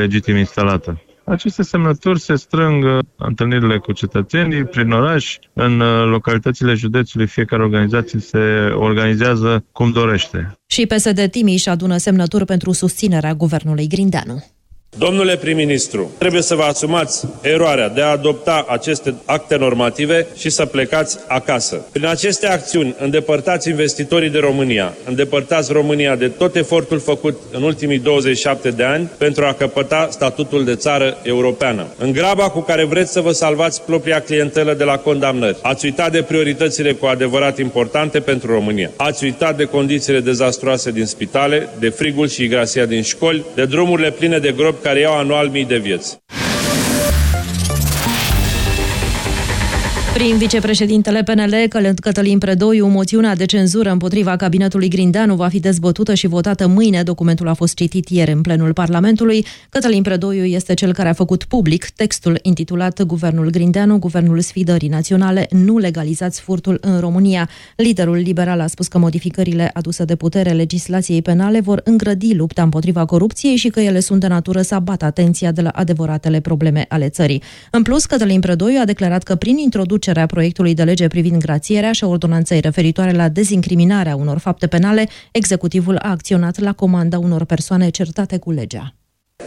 legitim instalată. Aceste semnături se strâng în întâlnirile cu cetățenii, prin oraș, în uh, localitățile județului, fiecare organizație se organizează cum dorește. Și PSD Timiș adună semnături pentru susținerea guvernului Grindeanu. Domnule prim-ministru, trebuie să vă asumați eroarea de a adopta aceste acte normative și să plecați acasă. Prin aceste acțiuni îndepărtați investitorii de România, îndepărtați România de tot efortul făcut în ultimii 27 de ani pentru a căpăta statutul de țară europeană. În graba cu care vreți să vă salvați propria clientelă de la condamnări, ați uitat de prioritățile cu adevărat importante pentru România. Ați uitat de condițiile dezastruoase din spitale, de frigul și igrasia din școli, de drumurile pline de gropi care iau anual mii de vieți. Prin vicepreședintele PNL, Cătălin Predoiu, moțiunea de cenzură împotriva cabinetului Grindeanu va fi dezbătută și votată mâine. Documentul a fost citit ieri în plenul Parlamentului. Cătălin Predoiu este cel care a făcut public textul intitulat Guvernul Grindeanu, Guvernul Sfidării Naționale, nu legalizați furtul în România. Liderul liberal a spus că modificările aduse de putere legislației penale vor îngrădi lupta împotriva corupției și că ele sunt de natură să abată atenția de la adevăratele probleme ale țării. În plus, Cătălin Predoiu a declarat că prin introducerea introducerea proiectului de lege privind grațierea și a ordonanței referitoare la dezincriminarea unor fapte penale, executivul a acționat la comanda unor persoane certate cu legea.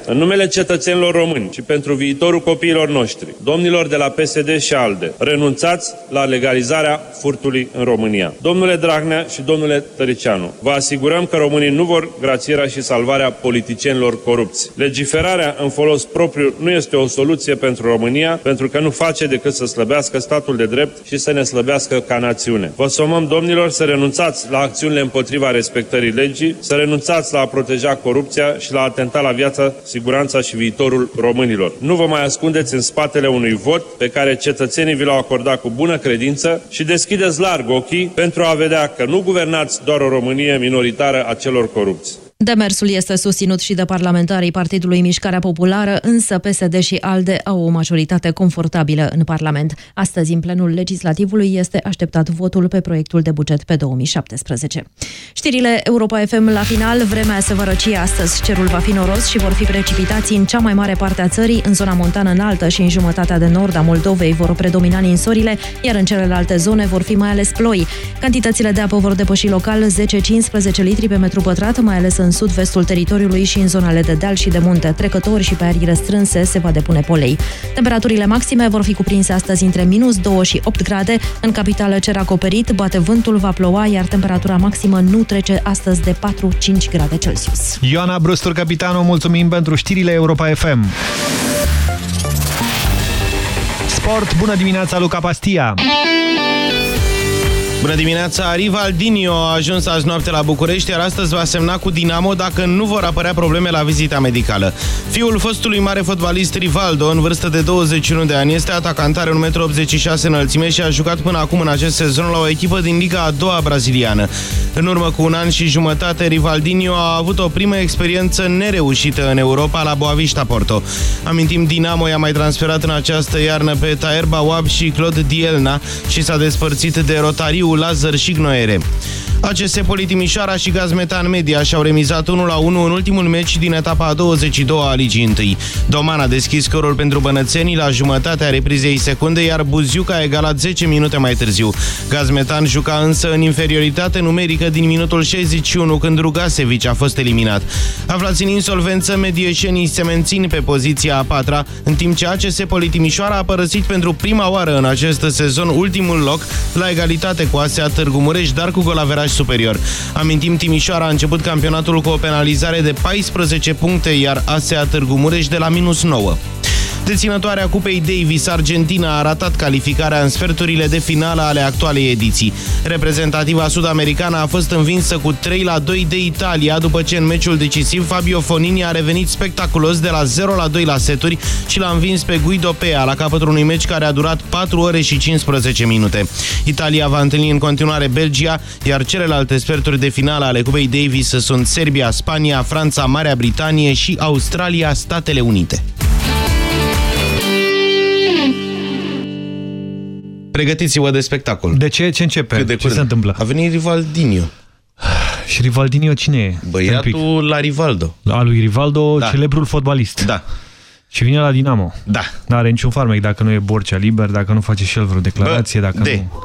În numele cetățenilor români și pentru viitorul copiilor noștri, domnilor de la PSD și ALDE, renunțați la legalizarea furtului în România. Domnule Dragnea și domnule Tăricianu, vă asigurăm că românii nu vor grațierea și salvarea politicienilor corupți. Legiferarea în folos propriu nu este o soluție pentru România, pentru că nu face decât să slăbească statul de drept și să ne slăbească ca națiune. Vă somăm, domnilor, să renunțați la acțiunile împotriva respectării legii, să renunțați la a proteja corupția și la a atenta la viața siguranța și viitorul românilor. Nu vă mai ascundeți în spatele unui vot pe care cetățenii vi l-au acordat cu bună credință și deschideți larg ochii pentru a vedea că nu guvernați doar o Românie minoritară a celor corupți. Demersul este susținut și de parlamentarii Partidului Mișcarea Populară, însă PSD și ALDE au o majoritate confortabilă în Parlament. Astăzi, în plenul legislativului, este așteptat votul pe proiectul de buget pe 2017. Știrile Europa FM la final, vremea se va răci astăzi. Cerul va fi noros și vor fi precipitații în cea mai mare parte a țării, în zona montană înaltă și în jumătatea de nord a Moldovei vor predomina ninsorile, iar în celelalte zone vor fi mai ales ploi. Cantitățile de apă vor depăși local 10-15 litri pe metru pătrat, mai ales în sud-vestul teritoriului și în zonele de deal și de munte. Trecători și pe arii restrânse se va depune polei. Temperaturile maxime vor fi cuprinse astăzi între minus 2 și 8 grade. În capitală cer acoperit, bate vântul, va ploua, iar temperatura maximă nu trece astăzi de 4-5 grade Celsius. Ioana Brustur, capitanul, mulțumim pentru știrile Europa FM. Sport, bună dimineața, Luca Pastia! Bună dimineața! Rivaldinho a ajuns azi noapte la București, iar astăzi va semna cu Dinamo dacă nu vor apărea probleme la vizita medicală. Fiul fostului mare fotbalist Rivaldo, în vârstă de 21 de ani, este atacant, are 1,86 m înălțime și a jucat până acum în acest sezon la o echipă din Liga a doua braziliană. În urmă cu un an și jumătate, Rivaldinho a avut o primă experiență nereușită în Europa la Boavista Porto. Amintim, Dinamo i-a mai transferat în această iarnă pe Taer Bawab și Claude Dielna și s-a despărțit de Rotariu Lazar și Gnoere. ACS Politimișoara și Gazmetan Media și-au remizat 1-1 în ultimul meci din etapa a 22 a Ligii 1. Doman a deschis scorul pentru bănățenii la jumătatea reprizei secunde, iar Buziuc a egalat 10 minute mai târziu. Gazmetan juca însă în inferioritate numerică din minutul 61, când Rugasevici a fost eliminat. Aflați în insolvență, medieșenii se mențin pe poziția a patra, în timp ce ACS Politimișoara a părăsit pentru prima oară în acest sezon ultimul loc, la egalitate cu ASEA Târgu Mureș, dar cu golaveraj superior. Amintim, Timișoara a început campionatul cu o penalizare de 14 puncte, iar ASEA Târgu Mureș de la minus 9. Deținătoarea Cupei Davis, Argentina, a ratat calificarea în sferturile de finală ale actualei ediții. Reprezentativa sud-americană a fost învinsă cu 3 la 2 de Italia, după ce în meciul decisiv Fabio Fonini a revenit spectaculos de la 0 la 2 la seturi și l-a învins pe Guido Pea la capătul unui meci care a durat 4 ore și 15 minute. Italia va întâlni în continuare Belgia, iar celelalte sferturi de finală ale Cupei Davis sunt Serbia, Spania, Franța, Marea Britanie și Australia, Statele Unite. Pregătiți-vă de spectacol. De ce? Ce începe? Cât de ce se întâmplă? A venit Rivaldinho. Și Rivaldinho cine e? Băiatul la Rivaldo. La lui Rivaldo, da. celebrul fotbalist. Da. Și vine la Dinamo. Da. Nu are niciun farmec dacă nu e Borcea liber, dacă nu face și el vreo declarație, Bă, dacă de. nu...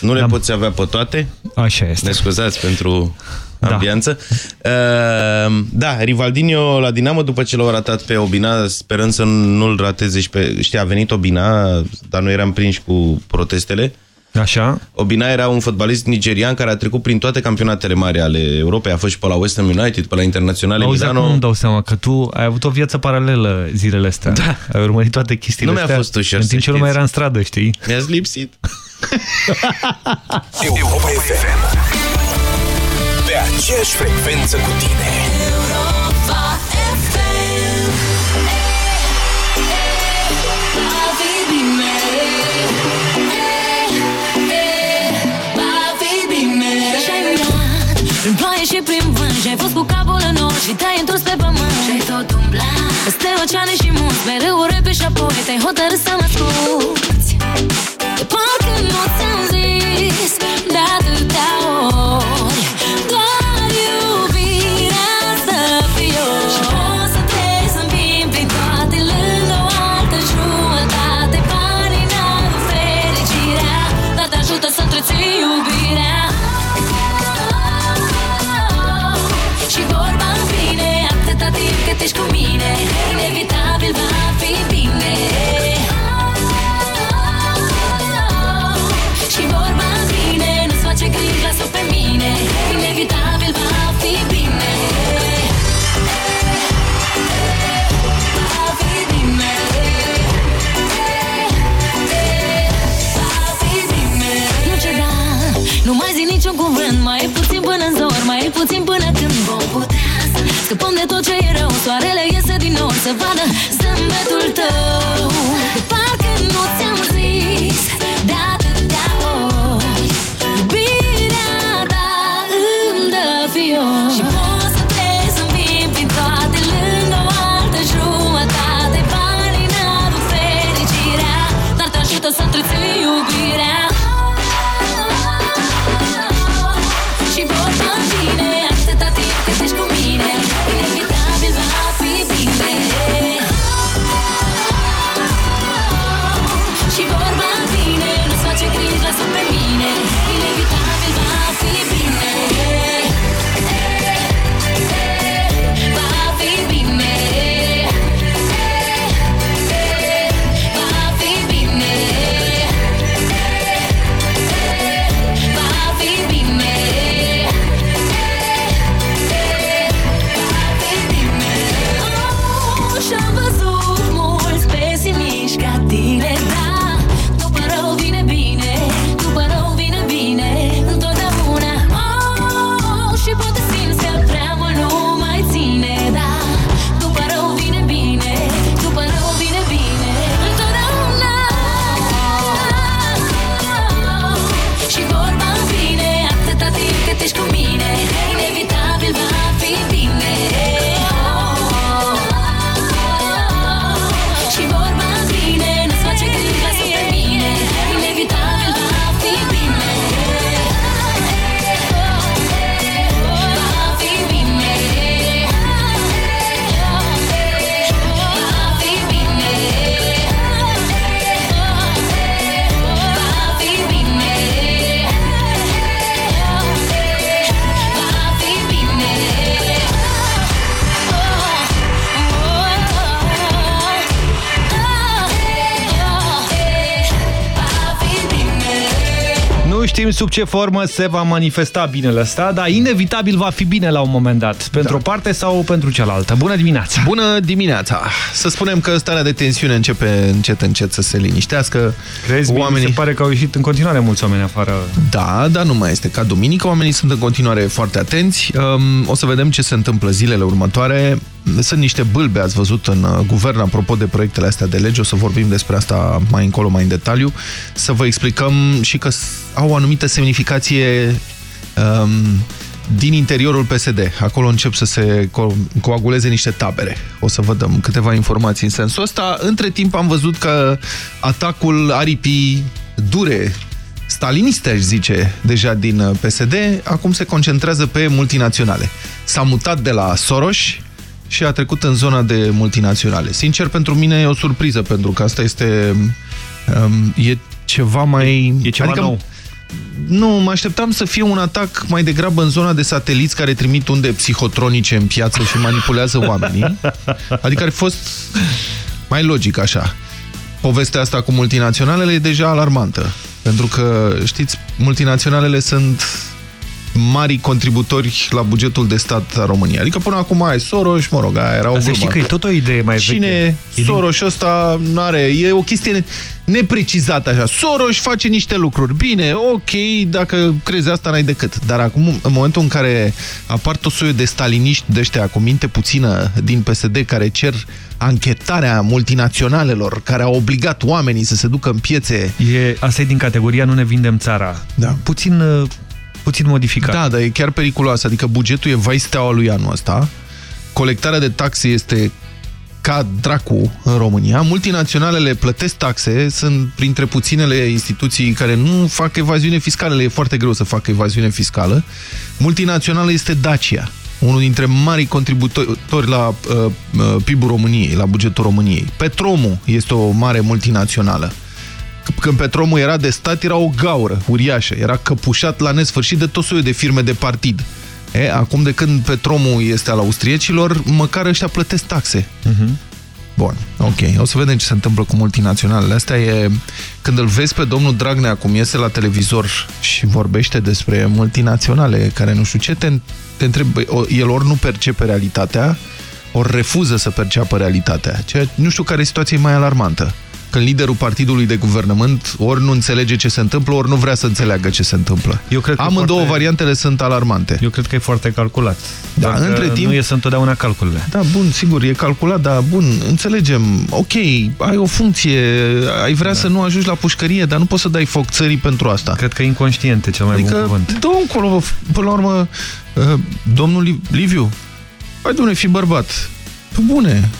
Nu le Da. poți avea pe toate? Așa este. Ne scuzați pentru Da. ambianță. Uh, da, Rivaldinho la Dinamo, după ce l-au ratat pe Obina, sperând să nu-l rateze și pe... Știi, a venit Obina, dar noi eram prinși cu protestele. Așa? Obina era un fotbalist nigerian care a trecut prin toate campionatele mari ale Europei, a fost și pe la West Ham United, pe la Internaționale Auzi, Milano. acum îmi dau seama că tu ai avut o viață paralelă zilele astea. Da. Ai urmărit toate chestiile Nu mi-a astea. fost ușor, În să timp ce lumea știți. era în stradă, știi? Mi-ați lipsit. Europa FM Pe aceeași frecvență cu tine. Prin ploaie și prin vânt Și-ai fost cu capul în nor Și te-ai întors pe pământ. Și-ai tot umblat Peste oceane și munți Mereu o repede și apoi Te-ai hotărât să mă asculti ești cu mine Inevitabil va fi bine. Și vorba în bine Nu-ți face griji, lasă pe mine Inevitabil va fi bine. Va fi bine. Va fi bine. Nu ceda, nu mai zi niciun cuvânt Mai e puțin până în zor, mai e puțin până când vom putea. să Scăpăm de tot ce e rău Soarele iese din nor să vadă zâmbetul tău sub ce formă se va manifesta binele ăsta, dar inevitabil va fi bine la un moment dat. Pentru o parte sau pentru cealaltă. Bună dimineața! Bună dimineața! Să spunem că starea de tensiune începe încet încet să se liniștească. Crezi? Oamenii... Oamenii... Se pare că au ieșit în continuare mulți oameni afară. Da, dar nu mai este ca duminică. Oamenii sunt în continuare foarte atenți. Um, o să vedem ce se întâmplă zilele următoare. Sunt niște bâlbe, ați văzut, în uh, guvern, apropo de proiectele astea de lege. O să vorbim despre asta mai încolo, mai în detaliu. Să vă explicăm și că s- au o anumită semnificație um, din interiorul PSD. Acolo încep să se co- coaguleze niște tabere. O să vă dăm câteva informații în sensul ăsta. Între timp am văzut că atacul aripii dure staliniste, aș zice, deja din uh, PSD, acum se concentrează pe multinaționale. S-a mutat de la Soros și a trecut în zona de multinaționale. Sincer, pentru mine e o surpriză, pentru că asta este... Um, e ceva mai... E ceva adică, nou. Nu, mă așteptam să fie un atac mai degrabă în zona de sateliți care trimit unde psihotronice în piață și manipulează oamenii. Adică ar fi fost mai logic așa. Povestea asta cu multinaționalele e deja alarmantă. Pentru că, știți, multinaționalele sunt mari contributori la bugetul de stat a României. Adică până acum ai Soros, mă rog, aia era o Dar să glumă. știi că e tot o idee mai Cine veche. E Soros ăsta n-are, e o chestie neprecizată așa. Soros face niște lucruri. Bine, ok, dacă crezi asta n-ai decât. Dar acum, în momentul în care apar tot soiul de staliniști de ăștia cu minte puțină din PSD care cer anchetarea multinaționalelor care au obligat oamenii să se ducă în piețe. E, asta e din categoria nu ne vindem țara. Da. Puțin, uh, puțin modificat. Da, dar e chiar periculoasă. Adică bugetul e vai steaua lui anul ăsta. Colectarea de taxe este ca dracu în România. Multinaționalele plătesc taxe, sunt printre puținele instituții care nu fac evaziune fiscală. Le e foarte greu să facă evaziune fiscală. Multinațională este Dacia, unul dintre marii contributori la uh, uh, PIB-ul României, la bugetul României. Petromu este o mare multinațională. Când Petromul era de stat, era o gaură uriașă, era căpușat la nesfârșit de tot soiul de firme de partid. E, acum de când Petromul este al austriecilor, măcar ăștia plătesc taxe. Uh-huh. Bun, ok. O să vedem ce se întâmplă cu multinaționalele. Asta e... Când îl vezi pe domnul Dragnea cum iese la televizor și vorbește despre multinaționale care nu știu ce, te, te întreb, el ori nu percepe realitatea, ori refuză să perceapă realitatea. Ceea, nu știu care e situația mai alarmantă. Când liderul partidului de guvernământ ori nu înțelege ce se întâmplă, ori nu vrea să înțeleagă ce se întâmplă. Eu cred că Amândouă foarte... variantele sunt alarmante. Eu cred că e foarte calculat. Da, Dar între timp... Nu ies întotdeauna calculele. Da, bun, sigur, e calculat, dar bun, înțelegem. Ok, ai o funcție, ai vrea da. să nu ajungi la pușcărie, dar nu poți să dai foc țării pentru asta. Cred că e inconștient, e cel mai adică, bun cuvânt. dă încolo, până la urmă, uh, domnul Liviu, hai, domnule, fi bărbat. Bune,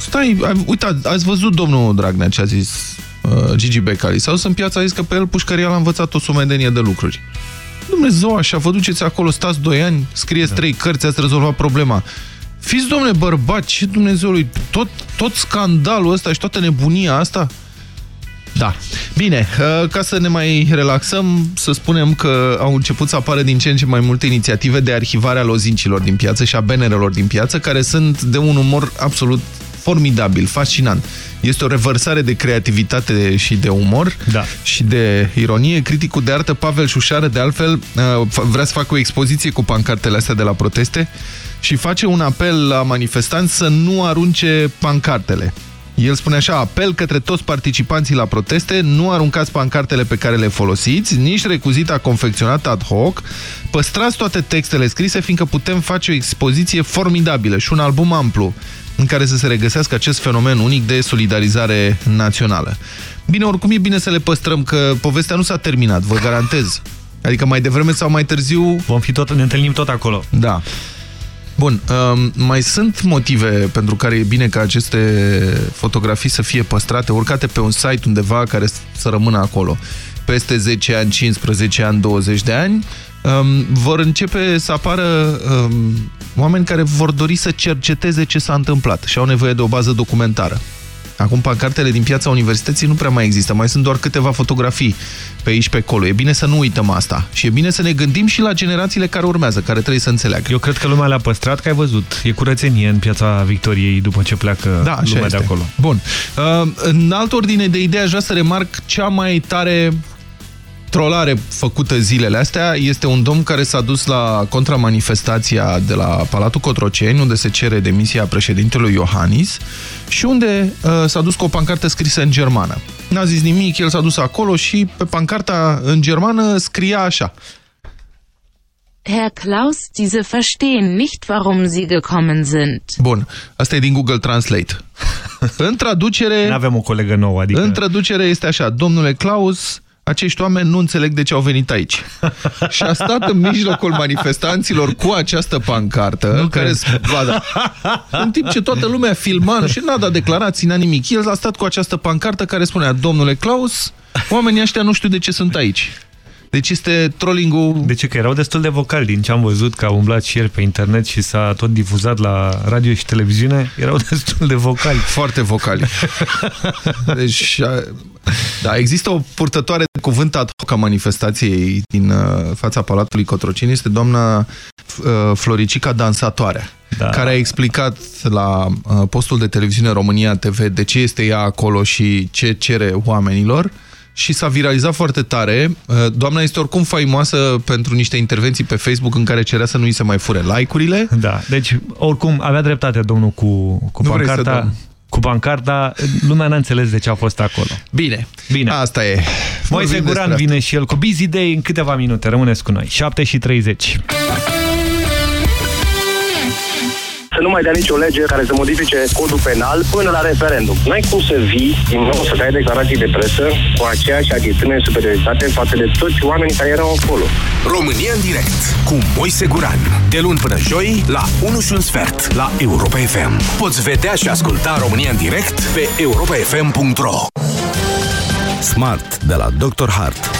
Stai, uite, ați văzut domnul Dragnea ce a zis uh, Gigi Becali. S-a dus în piață, a zis că pe el pușcăria l-a învățat o sumedenie de lucruri. Dumnezeu, așa, vă duceți acolo, stați 2 ani, scrieți da. 3 cărți, ați rezolvat problema. Fiți, domnule, bărbat, ce Dumnezeului, tot, tot scandalul ăsta și toată nebunia asta? Da. Bine, ca să ne mai relaxăm, să spunem că au început să apară din ce în ce mai multe inițiative de arhivare a lozincilor din piață și a benerelor din piață, care sunt de un umor absolut formidabil, fascinant. Este o revărsare de creativitate și de umor da. și de ironie. Criticul de artă Pavel Șușară, de altfel, vrea să facă o expoziție cu pancartele astea de la proteste și face un apel la manifestanți să nu arunce pancartele. El spune așa, apel către toți participanții la proteste, nu aruncați pancartele pe care le folosiți, nici recuzita confecționată ad hoc, păstrați toate textele scrise, fiindcă putem face o expoziție formidabilă și un album amplu în care să se regăsească acest fenomen unic de solidarizare națională. Bine, oricum e bine să le păstrăm, că povestea nu s-a terminat, vă garantez. Adică mai devreme sau mai târziu... Vom fi tot, ne întâlnim tot acolo. Da. Bun, um, mai sunt motive pentru care e bine ca aceste fotografii să fie păstrate, urcate pe un site undeva care să rămână acolo. Peste 10 ani, 15 ani, 20 de ani, um, vor începe să apară um, oameni care vor dori să cerceteze ce s-a întâmplat și au nevoie de o bază documentară. Acum pancartele din piața universității nu prea mai există, mai sunt doar câteva fotografii pe aici pe acolo. E bine să nu uităm asta și e bine să ne gândim și la generațiile care urmează, care trebuie să înțeleagă. Eu cred că lumea le-a păstrat, că ai văzut. E curățenie în piața Victoriei după ce pleacă da, lumea este. de acolo. Bun. Uh, în altă ordine de idee aș vrea să remarc cea mai tare trolare făcută zilele astea este un domn care s-a dus la contramanifestația de la Palatul Cotroceni, unde se cere demisia președintelui Iohannis și unde uh, s-a dus cu o pancartă scrisă în germană. N-a zis nimic, el s-a dus acolo și pe pancarta în germană scria așa. Herr Klaus, diese verstehen nicht, warum Sie gekommen sind. Bun, asta e din Google Translate. în traducere... Nu avem o colegă nouă, adică... În traducere este așa, domnule Klaus, acești oameni nu înțeleg de ce au venit aici. și a stat în mijlocul manifestanților cu această pancartă, nu care da. în timp ce toată lumea filma și n-a dat declarații, n-a nimic. El a stat cu această pancartă care spunea, domnule Claus, oamenii ăștia nu știu de ce sunt aici. Deci este trolling-ul... De ce? Că erau destul de vocali din ce am văzut, că au umblat și ieri pe internet și s-a tot difuzat la radio și televiziune. Erau destul de vocali. Foarte vocali. deci, da, există o purtătoare de cuvânt ad hoc a manifestației din uh, fața Palatului Cotroceni, este doamna uh, Floricica Dansatoarea. Da. care a explicat la uh, postul de televiziune România TV de ce este ea acolo și ce cere oamenilor și s-a viralizat foarte tare. Uh, doamna este oricum faimoasă pentru niște intervenții pe Facebook în care cerea să nu îi se mai fure like-urile. Da, deci oricum avea dreptate domnul cu, cu nu pancarta. Cu pancarta, lumea n-a înțeles de ce a fost acolo. Bine, Bine. asta e. Moise Guran vine și el cu Busy Day în câteva minute. Rămâneți cu noi. 7 și 30 să nu mai dea nicio lege care să modifice codul penal până la referendum. N-ai cum să vii din nou să dai declarații de presă cu aceeași atitudine de superioritate față de toți oamenii care erau acolo. România în direct cu Moise Guran. De luni până joi la 1 și un sfert la Europa FM. Poți vedea și asculta România în direct pe europafm.ro Smart de la Dr. Hart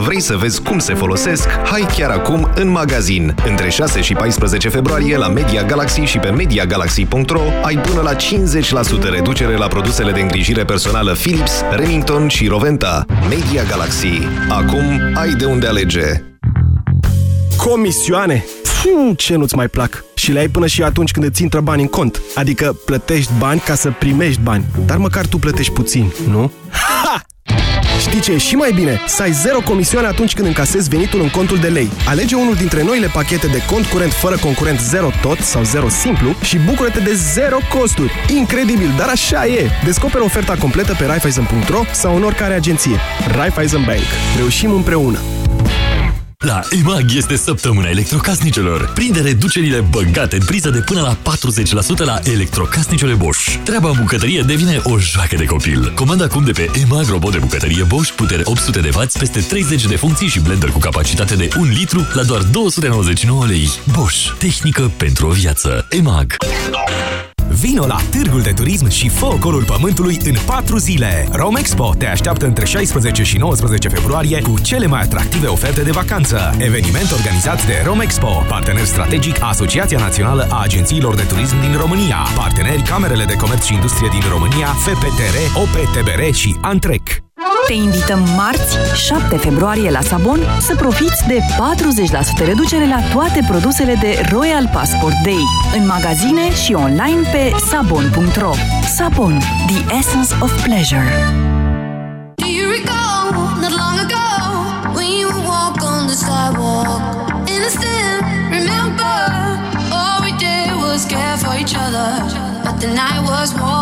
vrei să vezi cum se folosesc, hai chiar acum în magazin. Între 6 și 14 februarie la Media Galaxy și pe MediaGalaxy.ro ai până la 50% reducere la produsele de îngrijire personală Philips, Remington și Roventa. Media Galaxy. Acum ai de unde alege. Comisioane? Fiu, ce nu-ți mai plac? Și le ai până și atunci când îți intră bani în cont. Adică plătești bani ca să primești bani. Dar măcar tu plătești puțin, nu? Ha! Știți ce e și mai bine? Să ai zero comisioane atunci când încasezi venitul în contul de lei. Alege unul dintre noile pachete de cont curent fără concurent Zero Tot sau Zero Simplu și bucură-te de zero costuri. Incredibil, dar așa e! Descoperă oferta completă pe Raiffeisen.ro sau în oricare agenție. Raiffeisen Bank. Reușim împreună! La EMAG este săptămâna electrocasnicelor. Prinde reducerile băgate în priză de până la 40% la electrocasnicele Bosch. Treaba în bucătărie devine o joacă de copil. Comanda acum de pe EMAG robot de bucătărie Bosch, putere 800 de W, peste 30 de funcții și blender cu capacitate de 1 litru la doar 299 lei. Bosch. Tehnică pentru o viață. EMAG. Vino la Târgul de Turism și fă ocolul pământului în 4 zile. Romexpo te așteaptă între 16 și 19 februarie cu cele mai atractive oferte de vacanță. Eveniment organizat de Romexpo, partener strategic Asociația Națională a Agențiilor de Turism din România, parteneri Camerele de Comerț și Industrie din România, FPTR, OPTBR și Antrec. Te invităm marți, 7 februarie la Sabon să profiți de 40% reducere la toate produsele de Royal Passport Day în magazine și online pe sabon.ro. Sabon, the essence of pleasure. Do you recall not long ago when you would walk on the sidewalk? Innocent, remember all we did was care for each other, but the night was warm,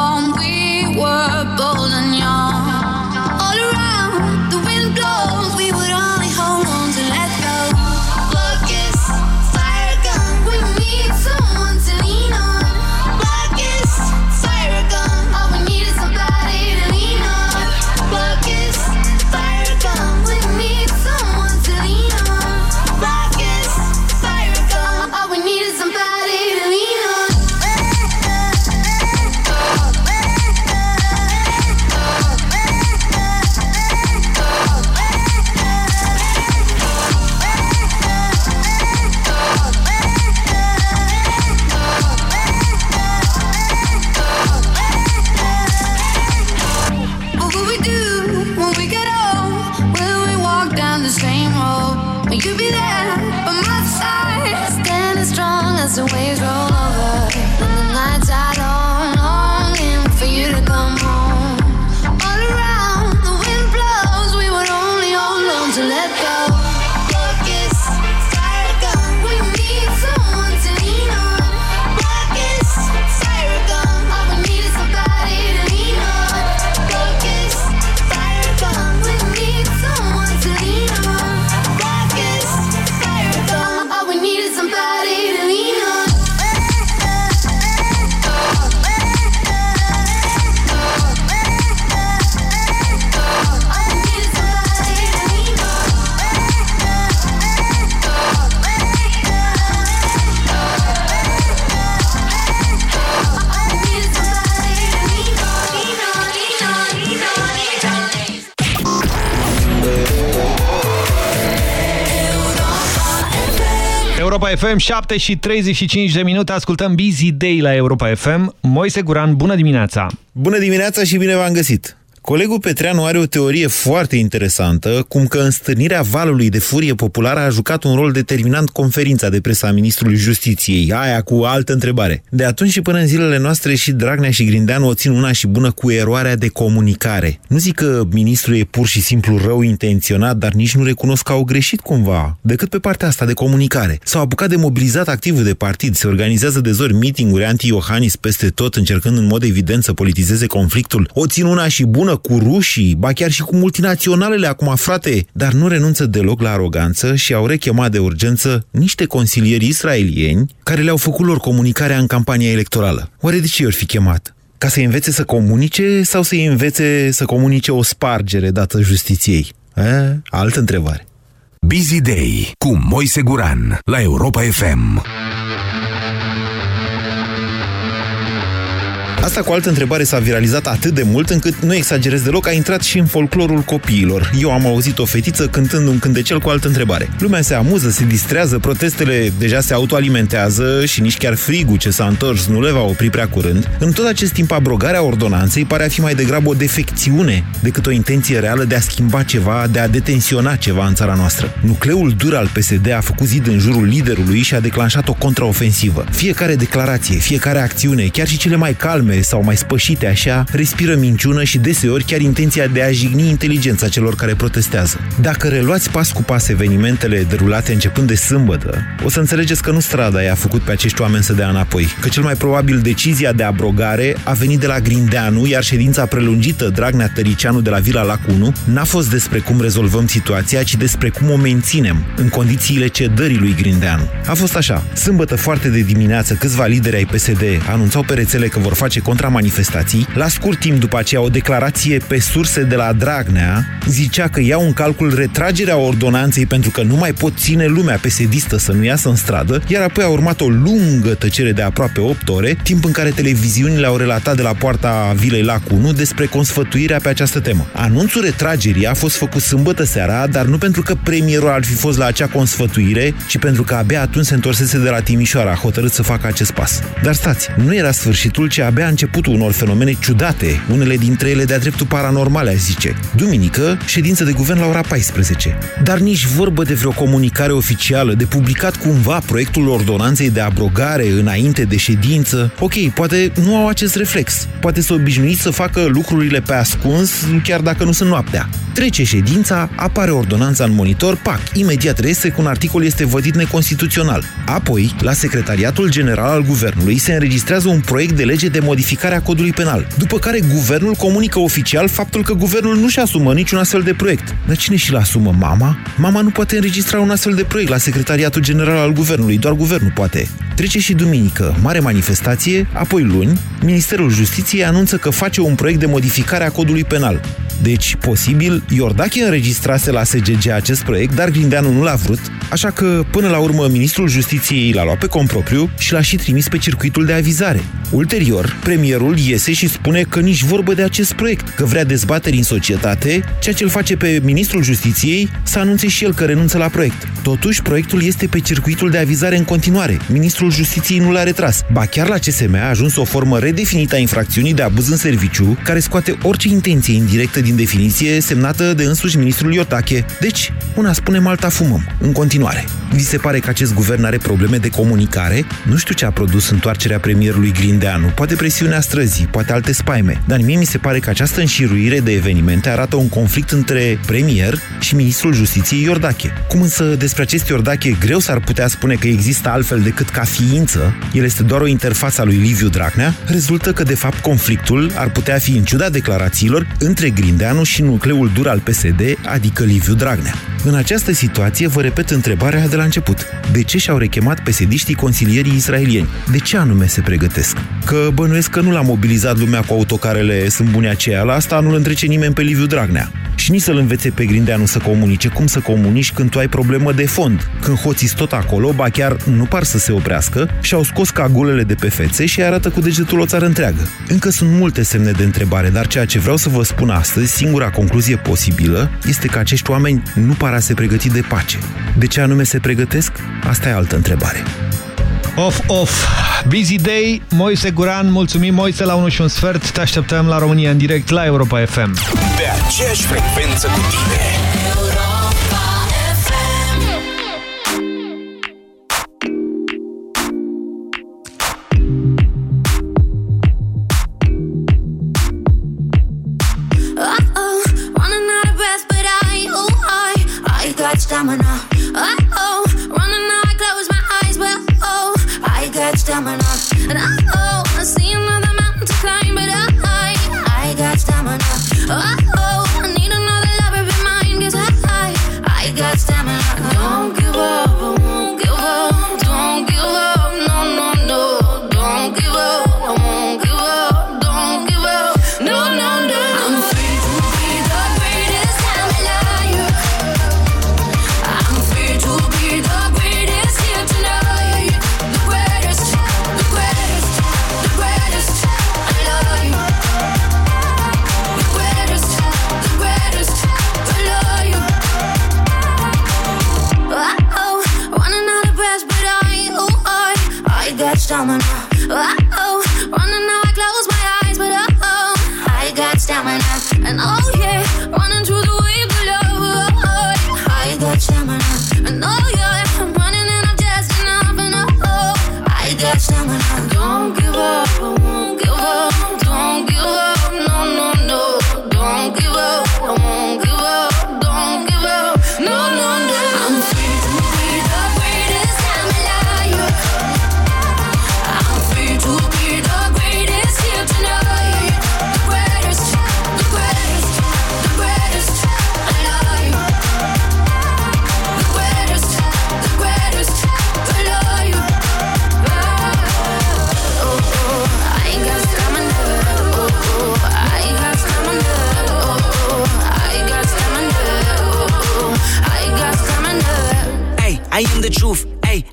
Europa FM, 7 și 35 de minute, ascultăm Busy Day la Europa FM. Moise Guran, bună dimineața! Bună dimineața și bine v-am găsit! Colegul Petreanu are o teorie foarte interesantă, cum că în stârnirea valului de furie populară a jucat un rol determinant conferința de presă a Ministrului Justiției, aia cu altă întrebare. De atunci și până în zilele noastre și Dragnea și Grindeanu o țin una și bună cu eroarea de comunicare. Nu zic că ministrul e pur și simplu rău intenționat, dar nici nu recunosc că au greșit cumva, decât pe partea asta de comunicare. S-au apucat de mobilizat activul de partid, se organizează de zori meeting-uri anti-Iohannis peste tot, încercând în mod evident să politizeze conflictul. O țin una și bună cu rușii, ba chiar și cu multinaționalele acum, frate, dar nu renunță deloc la aroganță și au rechemat de urgență niște consilieri israelieni care le-au făcut lor comunicarea în campania electorală. Oare de ce i-or fi chemat? Ca să-i învețe să comunice sau să-i învețe să comunice o spargere dată justiției? E, altă întrebare. Busy Day cu Moise Guran la Europa FM. Asta cu altă întrebare s-a viralizat atât de mult încât, nu exagerez deloc, a intrat și în folclorul copiilor. Eu am auzit o fetiță cântând un cântecel cu altă întrebare. Lumea se amuză, se distrează, protestele deja se autoalimentează și nici chiar frigul ce s-a întors nu le va opri prea curând. În tot acest timp, abrogarea ordonanței pare a fi mai degrabă o defecțiune decât o intenție reală de a schimba ceva, de a detensiona ceva în țara noastră. Nucleul dur al PSD a făcut zid în jurul liderului și a declanșat o contraofensivă. Fiecare declarație, fiecare acțiune, chiar și cele mai calme, sau mai spășite așa, respiră minciună și deseori chiar intenția de a jigni inteligența celor care protestează. Dacă reluați pas cu pas evenimentele derulate începând de sâmbătă, o să înțelegeți că nu strada i-a făcut pe acești oameni să dea înapoi, că cel mai probabil decizia de abrogare a venit de la Grindeanu, iar ședința prelungită Dragnea Tăricianu de la Vila Lac 1 n-a fost despre cum rezolvăm situația, ci despre cum o menținem în condițiile cedării lui Grindeanu. A fost așa. Sâmbătă foarte de dimineață, câțiva lideri ai PSD anunțau pe rețele că vor face contramanifestații. La scurt timp după aceea, o declarație pe surse de la Dragnea zicea că iau în calcul retragerea ordonanței pentru că nu mai pot ține lumea pesedistă să nu iasă în stradă, iar apoi a urmat o lungă tăcere de aproape 8 ore, timp în care televiziunile au relatat de la poarta Vilei Lac 1 despre consfătuirea pe această temă. Anunțul retragerii a fost făcut sâmbătă seara, dar nu pentru că premierul ar fi fost la acea consfătuire, ci pentru că abia atunci se întorsese de la Timișoara, hotărât să facă acest pas. Dar stați, nu era sfârșitul, ci abia începutul unor fenomene ciudate, unele dintre ele de-a dreptul paranormale, aș zice. Duminică, ședință de guvern la ora 14. Dar nici vorbă de vreo comunicare oficială, de publicat cumva proiectul ordonanței de abrogare înainte de ședință. Ok, poate nu au acest reflex. Poate să obișnuiți să facă lucrurile pe ascuns, chiar dacă nu sunt noaptea. Trece ședința, apare ordonanța în monitor, pac, imediat reiese că un articol este vădit neconstituțional. Apoi, la Secretariatul General al Guvernului se înregistrează un proiect de lege de modificare a codului penal, după care guvernul comunică oficial faptul că guvernul nu-și asumă niciun astfel de proiect. Dar cine și-l asumă? Mama? Mama nu poate înregistra un astfel de proiect la Secretariatul General al Guvernului, doar guvernul poate. Trece și duminică, mare manifestație, apoi luni, Ministerul Justiției anunță că face un proiect de modificare a codului penal. Deci, posibil, Iordache înregistrase la SGG acest proiect, dar Grindeanu nu l-a vrut, așa că, până la urmă, Ministrul Justiției l-a luat pe compropriu și l-a și trimis pe circuitul de avizare. Ulterior, premierul iese și spune că nici vorbă de acest proiect, că vrea dezbateri în societate, ceea ce îl face pe Ministrul Justiției să anunțe și el că renunță la proiect. Totuși, proiectul este pe circuitul de avizare în continuare. Ministrul Justiției nu l-a retras. Ba chiar la CSM a ajuns o formă redefinită a infracțiunii de abuz în serviciu, care scoate orice intenție indirectă din definiție semnată de însuși ministrul Iotache. Deci, una spunem, alta fumăm. În continuare. Vi se pare că acest guvern are probleme de comunicare? Nu știu ce a produs întoarcerea premierului Grindeanu. Poate presiunea străzii, poate alte spaime. Dar mie mi se pare că această înșiruire de evenimente arată un conflict între premier și ministrul justiției Iordache. Cum însă despre acest Iordache greu s-ar putea spune că există altfel decât ca ființă, el este doar o interfață a lui Liviu Dragnea, rezultă că de fapt conflictul ar putea fi în ciuda declarațiilor între Grindeanu și nucleul dur al PSD, adică Liviu Dragnea. În această situație vă repet întrebarea de la început. De ce și-au rechemat pesediștii consilierii israelieni? De ce anume se pregătesc? Că bănuiesc că nu l-a mobilizat lumea cu autocarele sunt bune aceea, la asta nu-l întrece nimeni pe Liviu Dragnea. Și nici să-l învețe pe Grindeanu să comunice. Cum să comunici când tu ai problemă de fond? Când hoții tot acolo, ba chiar nu par să se oprească și au scos cagulele de pe fețe și arată cu degetul o țară întreagă. Încă sunt multe semne de întrebare, dar ceea ce vreau să vă spun astăzi, singura concluzie posibilă, este că acești oameni nu par a se pregăti de pace. De ce anume se pregătesc? Asta e altă întrebare. Off, off. Busy day. Moise Guran, mulțumim Moise la 1 și un sfert. Te așteptăm la România în direct la Europa FM. Pe aceeași frecvență cu tine. Uh-oh, running out of breath, but I, oh, got stamina. And uh-oh, I see another mountain to climb, but I, I got stamina. Uh-oh,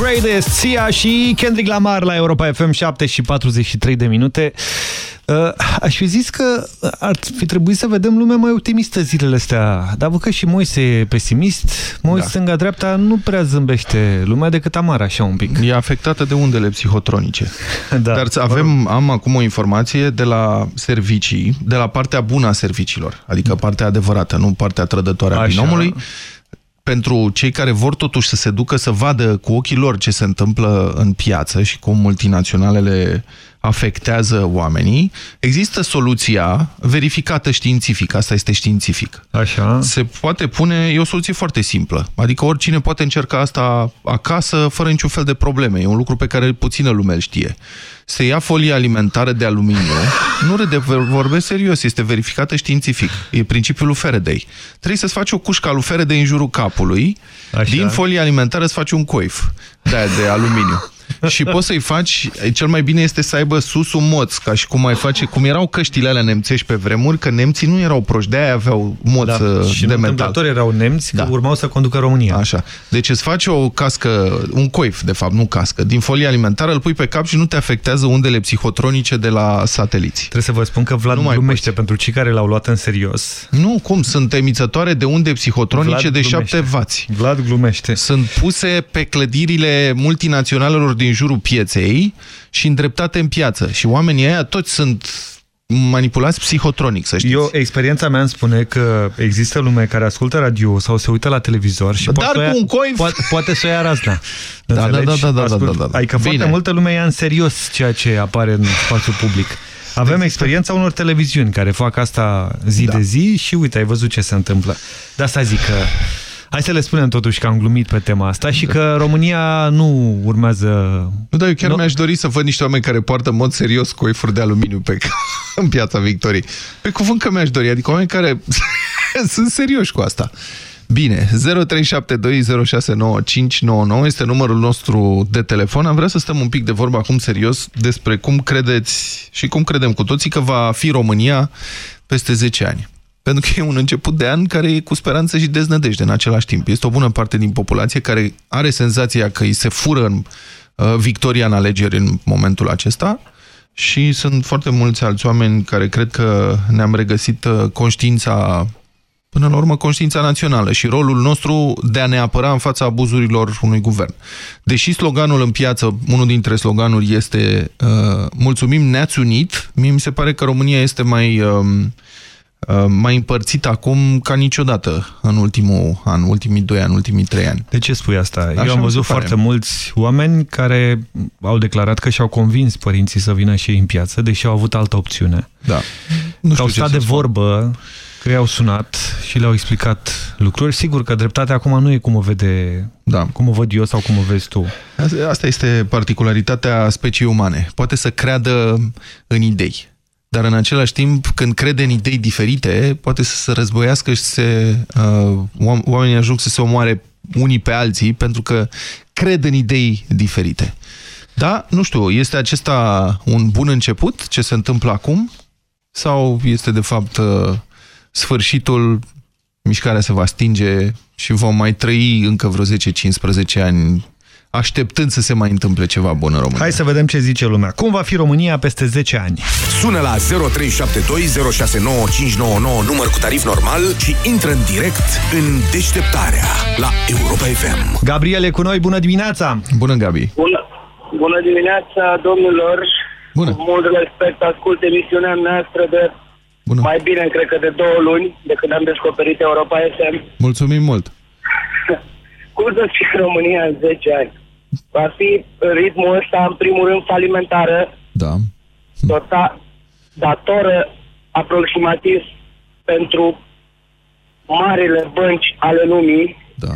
Greatest, Sia și Kendrick Lamar la Europa FM 7 și 43 de minute. Uh, aș fi zis că ar fi trebuit să vedem lumea mai optimistă zilele astea. Dar văd că și Moise e pesimist, Moise da. stânga-dreapta nu prea zâmbește lumea decât Amar așa un pic. E afectată de undele psihotronice. Da. Dar avem, am acum o informație de la servicii, de la partea bună a serviciilor, adică partea adevărată, nu partea trădătoare a Așa. binomului. Pentru cei care vor totuși să se ducă să vadă cu ochii lor ce se întâmplă în piață și cum multinaționalele afectează oamenii, există soluția verificată științific, asta este științific. Așa. Se poate pune, e o soluție foarte simplă, adică oricine poate încerca asta acasă fără niciun fel de probleme, e un lucru pe care puțină lume îl știe. Se ia folie alimentară de aluminiu, nu râde, vorbesc serios, este verificată științific, e principiul lui Faraday. Trebuie să-ți faci o cușcă lui Faraday în jurul capului, Așa. din folie alimentară îți faci un coif de, de aluminiu. Și poți să-i faci, cel mai bine este să aibă sus un moț, ca și cum mai face, cum erau căștile alea nemțești pe vremuri, că nemții nu erau proști, de-aia aveau moț Da, uh, și de nu metal. întâmplător erau nemți, că urmau să conducă România. Așa. Deci îți faci o cască, un coif, de fapt, nu cască, din folie alimentară, îl pui pe cap și nu te afectează undele psihotronice de la sateliți. Trebuie să vă spun că Vlad Nu mai glumește pentru cei care l-au luat în serios. Nu, cum? Sunt emițătoare de unde psihotronice Vlad de glumește. 7 vați. Vlad glumește. Sunt puse pe clădirile multinaționalelor din jurul pieței și îndreptate în piață. Și oamenii ăia toți sunt manipulați psihotronic, să știți. Eu, experiența mea îmi spune că există lume care ascultă radio sau se uită la televizor și Dar poate, să o ia, cu un coif? poate, poate să o ia razna. Da, da, Înțelegi? da, da, da, Ascult- da, da, da. Adică Bine. foarte multă lume ia în serios ceea ce apare în spațiul public. Avem experiența unor televiziuni care fac asta zi Da. de zi și uite, ai văzut ce se întâmplă. De asta zic că Hai să le spunem totuși că am glumit pe tema asta și că România nu urmează... Nu, dar eu chiar mi-aș dori să văd niște oameni care poartă în mod serios coifuri de aluminiu pe, în piața Victoriei. Pe cuvânt că mi-aș dori, adică oameni care sunt serioși cu asta. Bine, 0372069599 este numărul nostru de telefon. Am vrea să stăm un pic de vorbă acum serios despre cum credeți și cum credem cu toții că va fi România peste 10 ani. Pentru că e un început de an care e cu speranță și deznădejde în același timp. Este o bună parte din populație care are senzația că îi se fură în, uh, victoria în alegeri în momentul acesta și sunt foarte mulți alți oameni care cred că ne-am regăsit uh, conștiința, până la urmă conștiința națională și rolul nostru de a ne apăra în fața abuzurilor unui guvern. Deși sloganul în piață, unul dintre sloganuri este uh, mulțumim, ne-ați unit, mie mi se pare că România este mai... Uh, uh, mai împărțit acum ca niciodată în ultimul an, ultimii doi ani, ultimii trei ani. De ce spui asta? Așa Eu am mi se văzut pare. foarte mulți oameni care au declarat că și-au convins părinții să vină și ei în piață, deși au avut altă opțiune. Da. Nu că au ce stat să de spun. vorbă, că i-au sunat și le-au explicat lucruri. Sigur că dreptatea acum nu e cum o vede, da. cum o văd eu sau cum o vezi tu. Asta- Asta este particularitatea speciei umane. Poate să creadă în idei. Dar în același timp, când crede în idei diferite, poate să se războiască și se, uh, oam- oamenii ajung să se omoare unii pe alții pentru că cred în idei diferite. Da, nu știu, este acesta un bun început, ce se întâmplă acum? Sau este de fapt uh, sfârșitul, mișcarea se va stinge și vom mai trăi încă vreo 10-15 ani așteptând să se mai întâmple ceva bun în România. Hai să vedem ce zice lumea. Cum va fi România peste 10 ani? Sună la 0372069599 număr cu tarif normal și intră în direct în deșteptarea la Europa FM. Gabriel e cu noi, bună dimineața! Bună, Gabi! Bună, bună dimineața, domnilor! Bună! Cu mult respect ascult emisiunea noastră de Bună. mai bine, cred că de două luni, de când am descoperit Europa FM. Mulțumim mult! Cum să fie România în 10 ani? Va fi ritmul ăsta, în primul rând, falimentară, Da. tota, datoră aproximativ pentru marile bănci ale lumii, Da.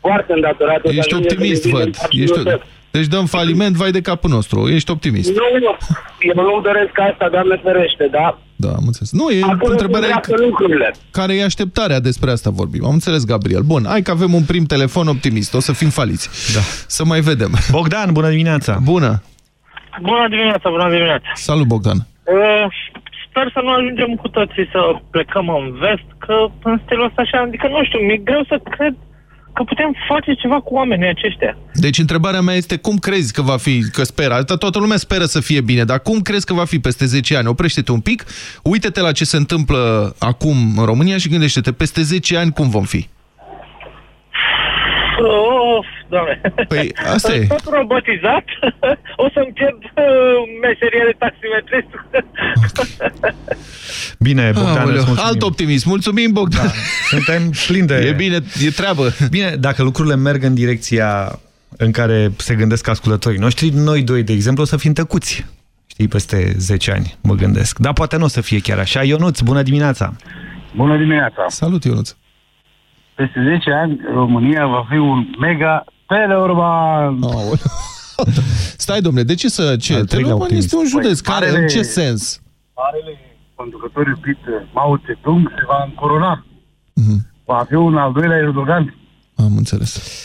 foarte îndatorate. să Ești ajungem să optimist, devină văd. absolut Ești... tot. Deci dăm faliment, vai de capul nostru. Ești optimist. Nu, nu, eu nu-mi doresc asta, Doamne ferește, da? Da, am înțeles. Nu, e Acum întrebarea e îndreaptă lucrurile. care e așteptarea despre asta vorbim. Am înțeles, Gabriel. Bun, hai că avem un prim telefon optimist. O să fim faliți. Da. Să mai vedem. Bogdan, bună dimineața! Bună! Bună dimineața, bună dimineața. Salut, Bogdan! Uh, sper să nu ajungem cu toții să plecăm în vest, că în stilul ăsta așa, adică nu știu, mi-e greu să cred că putem face ceva cu oamenii aceștia. Deci întrebarea mea este cum crezi că va fi, că speră, Asta toată lumea speră să fie bine, dar cum crezi că va fi peste 10 ani? Oprește-te un pic, uite-te la ce se întâmplă acum în România și gândește-te, peste 10 ani cum vom fi? Of, doamne. Păi, asta e. Tot robotizat, o să-mi pierd uh, meseria de taximetrist. Bine, Bogdan, Aoleu, îți mulțumim. alt optimist. Mulțumim, Bogdan. Da, suntem plini de... E bine, e treabă. Bine, dacă lucrurile merg în direcția în care se gândesc ascultătorii noștri, noi doi, de exemplu, o să fim tăcuți. Știi, peste 10 ani, mă gândesc. Dar poate nu o să fie chiar așa. Ionuț, bună dimineața! Bună dimineața! Salut, Ionuț! Peste 10 ani, România va fi un mega teleurban! Oh, Stai, domnule, de ce să... Ce? Al treilea Teleorman este un optimist. județ. Păi, Care, marele- în ce sens? Marele conducător iubit Mao Tse-tung se va încorona. Mhm. Va fi un al doilea Erdogan. Am înțeles.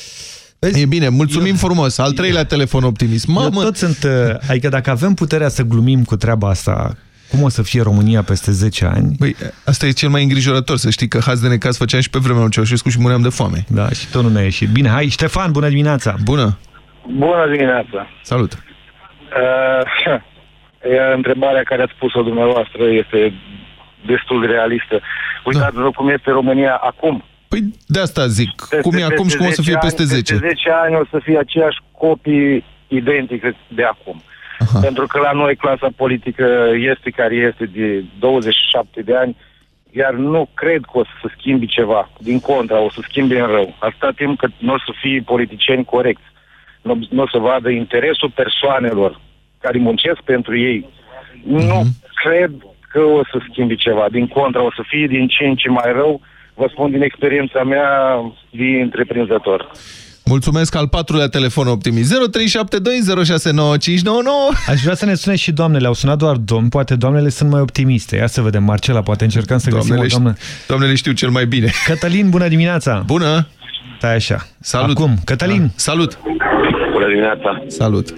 E bine, mulțumim frumos. Al treilea telefon optimist. Eu Mamă, tot sunt... uh, Adică dacă avem puterea să glumim cu treaba asta, cum o să fie România peste 10 ani? Băi, asta e cel mai îngrijorător, să știi că haz de necaz făceam și pe vremea lui Ceaușescu și muream de foame. Da, și tot nu ne-a ieșit. Bine, hai, Ștefan, bună dimineața! Bună! Bună dimineața! Salut! Uh, e, întrebarea care ați spus-o dumneavoastră este destul de realistă. Uitați-vă da. cum este România acum. Păi de asta zic. cum e acum și cum o să fie 10 peste ani, 10? Peste 10 ani o să fie aceiași copii identici de acum. Aha. Pentru că la noi clasa politică este care este de 27 de ani, iar nu cred că o să se schimbi ceva. Din contra, o să schimbe în rău. Atâta timp cât nu o să fie politicieni corecți. Nu, nu o să vadă interesul persoanelor care muncesc pentru ei. Nu cred că o să schimbi ceva. Din contra, o să fie din ce în ce mai rău. Vă spun din experiența mea de întreprinzător. Mulțumesc al patrulea telefon optimist. 0372069599. Aș vrea să ne sune și doamnele. Au sunat doar domn. Poate doamnele sunt mai optimiste. Ia să vedem. Marcela, poate încercăm să găsim Doamnele o doamnă. Doamnele știu cel mai bine. Cătălin, bună dimineața! Bună! Stai așa. Salut! Acum, Cătălin! Da. Salut! Bună dimineața! Salut!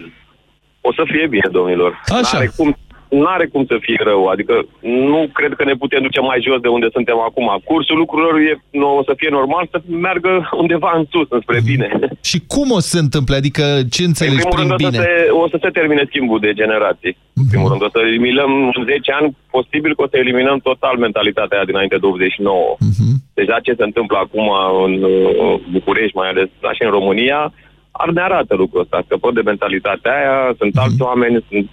O să fie bine, domnilor. Așa. N-are cum, n-are cum să fie rău, adică nu cred că ne putem duce mai jos de unde suntem acum. Cursul lucrurilor e, nu, o să fie normal să meargă undeva în sus, înspre bine. Și cum o să se întâmple? Adică ce În înțelegi primul prin rând o să, bine? se, o să se termine schimbul de generații. În primul rând o să eliminăm în 10 ani, posibil că o să eliminăm total mentalitatea aia dinainte de 89. Deja ce se întâmplă acum în uh, București, mai ales, dar și în România, ar ne arată lucrul ăsta. Scăpăm de mentalitatea aia, sunt alți oameni, sunt,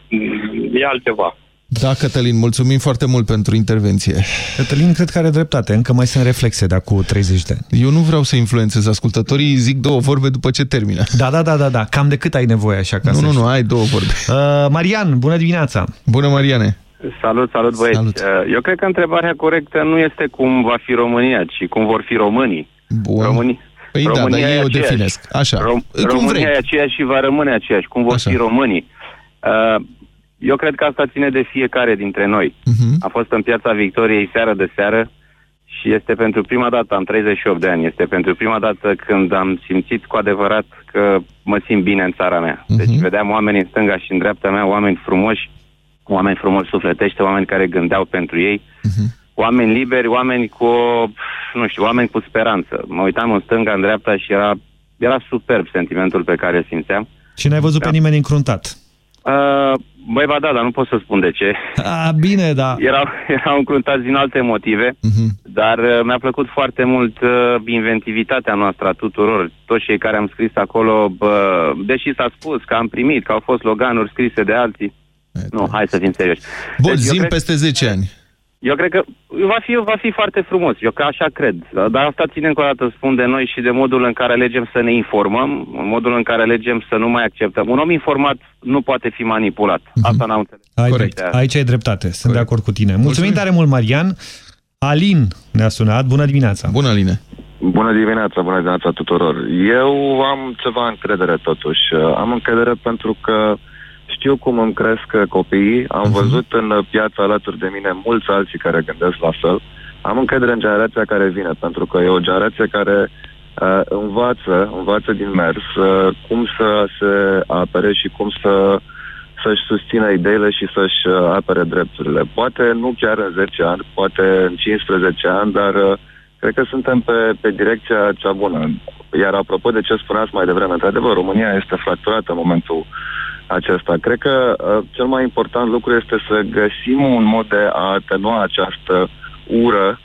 e altceva. Da, Cătălin, mulțumim foarte mult pentru intervenție. Cătălin cred că are dreptate. Încă mai sunt reflexe de acum 30 de ani. Eu nu vreau să influențez ascultătorii, zic două vorbe după ce termină. Da, da, da, da, da. Cam de cât ai nevoie așa ca Nu, să nu, știi? nu, ai două vorbe. Uh, Marian, bună dimineața! Bună, Mariane! Salut, salut băieți. Salut. Eu cred că întrebarea corectă nu este cum va fi România, ci cum vor fi românii. Bun. Românii. Păi da, România dar e eu o aceeași. definesc. Așa. Rom- Cum România vrei. e aceeași și va rămâne aceeași. Cum vor Așa. fi românii. Uh, eu cred că asta ține de fiecare dintre noi. Mhm. Am fost în piața Victoriei seară de seară și este pentru prima dată, am 38 de ani, este pentru prima dată când am simțit cu adevărat că mă simt bine în țara mea. Deci vedeam oameni în stânga și în dreapta mea, oameni frumoși, oameni frumoși sufletește, oameni care gândeau pentru ei, oameni liberi, oameni cu, o, nu știu, oameni cu speranță. Mă uitam în stânga, în dreapta și era, era superb sentimentul pe care îl simțeam. Și n-ai văzut pe nimeni încruntat. Uh, băi, ba da, dar nu pot să spun de ce. A, bine, da. Erau, erau încruntați din alte motive, dar uh, mi-a plăcut foarte mult uh, inventivitatea noastră a tuturor. Toți cei care am scris acolo, bă, deși s-a spus că am primit, că au fost sloganuri scrise de alții. Nu, hai să fim serioși. Bun, Deci eu zim cred- peste 10 ani. Eu cred că va fi, va fi foarte frumos, eu că așa cred. Dar asta ține încă o dată, spun de noi și de modul în care alegem să ne informăm, în modul în care alegem să nu mai acceptăm. Un om informat nu poate fi manipulat. Asta n-am înțeles. Ai, Corect. Aici ai dreptate. Sunt de acord cu tine. Mulțumim tare mult, Marian. Alin ne-a sunat. Bună dimineața! Bună, Aline! Bună dimineața, bună dimineața tuturor. Eu am ceva încredere totuși. Am încredere pentru că știu cum îmi cresc copiii, am văzut în piața alături de mine mulți alții care gândesc la fel. Am încredere în generația care vine, pentru că e o generație care uh, învață, învață din mers uh, cum să se apere și cum să să-și susțină ideile și să-și uh, apere drepturile. Poate nu chiar în 10 ani, poate în 15 ani, dar uh, cred că suntem pe, pe direcția cea bună. Iar apropo de ce spuneați mai devreme, într-adevăr, România este fracturată în momentul acesta. Cred că uh, cel mai important lucru este să găsim un mod de a atenua această ură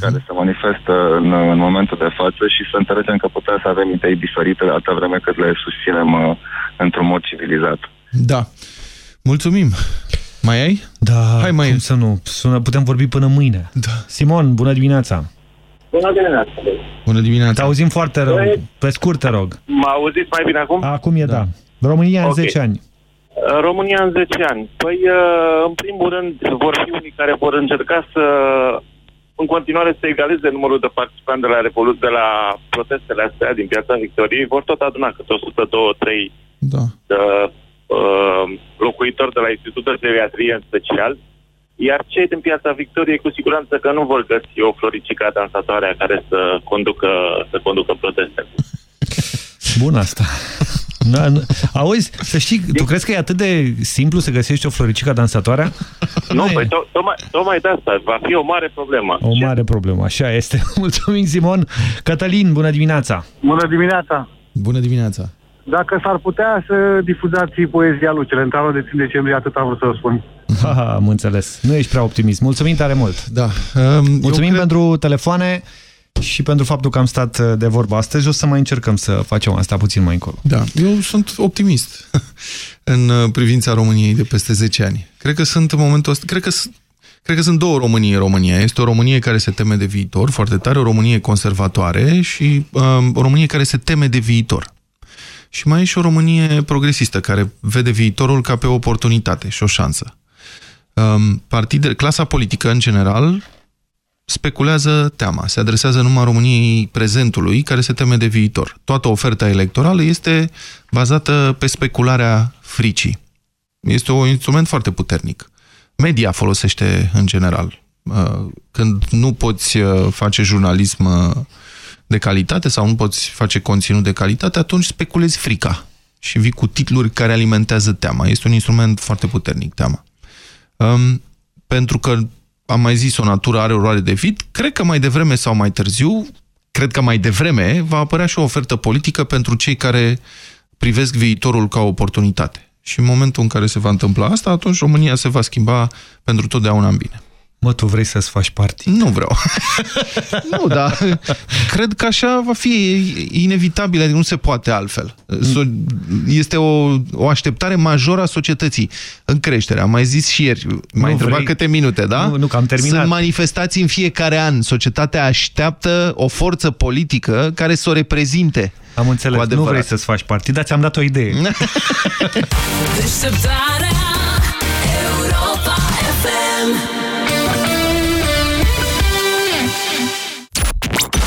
care se manifestă în, în momentul de față și să înțelegem că putem să avem idei diferite atâta vreme cât le susținem uh, într-un mod civilizat. Da. Mulțumim. Mai ai? Da, Hai mai cum să nu? Sună, putem vorbi până mâine. Da. Simon, bună dimineața! Bună dimineața! Bună dimineața! Te auzim foarte rău. Băi- Pe scurt, te rog. Mă auziți mai bine acum? Acum e da. România în Ok. 10 ani. Uh, România în 10 ani. Păi, uh, în primul rând, vor fi unii care vor încerca să, în continuare, să egaleze numărul de participanți de la, Revolu- de la protestele astea din Piața Victoriei. Vor tot aduna câte 102-3 da. de uh, locuitori de la Institutul de Geriatrie în special. Iar cei din Piața Victoriei, cu siguranță că nu vor găsi o floricică dansatoare care să conducă, să conducă protestele. Bun asta. Da, nu. Auzi, să știi, tu crezi că e atât de simplu să găsești o floricică dansatoare? Nu, păi to- tocmai, tocmai de asta. Va fi o mare problemă. O mare problemă, așa este. Mulțumim, Simon. Cătălin, bună dimineața! Bună dimineața! Bună dimineața! Dacă s-ar putea să difuzați poezia lui Celentano de 5 decembrie, atât am vrut să vă spun. Ha, ha, am înțeles. Nu ești prea optimist. Mulțumim tare mult! Da. Um, Mulțumim cred... pentru telefoane și pentru faptul că am stat uh, de vorbă astăzi. O să mai încercăm să facem asta puțin mai încolo. Da, eu sunt optimist în uh, privința României de peste 10 ani. Cred că sunt în momentul ăsta, cred că Cred că sunt două Românii în România. Este o Românie care se teme de viitor, foarte tare, o Românie conservatoare și um, o Românie care se teme de viitor. Și mai e și o Românie progresistă, care vede viitorul ca pe o oportunitate și o șansă. Um, partide, clasa politică, în general, speculează teama, se adresează numai României prezentului, care se teme de viitor. Toată oferta electorală este bazată pe specularea fricii. Este un instrument foarte puternic. Media folosește în general. Uh, când nu poți uh, face jurnalism uh, de calitate sau nu poți face conținut de calitate, atunci speculezi frica și vii cu titluri care alimentează teama. Este un instrument foarte puternic, teama. Um, pentru că am mai zis, o natură are o roare de vid, cred că mai devreme sau mai târziu, cred că mai devreme va apărea și o ofertă politică pentru cei care privesc viitorul ca o oportunitate. Și în momentul în care se va întâmpla asta, atunci România se va schimba pentru totdeauna în bine. Mă, tu vrei să-ți faci partii? Nu vreau. nu, dar cred că așa va fi inevitabil, adică nu se poate altfel. Este o, o așteptare majoră a societății în creștere. Am mai zis și ieri, mai întrebat câte minute, da? Nu, nu, că am terminat. Sunt manifestații în fiecare an. Societatea așteaptă o forță politică care să o reprezinte. Am înțeles, nu vrei să-ți faci partii, dar ți-am dat o idee. Deșteptarea Europa FM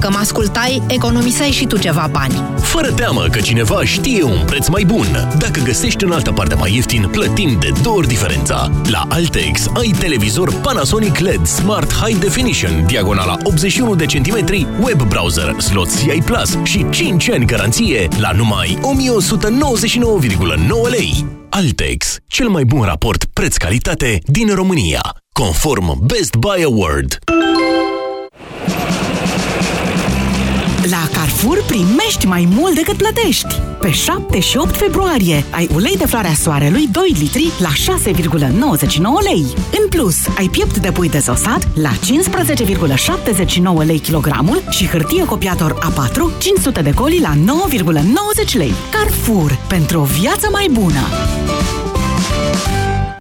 Dacă mă ascultai, economiseai și tu ceva bani. Fără teamă că cineva știe un preț mai bun. Dacă găsești în altă parte mai ieftin, plătim de două ori diferența. La Altex ai televizor Panasonic LED Smart High Definition, diagonala 81 de centimetri, web browser, slot CI Plus și 5 ani garanție la numai 1199,9 lei. Altex, cel mai bun raport preț-calitate din România, conform Best Buy Award. Carrefour primești mai mult decât plătești. Pe 7 și 8 februarie ai ulei de floarea soarelui 2 litri la 6,99 lei. În plus, ai piept de pui dezosat la 15,79 lei kilogramul și hârtie copiator A4 500 de coli la 9,90 lei. Carrefour, pentru o viață mai bună!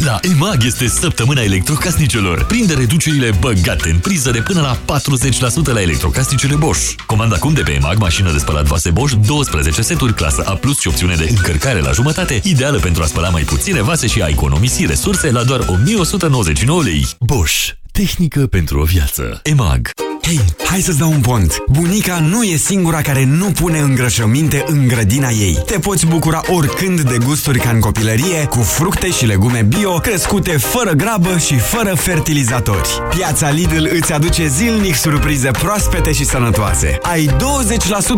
La EMAG este săptămâna electrocasnicelor. Prinde reducerile băgate în priză de până la 40% la electrocasnicele Bosch. Comanda acum de pe EMAG mașină de spălat vase Bosch, 12 seturi, clasă A+, și opțiune de încărcare la jumătate, ideală pentru a spăla mai puține vase și a economisi resurse la doar 1199 lei. Bosch. Tehnică pentru o viață. EMAG. Hei, hai să-ți dau un pont. Bunica nu e singura care nu pune îngrășăminte în grădina ei. Te poți bucura oricând de gusturi ca în copilărie, cu fructe și legume bio, crescute fără grabă și fără fertilizatori. Piața Lidl îți aduce zilnic surprize proaspete și sănătoase. Ai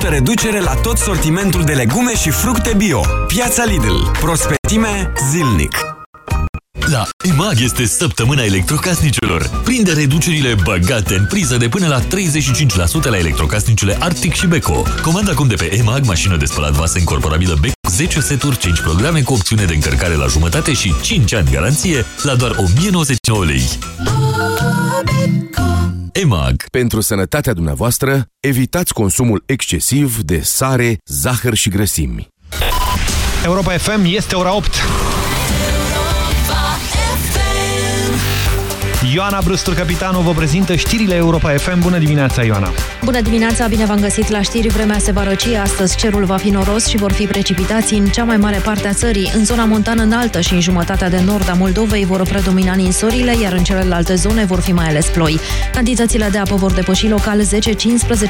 20% reducere la tot sortimentul de legume și fructe bio. Piața Lidl. Prospetime zilnic. La EMAG este săptămâna electrocasnicelor. Prinde reducerile băgate în priză de până la 35% la electrocasnicele Arctic și Beko. Comanda acum de pe EMAG mașină de spălat vase incorporabilă Beko 10 seturi, 5 programe cu opțiune de încărcare la jumătate și 5 ani garanție la doar 1099 lei. EMAG. Pentru sănătatea dumneavoastră, evitați consumul excesiv de sare, zahăr și grăsimi. Europa FM este ora 8. Ioana Brustur, capitanul, vă prezintă știrile Europa FM. Bună dimineața, Ioana! Bună dimineața, bine v-am găsit la știri. Vremea se va răci, astăzi cerul va fi noros și vor fi precipitații în cea mai mare parte a țării. În zona montană înaltă și în jumătatea de nord a Moldovei vor predomina ninsorile, iar în celelalte zone vor fi mai ales ploi. Cantitățile de apă vor depăși local 10-15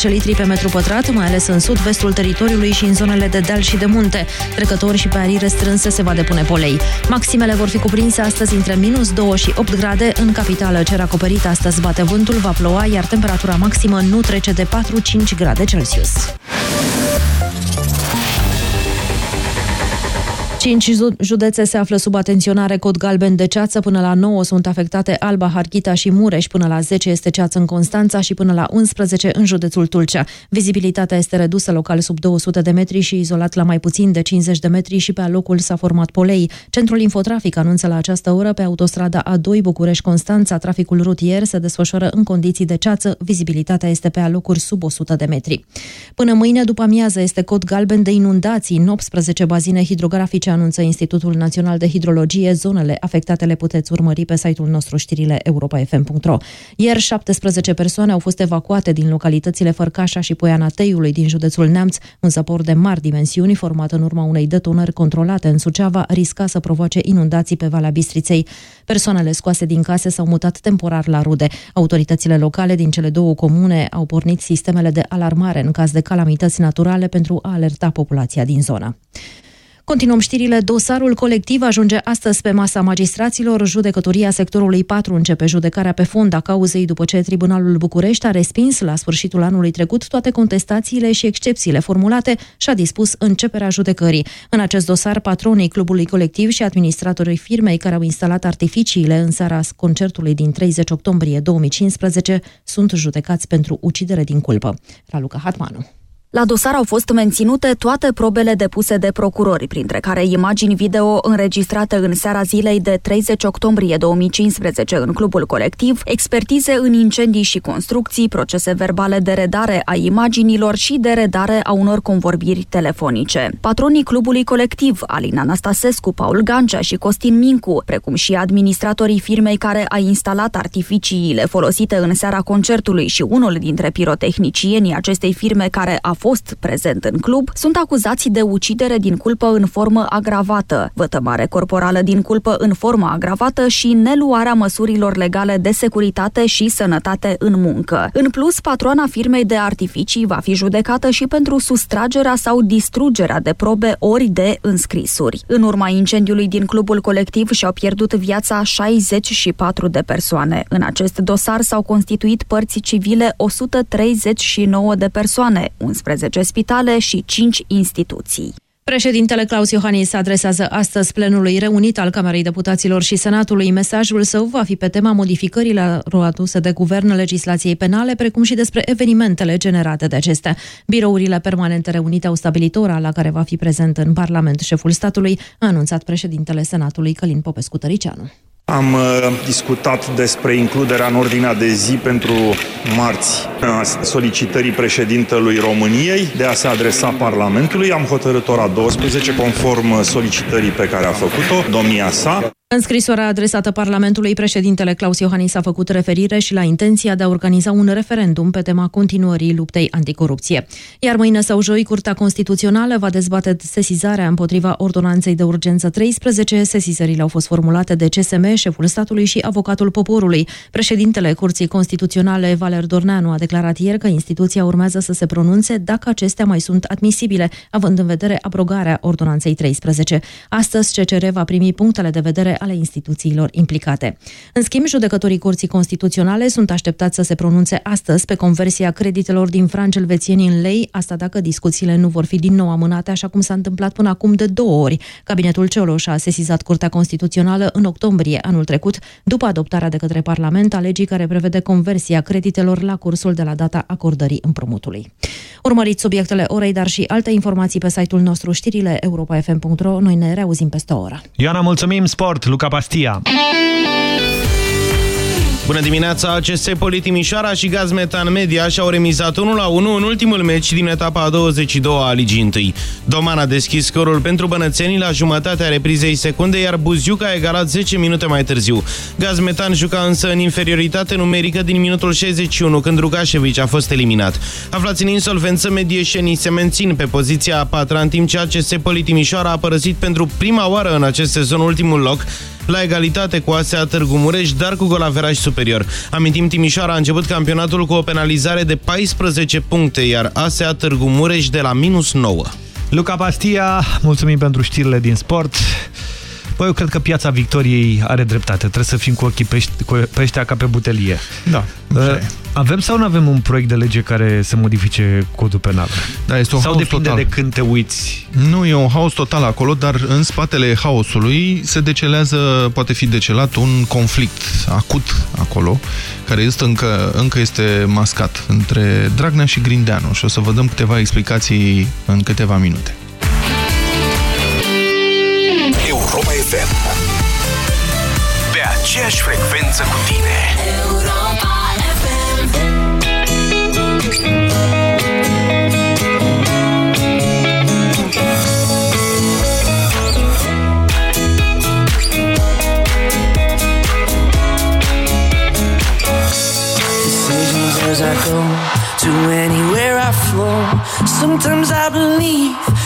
litri pe metru pătrat, mai ales în sud-vestul teritoriului și în zonele de deal și de munte. Trecători și pe arii restrânse se va depune polei. Maximele vor fi cuprinse astăzi între minus 2 și 8 grade în capital capitală. Cer acoperit astăzi bate vântul, va ploua, iar temperatura maximă nu trece de 4-5 grade Celsius. Cinci județe se află sub atenționare cod galben de ceață, până la 9 sunt afectate Alba, Harghita și Mureș, până la 10 este ceață în Constanța și până la 11 în județul Tulcea. Vizibilitatea este redusă local sub 200 de metri și izolat la mai puțin de 50 de metri și pe alocul s-a format polei. Centrul Infotrafic anunță la această oră pe autostrada A2 București-Constanța traficul rutier se desfășoară în condiții de ceață, vizibilitatea este pe alocuri sub 100 de metri. Până mâine după amiază este cod galben de inundații în 18 bazine hidrografice anunță Institutul Național de Hidrologie. Zonele afectate le puteți urmări pe site-ul nostru știrile europa.fm.ro. Ieri, 17 persoane au fost evacuate din localitățile Fărcașa și Poiana Teiului din județul Neamț. Un zăpor de mari dimensiuni, format în urma unei detonări controlate în Suceava, risca să provoace inundații pe Valea Bistriței. Persoanele scoase din case s-au mutat temporar la rude. Autoritățile locale din cele două comune au pornit sistemele de alarmare în caz de calamități naturale pentru a alerta populația din zonă. Continuăm știrile. Dosarul colectiv ajunge astăzi pe masa magistraților. Judecătoria sectorului 4 începe judecarea pe fond a cauzei după ce Tribunalul București a respins la sfârșitul anului trecut toate contestațiile și excepțiile formulate și a dispus începerea judecării. În acest dosar, patronii clubului colectiv și administratorii firmei care au instalat artificiile în seara concertului din 30 octombrie 2015 sunt judecați pentru ucidere din culpă. Raluca Hatmanu. La dosar au fost menținute toate probele depuse de procurori, printre care imagini video înregistrate în seara zilei de 30 octombrie 2015 în clubul colectiv, expertize în incendii și construcții, procese verbale de redare a imaginilor și de redare a unor convorbiri telefonice. Patronii clubului colectiv, Alina Anastasescu, Paul Gancea și Costin Mincu, precum și administratorii firmei care a instalat artificiile folosite în seara concertului și unul dintre pirotehnicienii acestei firme care a fost prezent în club, sunt acuzați de ucidere din culpă în formă agravată, vătămare corporală din culpă în formă agravată și neluarea măsurilor legale de securitate și sănătate în muncă. În plus, patroana firmei de artificii va fi judecată și pentru sustragerea sau distrugerea de probe ori de înscrisuri. În urma incendiului din clubul colectiv și-au pierdut viața 64 de persoane. În acest dosar s-au constituit părți civile 139 de persoane, 11 spitale și 5 instituții. Președintele Claus Iohannis se adresează astăzi plenului reunit al Camerei Deputaților și Senatului. Mesajul său va fi pe tema modificărilor aduse de guvern legislației penale, precum și despre evenimentele generate de acestea. Birourile permanente reunite au stabilit ora la care va fi prezent în Parlament șeful statului, a anunțat președintele Senatului Călin Popescu-Tăricianu. Am uh, discutat despre includerea în ordinea de zi pentru marți a solicitării președintelui României de a se adresa Parlamentului. Am hotărât ora 12 conform solicitării pe care a făcut-o domnia sa. În scrisoarea adresată Parlamentului, președintele Claus Iohannis a făcut referire și la intenția de a organiza un referendum pe tema continuării luptei anticorupție. Iar mâine sau joi, Curtea Constituțională va dezbate sesizarea împotriva ordonanței de urgență 13. Sesizările au fost formulate de CSM, șeful statului și avocatul poporului. Președintele Curții Constituționale, Valer Dorneanu, a declarat ieri că instituția urmează să se pronunțe dacă acestea mai sunt admisibile, având în vedere abrogarea ordonanței 13. Astăzi, CCR va primi punctele de vedere ale instituțiilor implicate. În schimb, judecătorii Curții Constituționale sunt așteptați să se pronunțe astăzi pe conversia creditelor din franci elvețieni în lei, asta dacă discuțiile nu vor fi din nou amânate, așa cum s-a întâmplat până acum de două ori. Cabinetul Cioloș a sesizat Curtea Constituțională în octombrie anul trecut, după adoptarea de către Parlament a legii care prevede conversia creditelor la cursul de la data acordării împrumutului. Urmăriți subiectele orei, dar și alte informații pe site-ul nostru știrile europa.fm.ro. Noi ne reauzim peste o oră. Ioana, mulțumim! Sport, Luca Pastia. Bună dimineața! ACS Politimișoara și Gazmetan Media și-au remizat 1-1 în ultimul meci din etapa a 22 a Ligii 1. Doman a deschis scorul pentru bănățenii la jumătatea reprizei secunde, iar Buziuc a egalat 10 minute mai târziu. Gazmetan juca însă în inferioritate numerică din minutul 61, când Rugașevici a fost eliminat. Aflați în insolvență, medieșenii se mențin pe poziția a patra, în timp ce ACS Politimișoara a părăsit pentru prima oară în acest sezon ultimul loc, la egalitate cu ASEA Târgu Mureș, dar cu golaveraj superior. Amintim, Timișoara a început campionatul cu o penalizare de 14 puncte, iar ASEA Târgu Mureș de la minus 9. Luca Pastia, mulțumim pentru știrile din sport. Păi eu cred că piața Victoriei are dreptate. Trebuie să fim cu ochii pești, cu peștea ca pe butelie. Da. Uh, avem sau nu avem un proiect de lege care să modifice codul penal? Da, este un sau haos depinde total. de când te uiți? Nu, e un haos total acolo, dar în spatele haosului se decelează, poate fi decelat un conflict acut acolo, care este încă, încă este mascat între Dragnea și Grindeanu și o să vă dăm câteva explicații în câteva minute. FM Pe aceeași frecvență cu tine Decisions as I go to anywhere I flow. Sometimes I believe,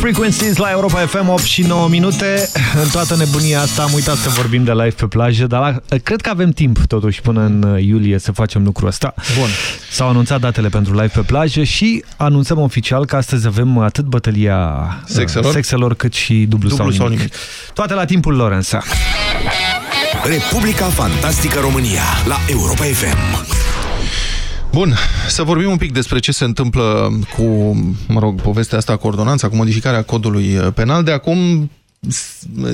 Frequencies la Europa FM 8 și 9 minute. În toată nebunia asta am uitat să vorbim de live pe plajă, dar la, cred că avem timp totuși până în iulie să facem lucrul ăsta. Bun. S-au anunțat datele pentru live pe plajă și anunțăm oficial că astăzi avem atât bătălia Sexelor? sexelor cât și dublu, Dublu sau, nimic. sau nimic. Toate la timpul lor însă. Republica Fantastică România la Europa FM. Bun, să vorbim un pic despre ce se întâmplă cu, mă rog, povestea asta cu ordonanța, cu modificarea codului uh, penal. De acum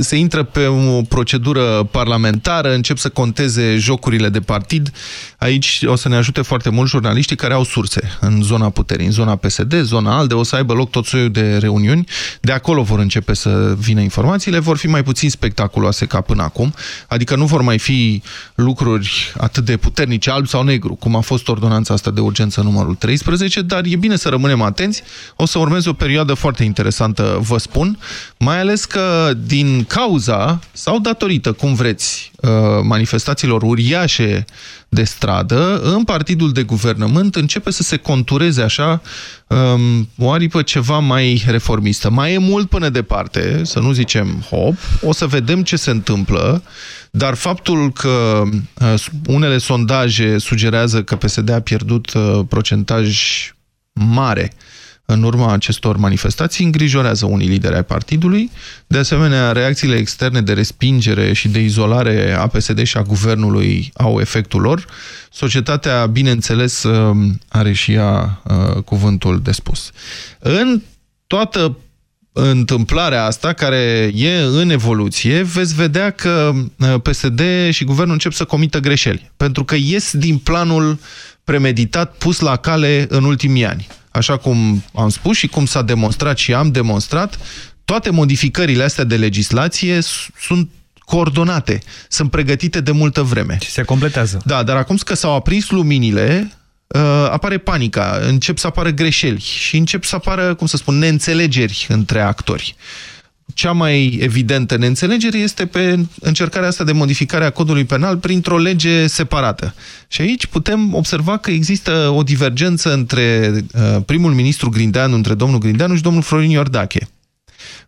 se intră pe o procedură parlamentară, încep să conteze jocurile de partid. Aici o să ne ajute foarte mult jurnaliștii care au surse în zona puterii, în zona PSD, zona ALDE, o să aibă loc tot soiul de reuniuni. De acolo vor începe să vină informațiile, vor fi mai puțin spectaculoase ca până acum, adică nu vor mai fi lucruri atât de puternice, alb sau negru, cum a fost ordonanța asta de urgență numărul 13, dar e bine să rămânem atenți. O să urmeze o perioadă foarte interesantă, vă spun, mai ales că din cauza sau datorită, cum vreți, uh, manifestațiilor uriașe de stradă, în partidul de guvernământ începe să se contureze așa um, o aripă ceva mai reformistă. Mai e mult până departe, să nu zicem hop, o să vedem ce se întâmplă, dar faptul că uh, unele sondaje sugerează că PSD a pierdut uh, procentaj mare în urma acestor manifestații îngrijorează unii lideri ai partidului. De asemenea, reacțiile externe de respingere și de izolare a PSD și a guvernului au efectul lor. Societatea, bineînțeles, are și ea uh, cuvântul de spus. În toată întâmplarea asta, care e în evoluție, veți vedea că uh, PSD și guvernul încep să comită greșeli, pentru că ies din planul premeditat pus la cale în ultimii ani așa cum am spus și cum s-a demonstrat și am demonstrat, toate modificările astea de legislație sunt coordonate, sunt pregătite de multă vreme. Și se completează. Da, dar acum că s-au aprins luminile, uh, apare panica, încep să apară greșeli și încep să apară, cum să spun, neînțelegeri între actori cea mai evidentă neînțelegere este pe încercarea asta de modificare a codului penal printr-o lege separată. Și aici putem observa că există o divergență între uh, primul ministru Grindeanu, între domnul Grindeanu și domnul Florin Iordache.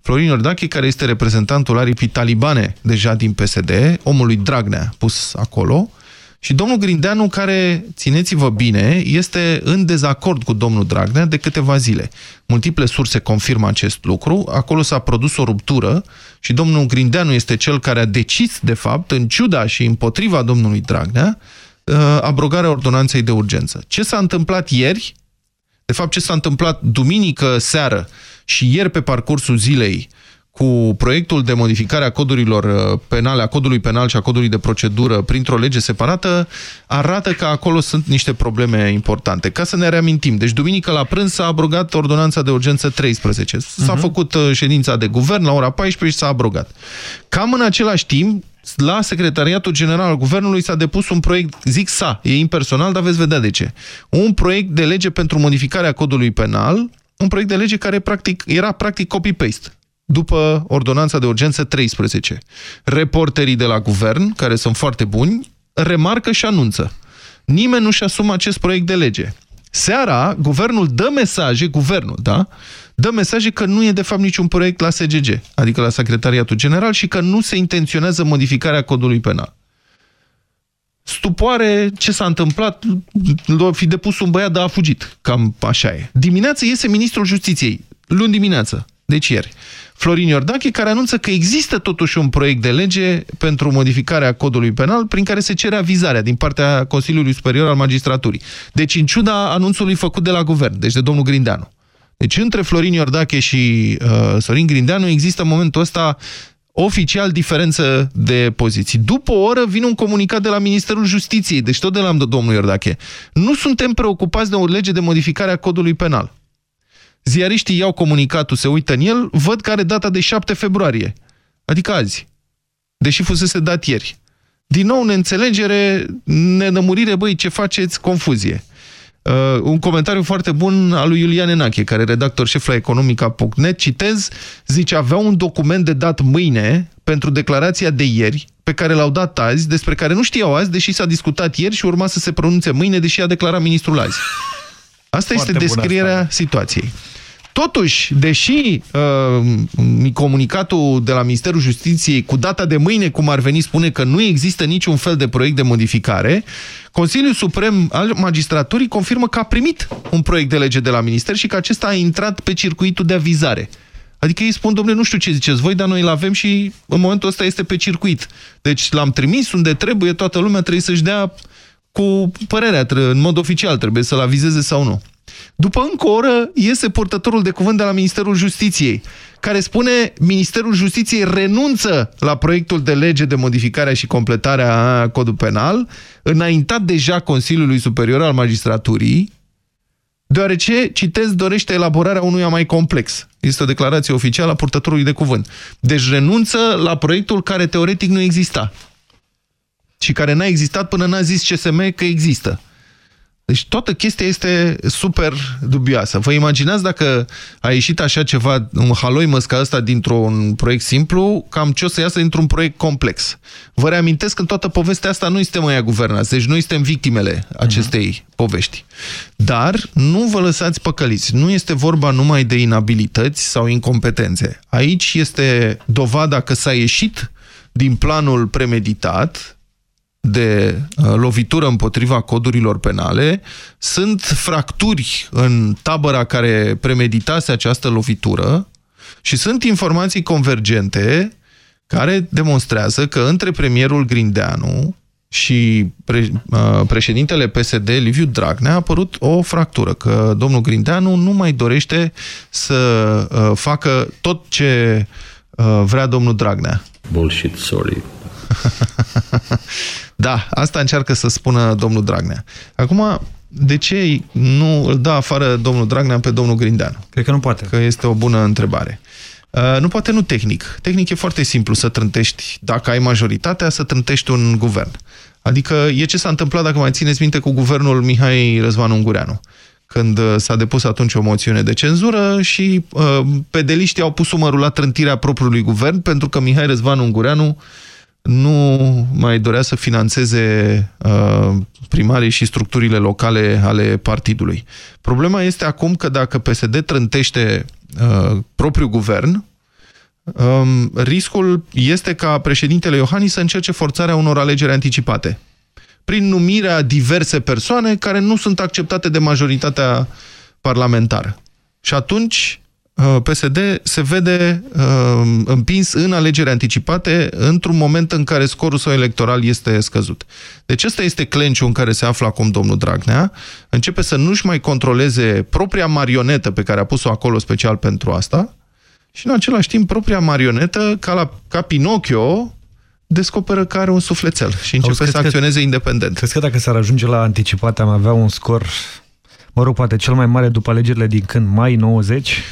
Florin Iordache, care este reprezentantul aripii talibane deja din PSD, omului Dragnea pus acolo, și domnul Grindeanu, care, țineți-vă bine, este în dezacord cu domnul Dragnea de câteva zile. Multiple surse confirmă acest lucru, acolo s-a produs o ruptură și domnul Grindeanu este cel care a decis, de fapt, în ciuda și împotriva domnului Dragnea, uh, abrogarea ordonanței de urgență. Ce s-a întâmplat ieri, de fapt ce s-a întâmplat duminică seară și ieri pe parcursul zilei, cu proiectul de modificare a codurilor uh, penale, a codului penal și a codului de procedură printr-o lege separată, arată că acolo sunt niște probleme importante. Ca să ne reamintim, deci duminică la prânz s-a abrogat ordonanța de urgență 13. S-a uh Mhm. -huh. făcut uh, ședința de guvern la ora 14 și s-a abrogat. Cam în același timp, la Secretariatul General al Guvernului s-a depus un proiect, zic sa, e impersonal, dar veți vedea de ce. Un proiect de lege pentru modificarea codului penal, un proiect de lege care practic era practic copy-paste după ordonanța de urgență 13. Reporterii de la guvern, care sunt foarte buni, remarcă și anunță. Nimeni nu-și asumă acest proiect de lege. Seara, guvernul dă mesaje, guvernul, da? Dă mesaje că nu e de fapt niciun proiect la SGG, adică la Secretariatul General, și că nu se intenționează modificarea codului penal. Stupoare, ce s-a întâmplat, l-a fi depus un băiat, dar a fugit. Cam așa e. Dimineața iese ministrul justiției, luni dimineață, deci ieri. Florin Iordache, care anunță că există totuși un proiect de lege pentru modificarea codului penal prin care se cere avizarea din partea Consiliului Superior al Magistraturii. Deci, în ciuda anunțului făcut de la guvern, deci de domnul Grindeanu. Deci, între Florin Iordache și uh, Sorin Grindeanu există în momentul ăsta oficial diferență de poziții. După o oră vine un comunicat de la Ministerul Justiției, deci tot de la domnul Iordache. Nu suntem preocupați de o lege de modificare a codului penal. Ziariștii iau comunicatul, se uită în el, văd că are data de 7 februarie, adică azi, deși fusese dat ieri. Din nou neînțelegere, nenămurire, băi, ce faceți? Confuzie. Uh, un comentariu foarte bun al lui Iulian Enache, care e redactor șef la economica.net, citez, zice, avea un document de dat mâine pentru declarația de ieri, pe care l-au dat azi, despre care nu știau azi, deși s-a discutat ieri și urma să se pronunțe mâine, deși a declarat ministrul azi. Asta Foarte este bună descrierea situației. Totuși, deși uh, comunicatul de la Ministerul Justiției cu data de mâine, cum ar veni, spune că nu există niciun fel de proiect de modificare, Consiliul Suprem al Magistraturii confirmă că a primit un proiect de lege de la Minister și că acesta a intrat pe circuitul de avizare. Adică ei spun, domnule, nu știu ce ziceți voi, dar noi îl avem și în momentul ăsta este pe circuit. Deci l-am trimis unde trebuie, toată lumea trebuie să-și dea cu părerea, în mod oficial, trebuie să-l avizeze sau nu. După încă o oră iese purtătorul de cuvânt de la Ministerul Justiției, care spune Ministerul Justiției renunță la proiectul de lege de modificare și completare a codul penal, înaintat deja Consiliului Superior al Magistraturii, deoarece, citez, dorește elaborarea unuia mai complex. Este o declarație oficială a purtătorului de cuvânt. Deci renunță la proiectul care teoretic nu exista și care n-a existat până n-a zis CSM că există. Deci toată chestia este super dubioasă. Vă imaginați dacă a ieșit așa ceva, un haloi măsca ăsta dintr-un proiect simplu, cam ce o să iasă dintr-un proiect complex. Vă reamintesc că în toată povestea asta nu suntem mai guvernați, deci noi suntem victimele acestei uh -huh. povești. Dar nu vă lăsați păcăliți. Nu este vorba numai de inabilități sau incompetențe. Aici este dovada că s-a ieșit din planul premeditat, de uh, lovitură împotriva codurilor penale, sunt fracturi în tabăra care premeditase această lovitură și sunt informații convergente care demonstrează că între premierul Grindeanu și pre, uh, președintele PSD, Liviu Dragnea, a apărut o fractură, că domnul Grindeanu nu mai dorește să uh, facă tot ce uh, vrea domnul Dragnea. Bullshit, sorry. Da, asta încearcă să spună domnul Dragnea. Acum, de ce nu îl dă afară domnul Dragnea pe domnul Grindeanu? Cred că nu poate. Că este o bună întrebare. Uh, nu poate, nu tehnic. Tehnic e foarte simplu să trântești, dacă ai majoritatea, să trântești un guvern. Adică e ce s-a întâmplat, dacă mai țineți minte, cu guvernul Mihai Răzvan Ungureanu când uh, s-a depus atunci o moțiune de cenzură și uh, pedeliștii au pus umărul la trântirea propriului guvern pentru că Mihai Răzvan Ungureanu nu mai dorea să financeze uh, primarii și structurile locale ale partidului. Problema este acum că dacă PSD trântește uh, propriul guvern, um, riscul este ca președintele Iohannis să încerce forțarea unor alegeri anticipate prin numirea diverse persoane care nu sunt acceptate de majoritatea parlamentară. Și atunci Uh, PSD se vede uh, împins în alegeri anticipate într-un moment în care scorul său electoral este scăzut. Deci ăsta este clenciul în care se află acum domnul Dragnea. Începe să nu-și mai controleze propria marionetă pe care a pus-o acolo special pentru asta și în același timp propria marionetă, ca, la, ca Pinocchio, descoperă că are un sufletel și începe Auzi, să acționeze că, independent. Crezi că dacă s-ar ajunge la anticipate am avea un scor, mă rog, poate cel mai mare după alegerile din când? Mai 90?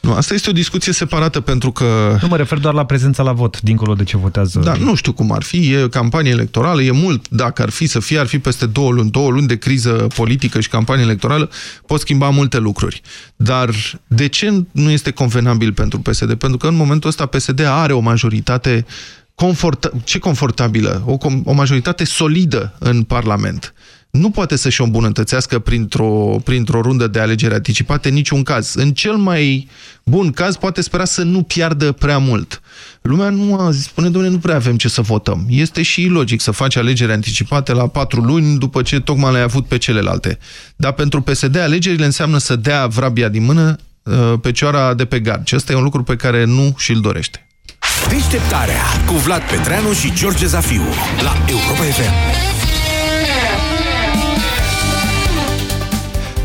Nu, asta este o discuție separată pentru că... Nu mă refer doar la prezența la vot, dincolo de ce votează. Da, nu știu cum ar fi, e campanie electorală, e mult, dacă ar fi să fie, ar fi peste două luni, două luni de criză politică și campanie electorală, pot schimba multe lucruri. Dar de ce nu este convenabil pentru PSD? Pentru că în momentul ăsta PSD are o majoritate confort... ce confortabilă? O, o majoritate solidă în Parlament nu poate să-și o îmbunătățească printr-o printr, -o, rundă de alegeri anticipate în niciun caz. În cel mai bun caz poate spera să nu piardă prea mult. Lumea nu a zis, spune, domnule, nu prea avem ce să votăm. Este și logic să faci alegeri anticipate la patru luni după ce tocmai le-ai avut pe celelalte. Dar pentru PSD alegerile înseamnă să dea vrabia din mână uh, pe cioara de pe gard. Și ăsta e un lucru pe care nu și-l dorește. Deșteptarea cu Vlad Petreanu și George Zafiu la Europa FM.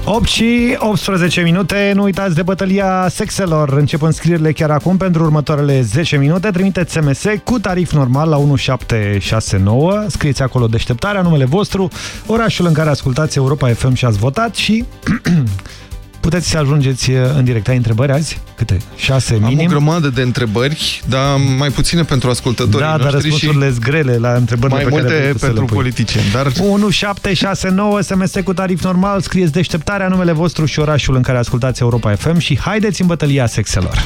8 și 18 minute, nu uitați de bătălia sexelor. Încep înscrierile chiar acum pentru următoarele 10 minute. Trimiteți SMS cu tarif normal la 1769. Scrieți acolo deșteptarea, numele vostru, orașul în care ascultați Europa FM și ați votat și Puteți să ajungeți uh, în direct. Ai întrebări azi? Câte? Șase minim? Am o grămadă de întrebări, dar mai puține pentru ascultătorii Da, dar răspunsurile sunt grele la întrebările mai pe multe care pentru politicieni. Dar... 1769 SMS cu tarif normal, scrieți deșteptarea, numele vostru și orașul în care ascultați Europa FM și haideți în bătălia sexelor.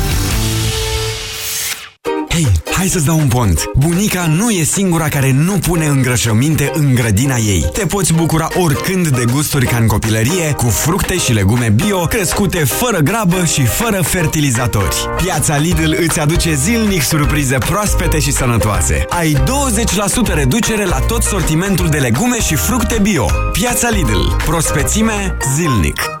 Hei, hai să-ți dau un pont. Bunica nu e singura care nu pune îngrășăminte în grădina ei. Te poți bucura oricând de gusturi ca în copilărie, cu fructe și legume bio, crescute fără grabă și fără fertilizatori. Piața Lidl îți aduce zilnic surprize proaspete și sănătoase. Ai 20% reducere la tot sortimentul de legume și fructe bio. Piața Lidl. Prospețime zilnic.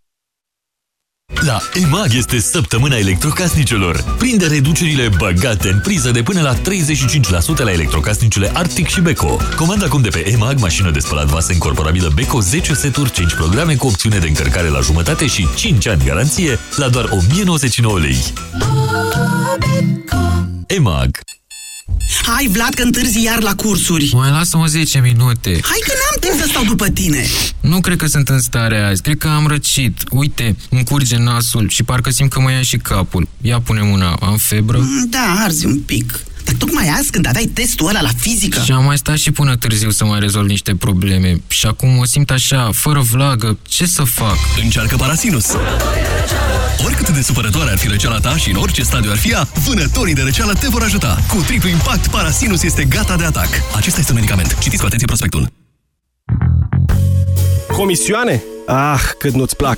La EMAG este săptămâna electrocasnicelor. Prinde reducerile băgate în priză de până la 35% la electrocasnicele Arctic și Beko. Comanda acum de pe EMAG mașină de spălat vase incorporabilă Beko 10 seturi, 5 programe cu opțiune de încărcare la jumătate și 5 ani garanție la doar 1099 lei. EMAG Hai, Vlad, că întârzi iar la cursuri. Mai lasă-mă 10 minute. Hai că n-am timp să stau după tine. Nu cred că sunt în stare azi. Cred că am răcit. Uite, îmi curge nasul și parcă simt că mă ia și capul. Ia pune mâna. Am febră? Mm, Da, arzi un pic. Dar tocmai azi, când aveai testul ăla la fizică... Și am mai stat și până târziu să mai rezolv niște probleme. Și acum o simt așa, fără vlagă. Ce să fac? Încearcă Parasinus! Oricât de supărătoare ar fi răceala ta și în orice stadiu ar fi ea, vânătorii de răceală te vor ajuta. Cu triplu impact, Parasinus este gata de atac. Acesta este un medicament. Citiți cu atenție prospectul. Comisioane? Ah, cât nu-ți plac!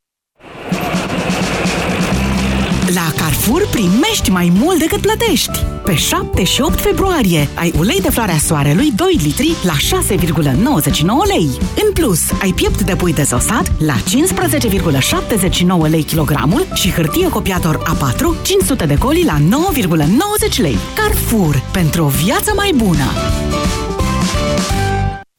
Carrefour primești mai mult decât plătești. Pe 7 și 8 februarie ai ulei de floarea soarelui 2 litri la 6,99 lei. În plus, ai piept de pui dezosat la 15,79 lei kilogramul și hârtie copiator A4 500 de coli la 9,90 lei. Carrefour, pentru o viață mai bună!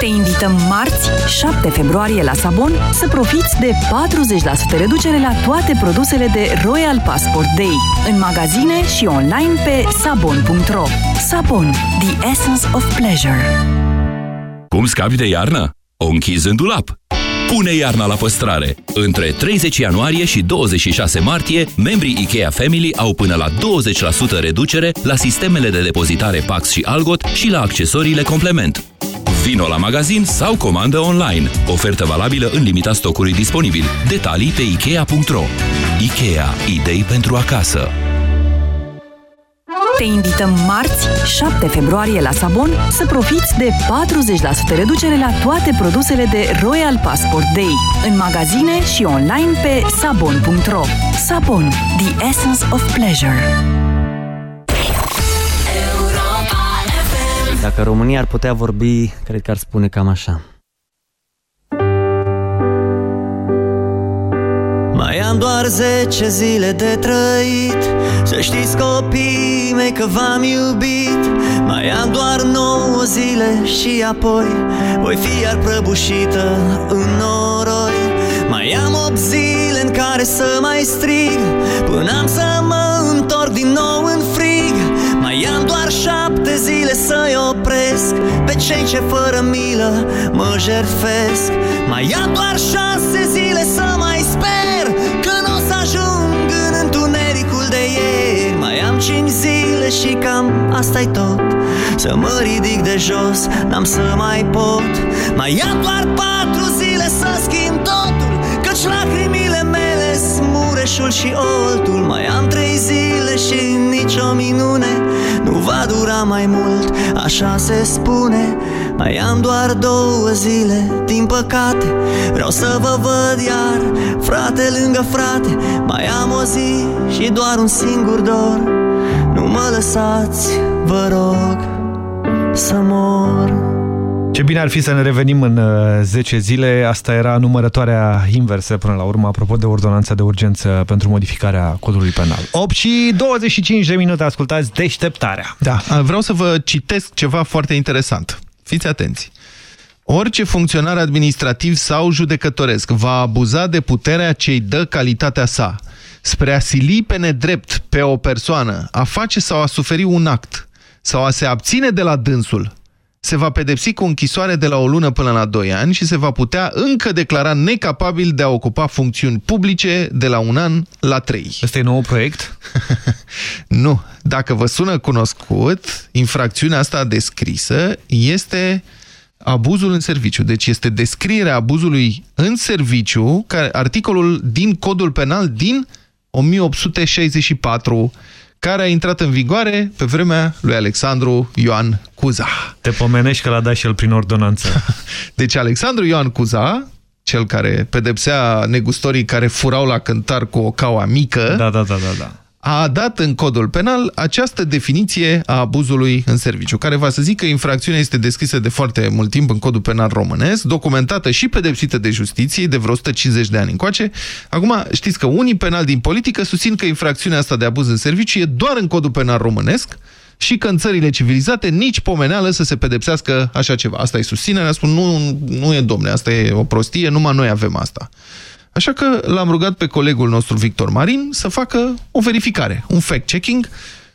Te invităm marți, 7 februarie la Sabon să profiți de 40% reducere la toate produsele de Royal Passport Day în magazine și online pe sabon.ro. Sabon, the essence of pleasure. Cum scapi de iarnă? O închizi în dulap. Pune iarna la păstrare! Între 30 ianuarie și 26 martie, membrii IKEA Family au până la 20% reducere la sistemele de depozitare Pax și Algot și la accesoriile complement. Vino la magazin sau comandă online. Ofertă valabilă în limita stocului disponibil. Detalii pe Ikea.ro Ikea. Idei pentru acasă. Te invităm marți, 7 februarie la Sabon să profiți de 40% reducere la toate produsele de Royal Passport Day în magazine și online pe sabon.ro. Sabon, the essence of pleasure. Dacă România ar putea vorbi, cred că ar spune cam așa. Mai am doar 10 zile de trăit. Să știți copii mei că v-am iubit. Mai am doar 9 zile și apoi Voi fi iar prăbușită în noroi. Mai am 8 zile în care să mai strig Până am să mă întorc din nou zile să-i opresc Pe cei ce fără milă mă jertfesc. Mai am doar 6 zile să mai sper Că nu o să ajung în întunericul de ieri. Mai am 5 zile și cam asta-i tot. Să mă ridic de jos, n-am să mai pot. Mai am doar 4 zile să schimb totul Căci lacrimile mele smureșul și oltul Mai am trei zile și nicio minune. Nu va dura mai mult, așa se spune. Mai am doar două zile, din păcate. Vreau să vă văd iar, frate lângă frate. Mai am o zi și doar un singur dor. Nu mă lăsați, vă rog, să mor Ce bine ar fi să ne revenim în uh, 10 zile. Asta era numărătoarea inversă până la urmă, apropo de ordonanța de urgență pentru modificarea codului penal. 8 și 25 de minute, ascultați deșteptarea. Da, vreau să vă citesc ceva foarte interesant. Fiți atenți. Orice funcționar administrativ sau judecătoresc va abuza de puterea ce îi dă calitatea sa spre a sili pe nedrept pe o persoană, a face sau a suferi un act sau a se abține de la dânsul, se va pedepsi cu închisoare de la o lună până la 2 ani și se va putea încă declara necapabil de a ocupa funcțiuni publice de la un an la 3. Ăsta e nou proiect? nu. Dacă vă sună cunoscut, infracțiunea asta descrisă este abuzul în serviciu. Deci este descrierea abuzului în serviciu, care, articolul din codul penal din 1864, care a intrat în vigoare pe vremea lui Alexandru Ioan Cuza. Te pomenești că l-a dat și el prin ordonanță. Deci Alexandru Ioan Cuza, cel care pedepsea negustorii care furau la cântar cu o caua mică, da, da, da, da, da. A dat în codul penal această definiție a abuzului în serviciu, care va să zic că infracțiunea este descrisă de foarte mult timp în codul penal românesc, documentată și pedepsită de justiție de vreo 150 de ani încoace. Acum, știți că unii penali din politică susțin că infracțiunea asta de abuz în serviciu e doar în codul penal românesc și că în țările civilizate nici pomeneală să se pedepsească așa ceva. Asta e susținerea, spun, nu, nu e domne, asta e o prostie, numai noi avem asta. Așa că l-am rugat pe colegul nostru Victor Marin să facă o verificare, un fact-checking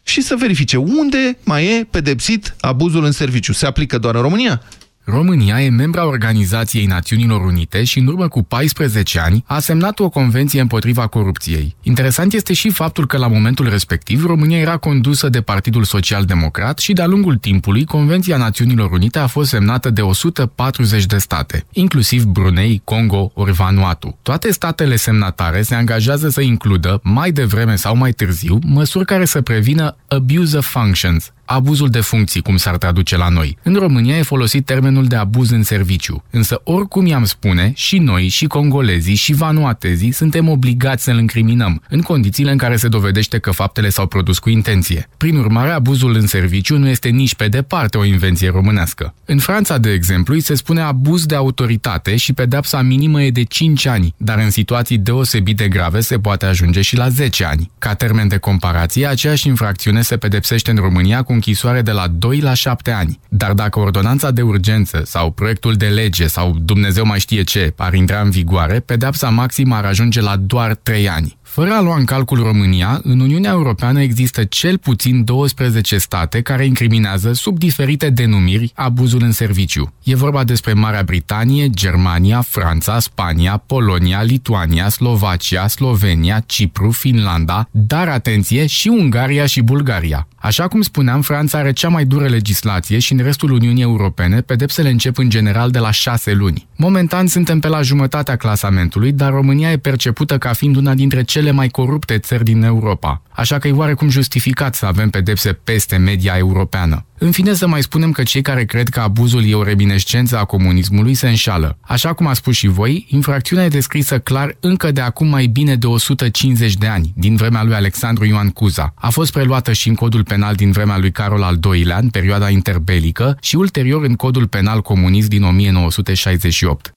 și să verifice unde mai e pedepsit abuzul în serviciu. Se aplică doar în România? România e membra Organizației Națiunilor Unite și în urmă cu 14 ani a semnat o convenție împotriva corupției. Interesant este și faptul că la momentul respectiv România era condusă de Partidul Social Democrat și de-a lungul timpului Convenția Națiunilor Unite a fost semnată de 140 de state, inclusiv Brunei, Congo, ori Vanuatu. Toate statele semnatare se angajează să includă, mai devreme sau mai târziu, măsuri care să prevină abuse of functions, abuzul de funcții, cum s-ar traduce la noi. În România e folosit termenul de abuz în serviciu, însă oricum i-am spune, și noi, și congolezii, și vanuatezii suntem obligați să-l încriminăm, în condițiile în care se dovedește că faptele s-au produs cu intenție. Prin urmare, abuzul în serviciu nu este nici pe departe o invenție românească. În Franța, de exemplu, îi se spune abuz de autoritate și pedepsa minimă e de 5 ani, dar în situații deosebit de grave se poate ajunge și la 10 ani. Ca termen de comparație, aceeași infracțiune se pedepsește în România cu închisoare de la 2 la 7 ani. Dar dacă ordonanța de urgență sau proiectul de lege sau Dumnezeu mai știe ce ar intra în vigoare, pedepsa maximă ar ajunge la doar 3 ani. Fără a lua în calcul România, în Uniunea Europeană există cel puțin 12 state care incriminează sub diferite denumiri abuzul în serviciu. E vorba despre Marea Britanie, Germania, Franța, Spania, Polonia, Lituania, Slovacia, Slovenia, Cipru, Finlanda, dar atenție și Ungaria și Bulgaria. Așa cum spuneam, Franța are cea mai dură legislație și în restul Uniunii Europene pedepsele încep în general de la 6 luni. Momentan suntem pe la jumătatea clasamentului, dar România e percepută ca fiind una dintre cele cele mai corupte țări din Europa, așa că e oarecum justificat să avem pedepse peste media europeană. În fine să mai spunem că cei care cred că abuzul e o reminescență a comunismului se înșală. Așa cum a spus și voi, infracțiunea e descrisă clar încă de acum mai bine de 150 de ani, din vremea lui Alexandru Ioan Cuza. A fost preluată și în codul penal din vremea lui Carol al II-lea, în perioada interbelică, și ulterior în codul penal comunist din 1968.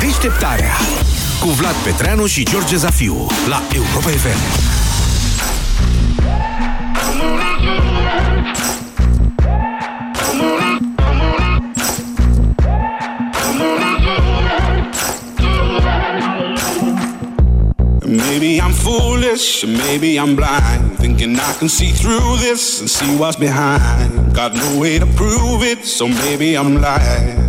Deșteptarea cu Vlad Petreanu și George Zafiu la Europa FM. Maybe I'm foolish, maybe I'm blind, thinking I can see through this and see what's behind. Got no way to prove it, so maybe I'm lying.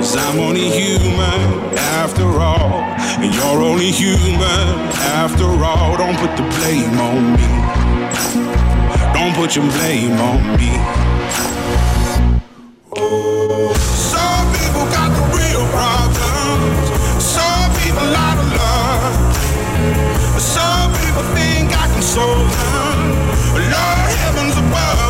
Cause I'm only human after all, and you're only human after all. Don't put the blame on me. Don't put your blame on me. Some people got the real problems. Some people love. Some people think I can solve them. Lord heavens above,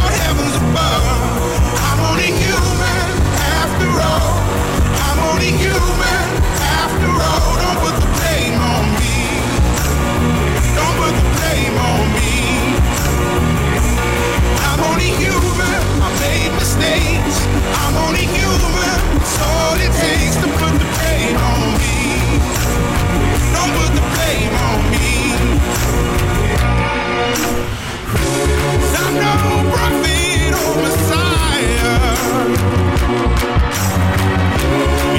Lord heavens above. I'm only human after all. I'm only human after all. Don't put the blame on me. Don't put the blame on me. I'm only human. I made mistakes. I'm only human. All it takes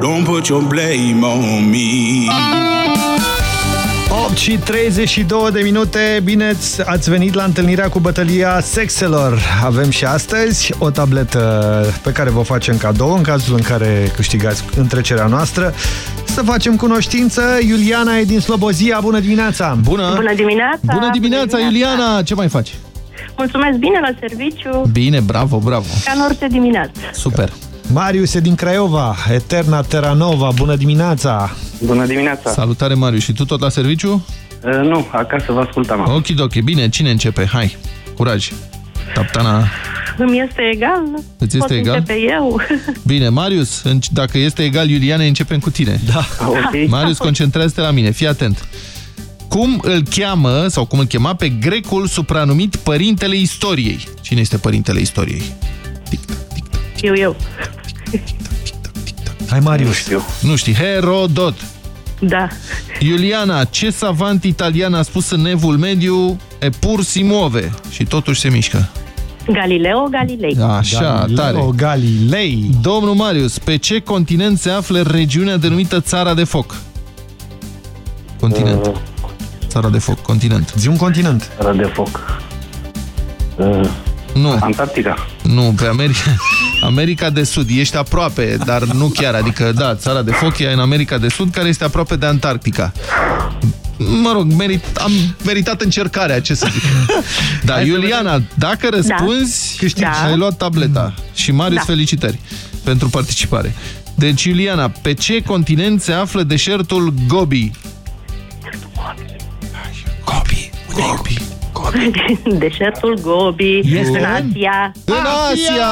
Don't put your blame on me. 8 și 32 de minute, bine ați venit la întâlnirea cu bătălia sexelor. Avem și astăzi o tabletă pe care vă facem cadou în cazul în care câștigați întrecerea noastră. Să facem cunoștință, Iuliana e din Slobozia, bună dimineața! Bună! Bună dimineața! Bună dimineața, Iuliana! Ce mai faci? Mulțumesc bine la serviciu, Bine, bravo, bravo! ca în orice dimineață. Super! Marius e din Craiova, Eterna Terranova, bună dimineața! Bună dimineața! Salutare, Marius. Și tu tot la serviciu? Uh, nu, acasă vă ascultam. Ok, ok. Bine, cine începe? Hai, curaj. Taptana. Îmi este egal, Îți pot este egal? începe eu. Bine, Marius, înci- dacă este egal Iuliane, începem cu tine. Da. Ok. Marius, concentrează-te la mine, fii atent. Cum îl cheamă, sau cum îl chema pe grecul supranumit Părintele Istoriei? Cine este Părintele Istoriei? Eu, eu. Hai, Marius. Nu știi, Herodot. Da. Iuliana, ce savant italian a spus în evul mediu e pur si muove și totuși se mișcă? Galileo Galilei. Așa, Galileo tare. Galilei. Domnul Marius, pe ce continent se află regiunea denumită Țara de Foc? Continent. Țara de foc, continent. Zi un continent. Țara de foc. Uh, Nu. Antarctica. Nu, pe America, America de Sud. Ești aproape, dar nu chiar. Adică, da, țara de foc e în America de Sud, care este aproape de Antarctica. Mă rog, merit, am meritat încercarea, ce să zic. Da, Hai să Iuliana, dacă răspunzi, Câștigi. Da. ai luat tableta. Și Marius, Da. felicitări pentru participare. Deci, Iuliana, pe ce continent se află deșertul Gobi? Gobi, Gobi. Deșertul Gobi. Este în în- Asia. În Asia!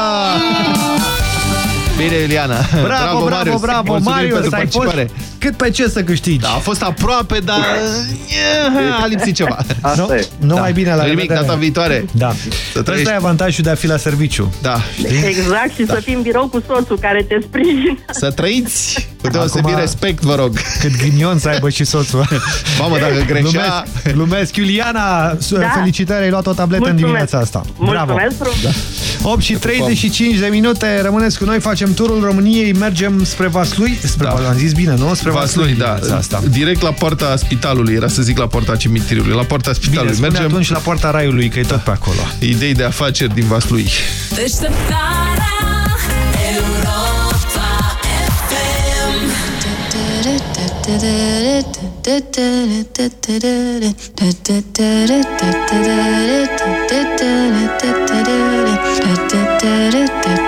Bine, Iuliana. Bravo, bravo, Marius. bravo, Mulțumim Marius, pentru ai fost participare. cât pe ce să câștigi. Da, a fost aproape, dar eh, a lipsit ceva. Nu, nu mai bine la Nimic, revedere. data viitoare. Da. Să Ăsta trăiești. e avantajul de a fi la serviciu. Da, Exact, și să fii în birou cu soțul care te sprijină. Să trăiți cu deosebit Acum- respect, vă rog. Cât ghinion să aibă și soțul. Mamă, dacă greșea... Glumesc, glumesc. Iuliana, Da. felicitări, ai luat o tabletă în Mulțumesc. dimineața asta. Bravo. Mulțumesc frumos. Da. 8 și 35 de minute, rămâneți cu noi, facem turul României, mergem spre Vaslui, spre Da. am zis bine, nu? Spre Vaslui, da. dimineața Asta. Direct la poarta spitalului, era să zic la poarta cimitirului, la poarta Bine, spitalului. spune Mergem atunci la poarta raiului, că e tot pe acolo. idei de afaceri din Vaslui. Deșteptarea Europa FM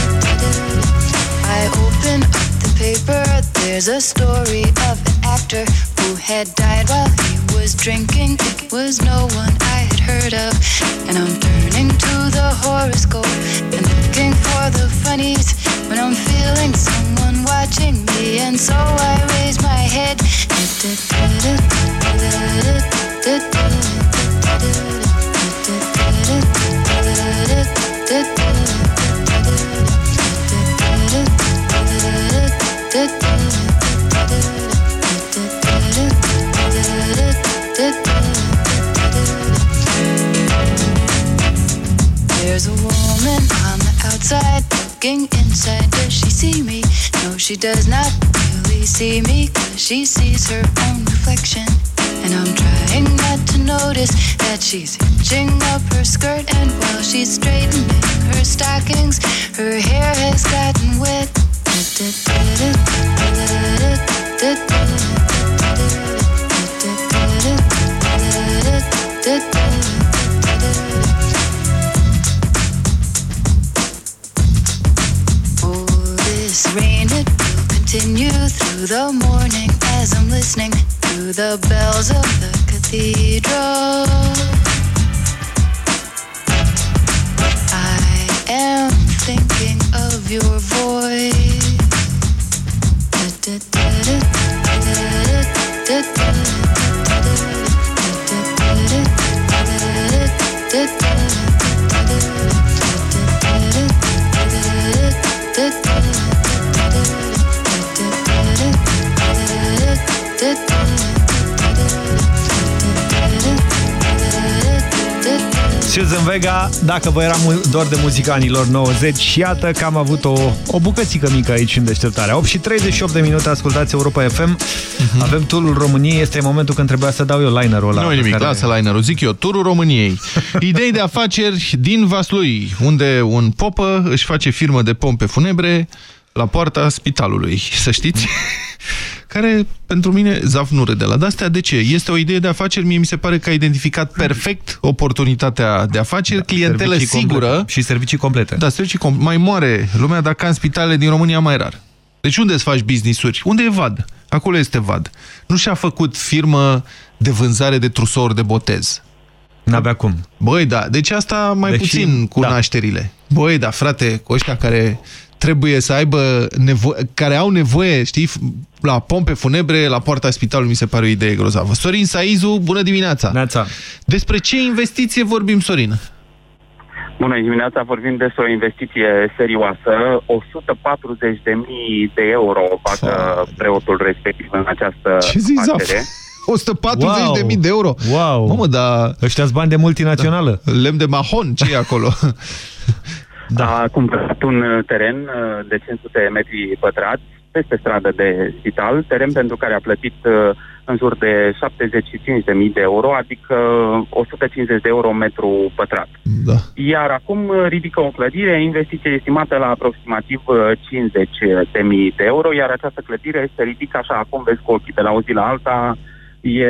There's a story of an actor who had died while he was drinking. It was no one I had heard of. And I'm turning to the horoscope and looking for the funnies when I'm feeling someone watching me. And so I raise my head. There's a woman on the outside looking inside. Does she see me? No, she does not really see me because she sees her own reflection. And I'm trying not to notice that she's hitching up her skirt. And while she's straightening her stockings, her hair has gotten wet. continue through the morning as I'm listening to the bells of the cathedral. I am thinking of your voice. Da, da, da, Susan Vega, dacă vă era dor de muzica anilor 90 și iată că am avut o, o bucățică mică aici în deșteptarea. 8 și 38 de minute, ascultați Europa FM. Uh mhm. -huh. Avem turul României, este momentul când trebuia să dau eu linerul ăla. Nu nimic, care... lasă linerul, zic eu, turul României. Idei de afaceri din Vaslui, unde un popă își face firmă de pompe funebre la poarta spitalului, să știți care, pentru mine, zaf nu râde la de-astea. De ce? Este o idee de afaceri, mie mi se pare că a identificat perfect oportunitatea de afaceri, da, clientelă servicii sigură. complete. Și servicii complete. Da, servicii com mai moare lumea dacă în spitalele din România mai rar. Deci unde îți faci business-uri? Unde e VAD? Acolo este VAD. Nu și-a făcut firmă de vânzare de trusori de botez. N-avea cum. Băi, da. Deci asta mai Deci, puțin cu da. nașterile. Băi, da, frate, cu ăștia care trebuie să aibă nevoie, care au nevoie, știi, la pompe funebre, la poarta spitalului, mi se pare o idee grozavă. Sorin Saizu, bună dimineața! Neața. Despre ce investiție vorbim, Sorin? Bună dimineața, vorbim despre o investiție serioasă. 140.000 de euro bagă preotul respectiv în această Ce zici, Zaf? afacere. 140.000 de euro. Wow. Mamă, dar... ăștia bani de multinațională. Da. Lemn de mahon, ce e acolo? Da. A cumpărat un uh, teren uh, de 500 metri pătrați peste stradă de spital, teren pentru care a plătit uh, în jur de 75.000 de euro, adică 150 de euro metru pătrat. Da. Iar acum uh, ridică o clădire, investiție estimată la aproximativ uh, 50.000 de euro, iar această clădire se ridică așa, acum vezi cu ochii de la o zi la alta, e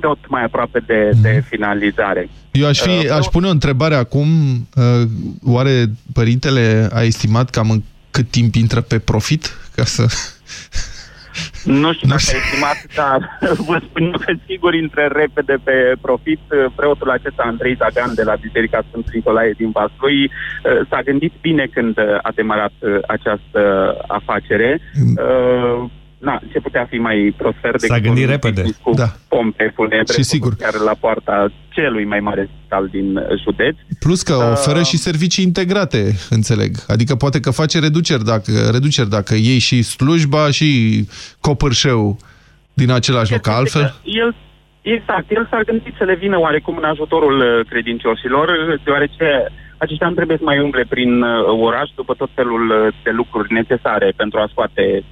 tot mai aproape de, de finalizare. Eu aș, fi, Uh, aș pune o întrebare acum. Uh, Oare părintele a estimat cam în cât timp intră pe profit? Ca să... Nu știu dacă a estimat, dar vă spun eu că sigur intră repede pe profit. Preotul acesta, Andrei Zagan, de la Biserica Sfânt Nicolae din Vaslui, s-a gândit bine când a demarat această afacere. Uh, Na, ce putea fi mai prosper decât S-a gândit un repede. business cu Da. pompe funebre, Și sigur. chiar la poarta celui mai mare spital din uh, județ. Plus că oferă și servicii integrate, înțeleg. Adică poate că face reduceri dacă, reduceri dacă iei și slujba și copârșeu din același loc. Altfel, El, exact, el s-a gândit să le vină oarecum în ajutorul uh, credincioșilor, uh, deoarece aceștia nu trebuie să mai umble prin uh, oraș după tot felul uh, de lucruri necesare pentru a scoate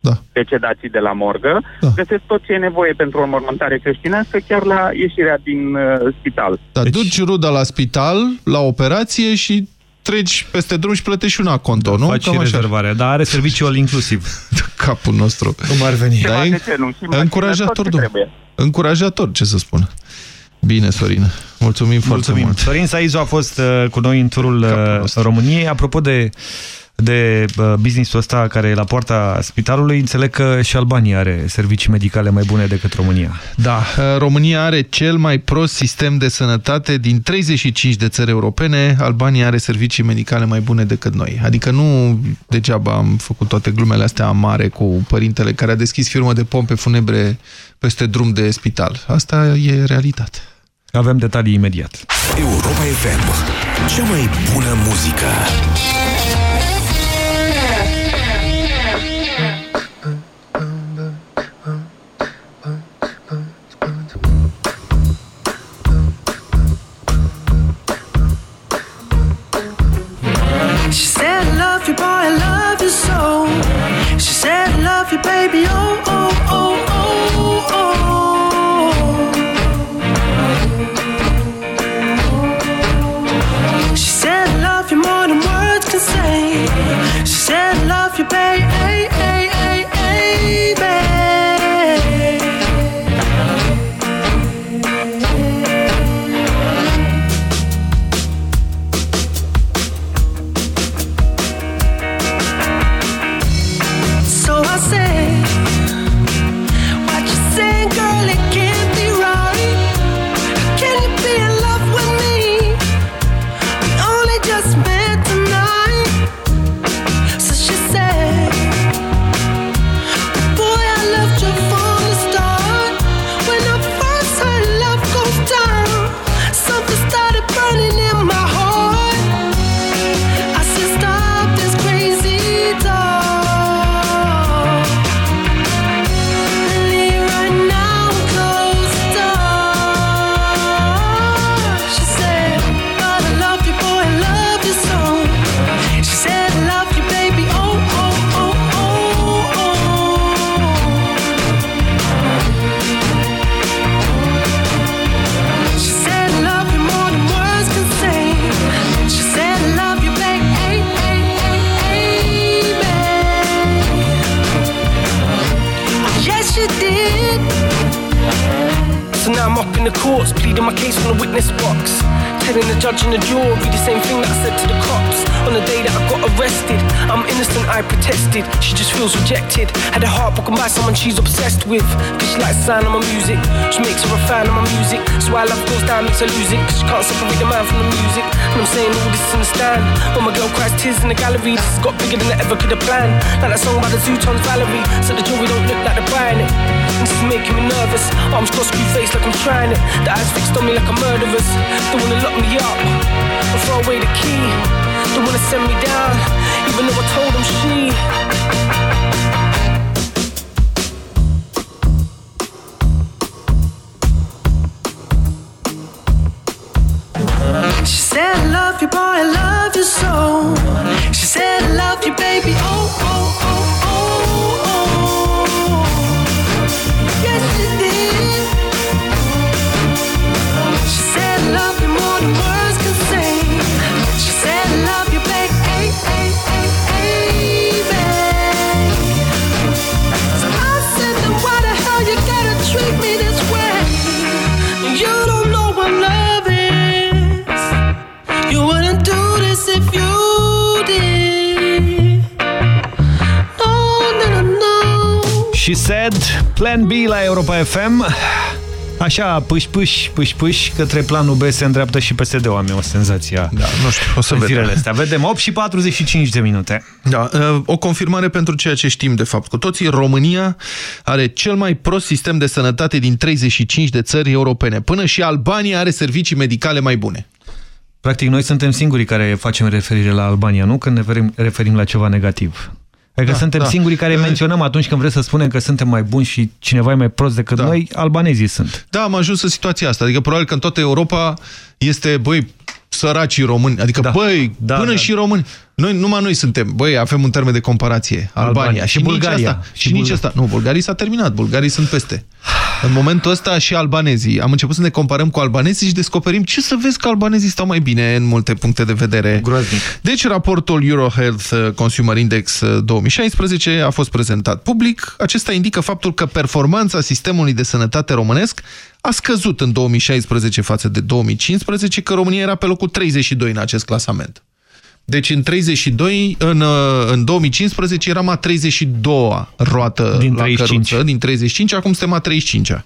da. decedații de la morgă. Da. Găsesc tot ce e nevoie pentru o mormântare creștinească chiar la ieșirea din uh, spital. da, deci... duci ruda la spital, la operație și treci peste drum și plătești una conto, nu? Faci și Cam așa. rezervarea, dar are serviciul inclusiv. Capul nostru. Cum ar veni? Ceva Da, e de genul. Și mașină, încurajator, tot ce domnule. trebuie. Încurajator, ce să spun. Bine, Sorin. Mulțumim, foarte Mulțumim. mult. Sorin Saizu a fost uh, cu noi în turul uh, României. Apropo de, de uh, business-ul ăsta care e la poarta spitalului, înțeleg că și Albania are servicii medicale mai bune decât România. Da, uh, România are cel mai prost sistem de sănătate din 35 de țări europene. Albania are servicii medicale mai bune decât noi. Adică nu degeaba am făcut toate glumele astea amare cu părintele care a deschis firmă de pompe funebre peste drum de spital. Asta e realitate. Avem detalii imediat. Europa FM. Cea mai bună muzică. Love you so. She said, love you, baby, oh, oh, oh, seule musique Plan B la Europa FM. Așa, pâș, pâș, pâș, pâș, către planul B se îndreaptă și PSD-ul, am eu o senzația. Da, nu știu, o să în vedem. zilele astea. Vedem 8 și 45 de minute. Da, uh, o confirmare pentru ceea ce știm de fapt cu toții. România are cel mai prost sistem de sănătate din 35 de țări europene. Până și Albania are servicii medicale mai bune. Practic, noi suntem singurii care facem referire la Albania, nu? Când ne referim, referim la ceva negativ. Adică Da, suntem da. singurii care menționăm atunci când vrem să spunem că suntem mai buni și cineva e mai prost decât Da. noi, albanezii sunt. Da, am ajuns în situația asta. Adică probabil că în toată Europa este, băi, săracii români. Adică, da. băi, Da, până da. și români. Noi, numai noi suntem. Băi, avem un termen de comparație. Albania. Albania. Și, Și nici Bulgaria. Asta, și, Și nici Bulga- asta. Nu, bulgarii s-a terminat. Bulgarii sunt peste. În momentul ăsta și albanezii. Am început să ne comparăm cu albanezii și descoperim ce să vezi că albanezii stau mai bine în multe puncte de vedere. Groaznic. Deci, raportul EuroHealth uh, Consumer Index uh, 2016 a fost prezentat public. Acesta indică faptul că performanța sistemului de sănătate românesc a scăzut în 2016 față de 2015, că România era pe locul 32 în acest clasament. Deci în 32, în, uh, în 2015 eram a 32-a roată Din la 35. căruță, din 35, acum suntem a 35-a.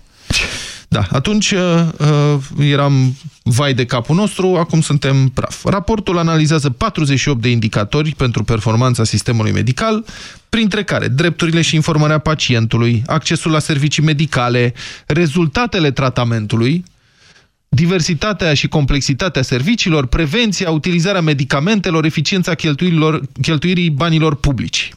Da, atunci uh, uh, eram vai de capul nostru, acum suntem praf. Raportul analizează 48 de indicatori pentru performanța sistemului medical, printre care drepturile și informarea pacientului, accesul la servicii medicale, rezultatele tratamentului, diversitatea și complexitatea serviciilor, prevenția, utilizarea medicamentelor, eficiența cheltuirilor, cheltuirii banilor publici.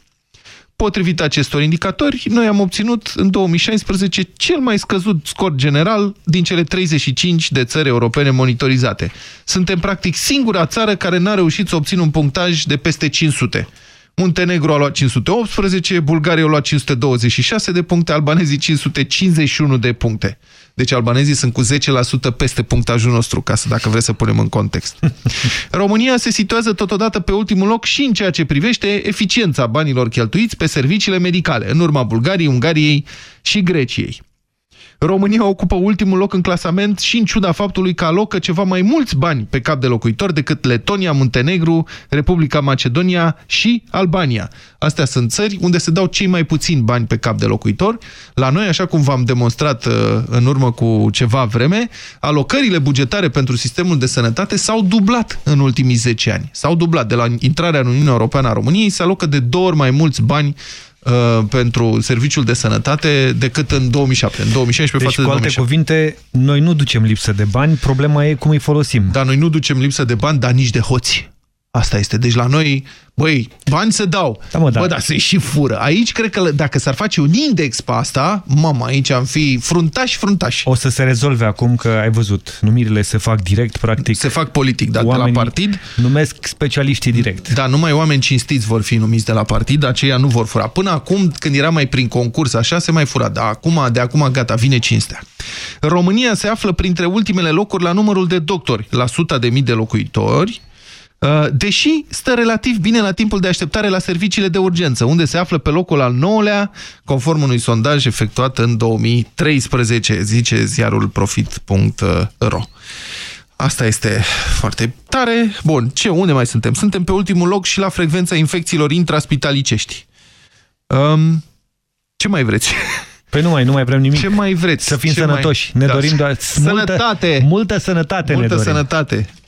Potrivit acestor indicatori, noi am obținut în 2016 cel mai scăzut scor general din cele 35 de țări europene monitorizate. Suntem practic singura țară care n-a reușit să obțină un punctaj de peste 500. Muntenegru a luat 518, Bulgaria a luat 526 de puncte, albanezii 551 de puncte. Deci albanezii sunt cu 10% peste punctajul nostru, ca să, dacă vreți să punem în context. România se situează totodată pe ultimul loc și în ceea ce privește eficiența banilor cheltuiți pe serviciile medicale, în urma Bulgariei, Ungariei și Greciei. România ocupă ultimul loc în clasament și în ciuda faptului că alocă ceva mai mulți bani pe cap de locuitor decât Letonia, Muntenegru, Republica Macedonia și Albania. Astea sunt țări unde se dau cei mai puțini bani pe cap de locuitor. La noi, așa cum v-am demonstrat uh, în urmă cu ceva vreme, alocările bugetare pentru sistemul de sănătate s-au dublat în ultimii 10 ani. S-au dublat. De la intrarea în Uniunea Europeană a României se alocă de două ori mai mulți bani uh, pentru serviciul de sănătate decât în 2007. În 2016 Deci, față cu de alte 2007. cuvinte, noi nu ducem lipsă de bani, problema e cum îi folosim. Dar noi nu ducem lipsă de bani, dar nici de hoți. Asta este. Deci la noi, băi, bani se dau. Da, mă, da. Bă, dar se și fură. Aici cred că dacă s-ar face un index pe asta, mama, aici am fi fruntași, fruntași. O să se rezolve acum că ai văzut, numirile se fac direct, practic. Se fac politic, dar de la Oamenii partid. numesc specialiștii direct. Da, numai oameni cinstiți vor fi numiți de la partid, aceia nu vor fura. Până acum, când era mai prin concurs, așa se mai fura, dar acum, de acum gata, vine cinstea. România se află printre ultimele locuri la numărul de doctori, la suta de mii de locuitori, Uh, deși stă relativ bine la timpul de așteptare la serviciile de urgență, unde se află pe locul al nouălea, conform unui sondaj efectuat în 2013, zice ziarul profit.ro. Asta este foarte tare. Bun, ce, unde mai suntem? Suntem pe ultimul loc și la frecvența infecțiilor intraspitalicești. Um, ce mai vreți? Păi nu mai, nu mai vrem nimic. Ce mai vreți? Să fim Ce sănătoși. mai- Ne Da. dorim doar Sănătate! Multă, multă sănătate Multă ne dorim. sănătate!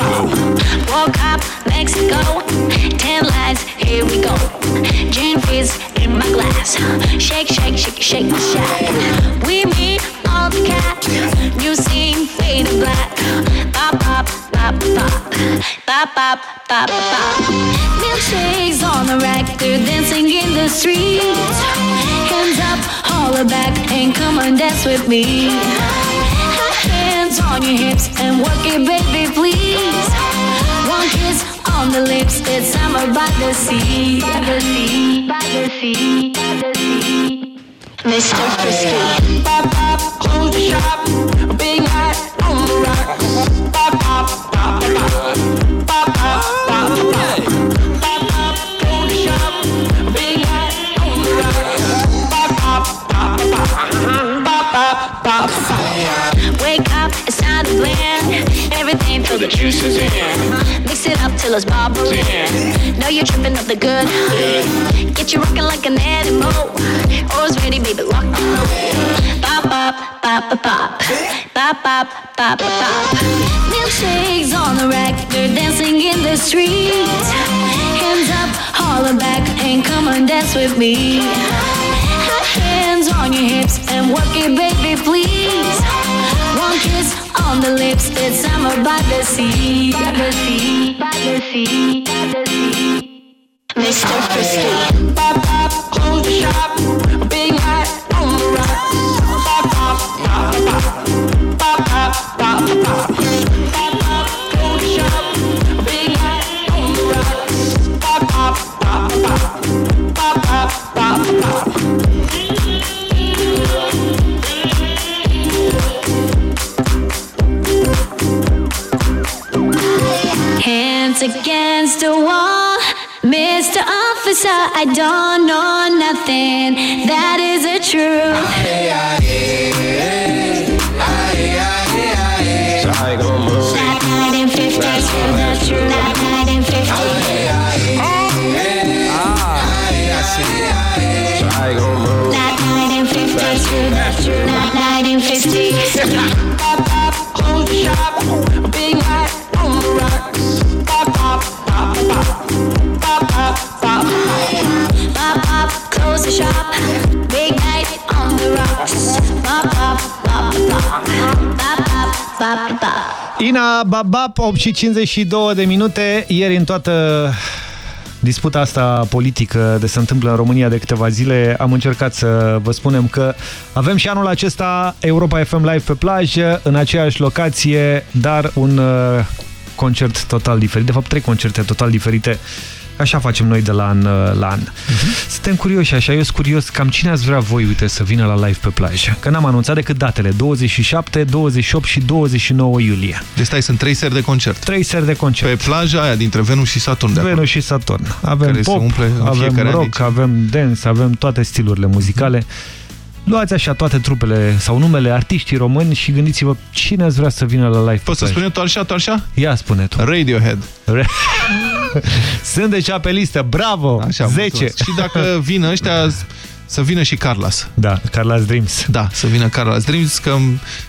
Pop. Woke up, Mexico, ten lights, here we go. Gin fizz in my glass. Shake, shake, shake, shake shack. We meet all the cats. New scene, fade to black. Pop, pop, pop, pop. Pop, pop, pop, pop. Milkshakes on the rack, they're dancing in the streets. Hands up, holler back, and come on, dance with me. Hands on your hips and work it, baby, please. One kiss on the lips, it's summer by the sea, by the sea, by the sea, by the sea. Mr. Frisky. Pop, pop, close the shop. Big night on the rocks. Pop, pop. Pop, pop, the juice is in. Mix it up till it's bubbling. Know you're tripping up the good. Get you rocking like an animal. Always ready, baby, lock and load. Pop, pop, pop, pop, pop. Pop, pop, pop, pop, pop. Milkshakes on the rack, they're dancing in the street. Hands up, holler back, and come on, dance with me. Hands on your hips and work it, baby, please. Kiss on the lips, it's summer by the sea, by the sea, by the sea, by the sea. Mr. Frisky. Pop, pop, close the shop. Big night on the rocks. Pop, pop, pop, pop. Pop, pop, pop, pop. Pop, pop, close the shop. Big night on the rocks. Pop, pop, pop, pop. Pop, pop, pop, pop. Against the wall, Mr. Officer, I don't know nothing. That is the truth. So pop, pop, pop. Ina Babap, 8 și 52 de minute. Ieri în toată disputa asta politică de se întâmplă în România de câteva zile, am încercat să vă spunem că avem și anul acesta Europa FM Live pe plajă, în aceeași locație, dar un uh, concert total diferit. De fapt, trei concerte total diferite. Așa facem noi de la an uh, la an. Suntem curioși așa, eu sunt curios cam cine ați vrea voi, uite, să vină la live pe plajă. Că n-am anunțat decât datele, 27, 28 și 29 iulie. Deci stai, sunt trei seri de concert. Trei seri de concert. Pe plaja aia dintre Venus și Saturn. De Venus și Saturn. Avem Care se pop, umple în avem fiecare an rock, aici. avem dance, avem toate stilurile muzicale. Luați așa toate trupele sau numele artiștii români și gândiți-vă cine ați vrea să vină la live. Poți să spun eu tu așa, tu așa? Ia spune tu. Radiohead. Sunt deja pe listă, bravo! Așa, 10. mulțumesc. Și dacă vin ăștia, să vină și Carlas. Da, Carlas Dreams. Da, să vină Carlas Dreams, că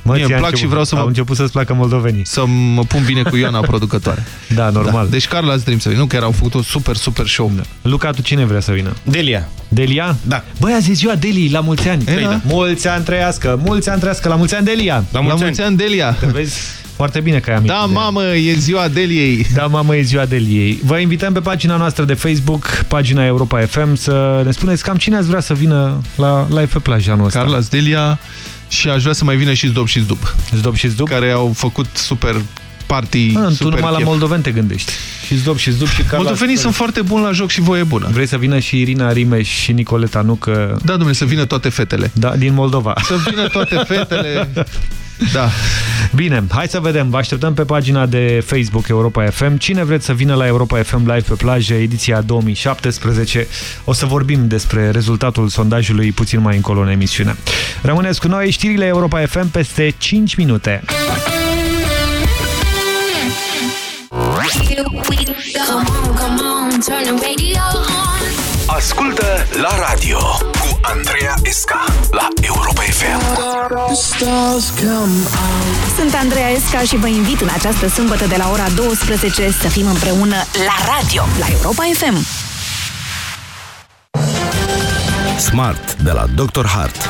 mă, mie îmi plac și vreau să mă... Au început să-ți placă moldovenii. Să mă pun bine cu Ioana, producătoare. Da, normal. Da. Deci Carlas Dreams să vină, nu că au făcut un super, super show. Da. Luca, tu cine vrea să vină? Delia. Delia? Da. Băi, azi e ziua Deli, la mulți ani. E, da. Mulți ani trăiască, mulți ani trăiască, la mulți ani Delia. La mulți, la mulți ani Delia. Te vezi? Foarte bine că ai amintit. Da, mamă, e ziua Deliei. Da, mamă, e ziua Deliei. Vă invităm pe pagina noastră de Facebook, pagina Europa FM, să ne spuneți cam cine ați vrea să vină la live pe plajă anul ăsta. Carlos Delia și aș vrea să mai vină și Zdob și Zdub. Zdob și Zdub? Care au făcut super party, A, super Tu numai chef. la moldoveni te gândești. Și Zdob și Zdub și Carlos. Moldovenii sunt foarte buni la joc și voie bună. Vrei să vină și Irina Rimeș și Nicoleta Nucă? Da, domnule, să vină toate fetele. Da, din Moldova. Să vină toate fetele. Da. Bine, hai să vedem. Vă așteptăm pe pagina de Facebook Europa FM. Cine vreți să vină la Europa FM Live pe plajă, ediția 2017? O să vorbim despre rezultatul sondajului puțin mai încolo în emisiune. Rămâneți cu noi, știrile Europa FM peste 5 minute. Come on, come on, turn the radio on. Ascultă la radio cu Andreea Esca la Europa FM. Sunt Andreea Esca și vă invit în această sâmbătă de la ora 12 să fim împreună la radio, la Europa FM. Smart de la Dr. Hart.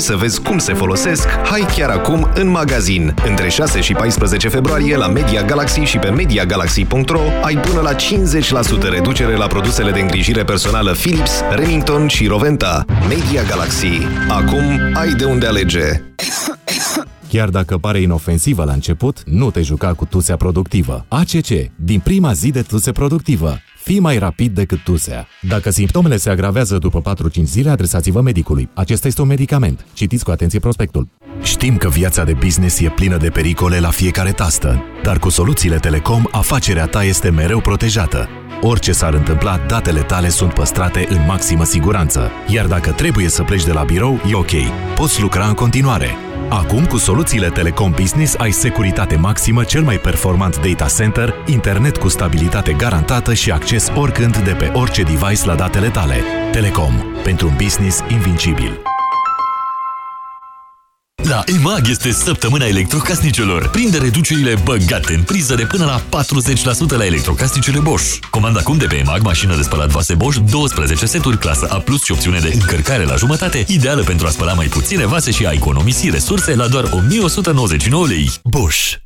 să vezi cum se folosesc, hai chiar acum în magazin. Între 6 și 14 februarie la Media Galaxy și pe MediaGalaxy.ro ai până la 50% reducere la produsele de îngrijire personală Philips, Remington și Roventa. Media Galaxy. Acum ai de unde alege. Chiar dacă pare inofensivă la început, nu te juca cu tusea productivă. ACC. Din prima zi de tuse productivă. Fii mai rapid decât tusea. Dacă simptomele se agravează după 4-5 zile, adresați-vă medicului. Acesta este un medicament. Citiți cu atenție prospectul. Știm că viața de business e plină de pericole la fiecare tastă, dar cu soluțiile Telecom, afacerea ta este mereu protejată. Orice s-ar întâmpla, datele tale sunt păstrate în maximă siguranță. Iar dacă trebuie să pleci de la birou, e ok. Poți lucra în continuare. Acum, cu soluțiile Telecom Business, ai securitate maximă, cel mai performant data center, internet cu stabilitate garantată și acces oricând de pe orice device la datele tale. Telecom. Pentru un business invincibil. La EMAG este săptămâna electrocasnicelor. Prinde reducerile băgate în priză de până la 40% la electrocasnicele Bosch. Comanda acum de pe EMAG mașină de spălat vase Bosch, 12 seturi, clasă A+, și opțiune de încărcare la jumătate, ideală pentru a spăla mai puține vase și a economisi resurse la doar 1199 lei. Bosch.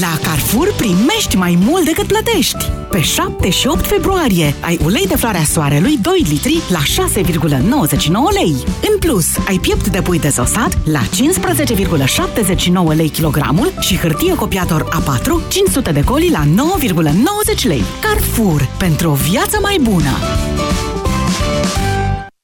La Carrefour primești mai mult decât plătești. Pe 7 și 8 februarie ai ulei de floarea soarelui 2 litri la 6,99 lei. În plus, ai piept de pui dezosat la 15,79 lei kilogramul și hârtie copiator A4 500 de coli la 9,90 lei. Carrefour, pentru o viață mai bună!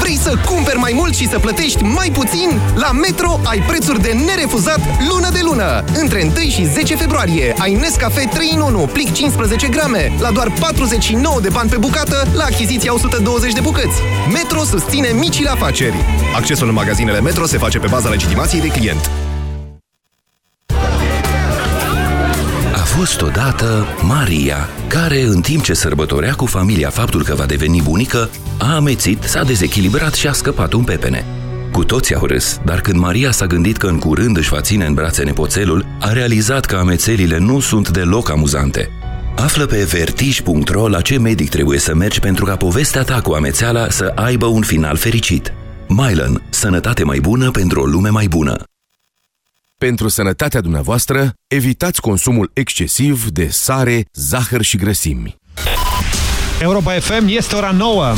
Vrei să cumperi mai mult și să plătești mai puțin? La Metro ai prețuri de nerefuzat lună de lună. Între 1 și 10 februarie ai Nescafe 3 în 1, plic 15 grame, la doar 49 de bani pe bucată, la achiziția 120 de bucăți. Metro susține micile afaceri. Accesul în magazinele Metro se face pe baza legitimației de client. A fost odată Maria, care, în timp ce sărbătorea cu familia faptul că va deveni bunică, a amețit, s-a dezechilibrat și a scăpat un pepene. Cu toți au râs, dar când Maria s-a gândit că în curând își va ține în brațe nepoțelul, a realizat că amețelile nu sunt deloc amuzante. Află pe vertij.ro la ce medic trebuie să mergi pentru ca povestea ta cu amețeala să aibă un final fericit. Mylan. Sănătate mai bună pentru o lume mai bună. Pentru sănătatea dumneavoastră, evitați consumul excesiv de sare, zahăr și grăsimi. Europa FM este ora 9.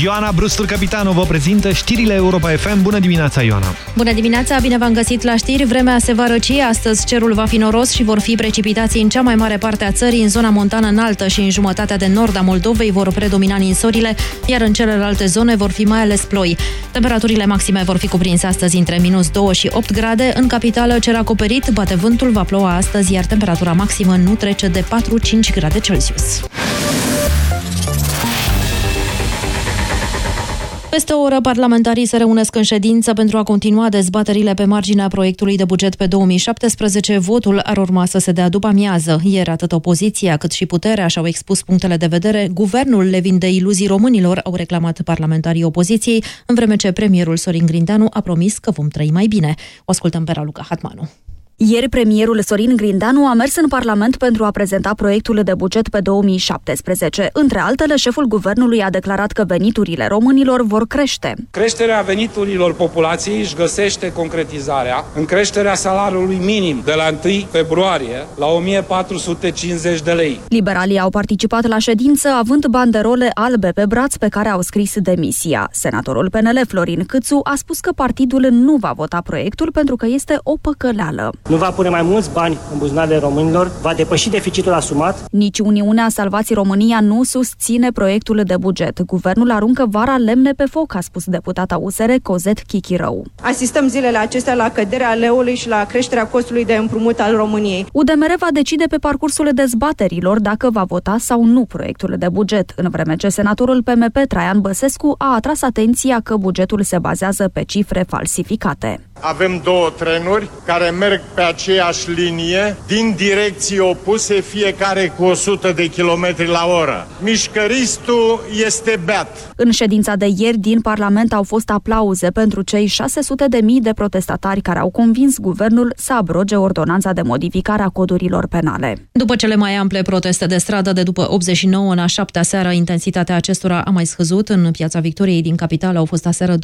Ioana Brustur, capitanul, vă prezintă știrile Europa FM. Bună dimineața, Ioana! Bună dimineața, bine v-am găsit la știri. Vremea se va răci, astăzi cerul va fi noros și vor fi precipitații în cea mai mare parte a țării, în zona montană înaltă și în jumătatea de nord a Moldovei vor predomina ninsorile, iar în celelalte zone vor fi mai ales ploi. Temperaturile maxime vor fi cuprinse astăzi între minus 2 și 8 grade. În capitală, cer acoperit, bate vântul, va ploua astăzi, iar temperatura maximă nu trece de 4-5 grade Celsius. Peste o oră, parlamentarii se reunesc în ședință pentru a continua dezbaterile pe marginea proiectului de buget pe 2017. Votul ar urma să se dea după amiază. Ieri atât opoziția cât și puterea și-au expus punctele de vedere. Guvernul le vinde iluzii românilor, au reclamat parlamentarii opoziției, în vreme ce premierul Sorin Grindeanu a promis că vom trăi mai bine. O ascultăm pe Raluca Hatmanu. Ieri, premierul Sorin Grindeanu a mers în Parlament pentru a prezenta proiectul de buget pe 2017. Între altele, șeful guvernului a declarat că veniturile românilor vor crește. Creșterea veniturilor populației își găsește concretizarea în creșterea salariului minim de la 1 februarie la 1450 de lei. Liberalii au participat la ședință având banderole albe pe braț pe care au scris demisia. Senatorul PNL Florin Câțu a spus că partidul nu va vota proiectul pentru că este o păcăleală. Nu va pune mai mulți bani în buzunarele românilor, va depăși deficitul asumat. Nici Uniunea Salvați România nu susține proiectul de buget. Guvernul aruncă vara lemne pe foc, a spus deputata USR Cozet Chichirău. Asistăm zilele acestea la căderea leului și la creșterea costului de împrumut al României. UDMR va decide pe parcursul dezbaterilor dacă va vota sau nu proiectul de buget, în vreme ce senatorul PMP Traian Băsescu a atras atenția că bugetul se bazează pe cifre falsificate. Avem două trenuri care merg pe aceeași linie, din direcții opuse, fiecare cu 100 de km la oră. Mișcăristul este beat. În ședința de ieri din Parlament au fost aplauze pentru cei 600 de mii de protestatari care au convins guvernul să abroge ordonanța de modificare a codurilor penale. După cele mai ample proteste de stradă de după 89 la 7 seară, intensitatea acestora a mai scăzut. În Piața Victoriei din capitală au fost aseară 25.000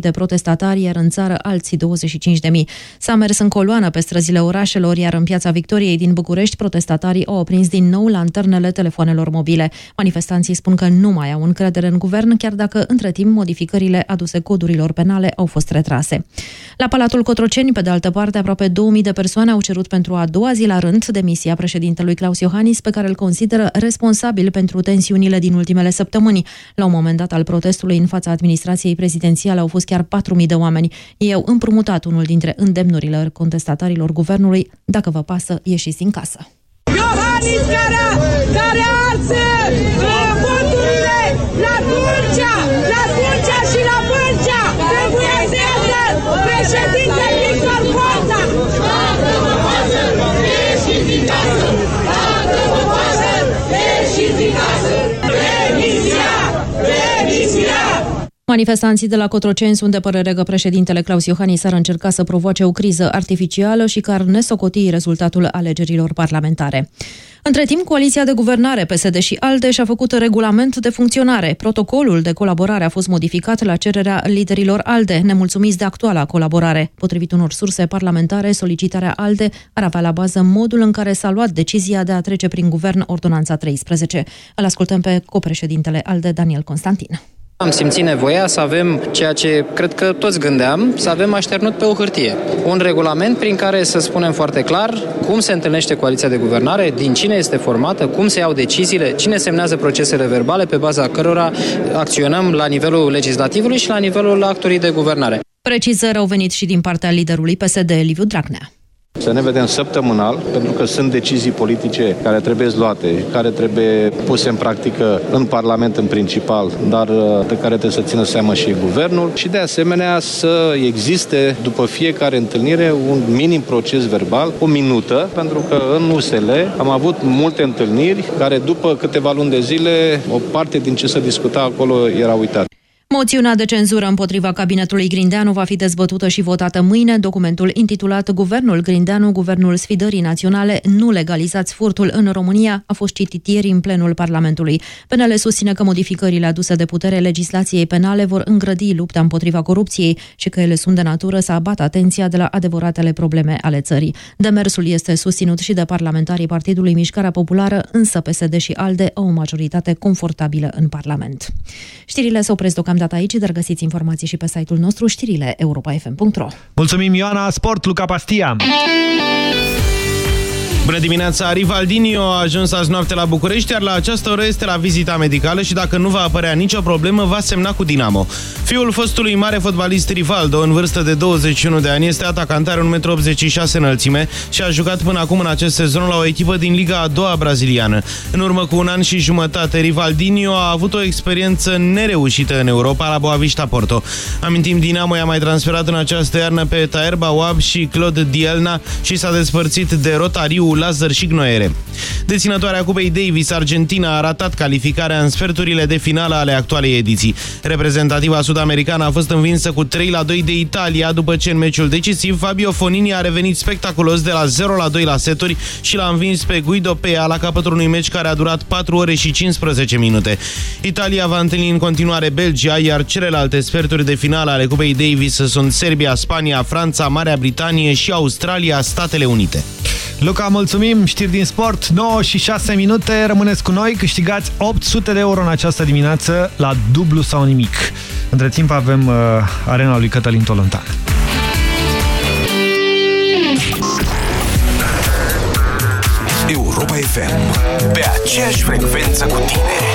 de protestatari, iar în țară alții 25.000. S-a mers în coloană pe străzile orașelor, iar în Piața Victoriei din București, protestatarii au aprins din nou lanternele telefonelor mobile. Manifestanții spun că nu mai au încredere în guvern, chiar dacă între timp modificările aduse codurilor penale au fost retrase. La Palatul Cotroceni, pe de altă parte, aproape 2000 de persoane au cerut pentru a doua zi la rând demisia președintelui Claus Iohannis, pe care îl consideră responsabil pentru tensiunile din ultimele săptămâni. La un moment dat al protestului în fața administrației prezidențiale au fost chiar 4.000 de oameni. Ei au împrumutat unul dintre îndemnurile contestatarilor guvernului. Dacă vă pasă, ieșiți din casă. Iohannis care, care arse Manifestanții de la Cotroceni sunt de părere că președintele Claus Iohannis ar încerca să provoace o criză artificială și că ar nesocoti rezultatul alegerilor parlamentare. Între timp, coaliția de guvernare PSD și ALDE și-a făcut regulament de funcționare. Protocolul de colaborare a fost modificat la cererea liderilor ALDE, nemulțumiți de actuala colaborare. Potrivit unor surse parlamentare, solicitarea ALDE ar avea la bază modul în care s-a luat decizia de a trece prin guvern ordonanța 13. Îl ascultăm pe copreședintele ALDE, Daniel Constantin. Am simțit nevoia să avem ceea ce cred că toți gândeam, să avem așternut pe o hârtie. Un regulament prin care să spunem foarte clar cum se întâlnește coaliția de guvernare, din cine este formată, cum se iau deciziile, cine semnează procesele verbale pe baza cărora acționăm la nivelul legislativului și la nivelul actorii de guvernare. Precizări au venit și din partea liderului PSD, Liviu Dragnea. Să ne vedem săptămânal, pentru că sunt decizii politice care trebuie luate, care trebuie puse în practică în Parlament în principal, dar uh, de care trebuie să țină seama și guvernul și de asemenea să existe după fiecare întâlnire un minim proces verbal, o minută, pentru că în USL am avut multe întâlniri care după câteva luni de zile o parte din ce se discuta acolo era uitat. Moțiunea de cenzură împotriva cabinetului Grindeanu va fi dezbătută și votată mâine. Documentul intitulat Guvernul Grindeanu, Guvernul Sfidării Naționale, nu legalizați furtul în România, a fost citit ieri în plenul Parlamentului. PNL susține că modificările aduse de putere legislației penale vor îngrădi lupta împotriva corupției și că ele sunt de natură să abată atenția de la adevăratele probleme ale țării. Demersul este susținut și de parlamentarii Partidului Mișcarea Populară, însă PSD și ALDE au o majoritate confortabilă în Parlament. Știrile se opresc deocamdată aici, dar găsiți informații și pe site-ul nostru știrile europa.fm.ro Mulțumim, Ioana! Sport, Luca Pastia! Bună dimineața! Rivaldinho a ajuns azi noapte la București, iar la această oră este la vizita medicală și dacă nu va apărea nicio problemă, va semna cu Dinamo. Fiul fostului mare fotbalist Rivaldo, în vârstă de 21 de ani, este atacantar 1,86 m înălțime și a jucat până acum în acest sezon la o echipă din Liga a doua braziliană. În urmă cu un an și jumătate, Rivaldinho a avut o experiență nereușită în Europa la Boavista Porto. Amintim, Dinamo i-a mai transferat în această iarnă pe Taer Bawab și Claude Dielna și s-a despărțit de Rotariu Lazar și Gnoere. Deținătoarea Cupei Davis, Argentina, a ratat calificarea în sferturile de finală ale actualei ediții. Reprezentativa sud-americană a fost învinsă cu 3 la 2 de Italia, după ce în meciul decisiv Fabio Fonini a revenit spectaculos de la 0 la 2 la seturi și l-a învins pe Guido Pea la capătul unui meci care a durat 4 ore și 15 minute. Italia va întâlni în continuare Belgia, iar celelalte sferturi de finală ale Cupei Davis sunt Serbia, Spania, Franța, Marea Britanie și Australia, Statele Unite. Luca, mulțumim! Știri din sport, 9 și 6 minute, rămâneți cu noi, câștigați 800 de euro în această dimineață la dublu sau nimic. Între timp avem uh, arena lui Cătălin Tolontan. Europa FM, pe aceeași frecvență cu tine.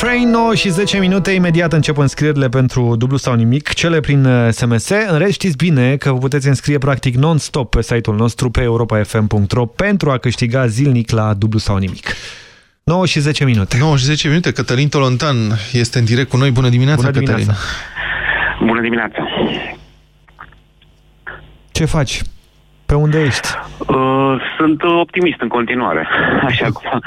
Train 9 și 10 minute. Imediat încep înscrierile pentru dublu sau nimic, cele prin uh, SMS. În rest știți bine că vă puteți înscrie practic non-stop pe site-ul nostru pe europafm.ro pentru a câștiga zilnic la dublu sau nimic. 9 și 10 minute. 9 și 10 minute. Cătălin Tolontan este în direct cu noi. Bună dimineața, Bună dimineața. Cătălin. Bună dimineața! Ce faci? Pe unde ești? Uh, sunt uh, optimist în continuare, așa cum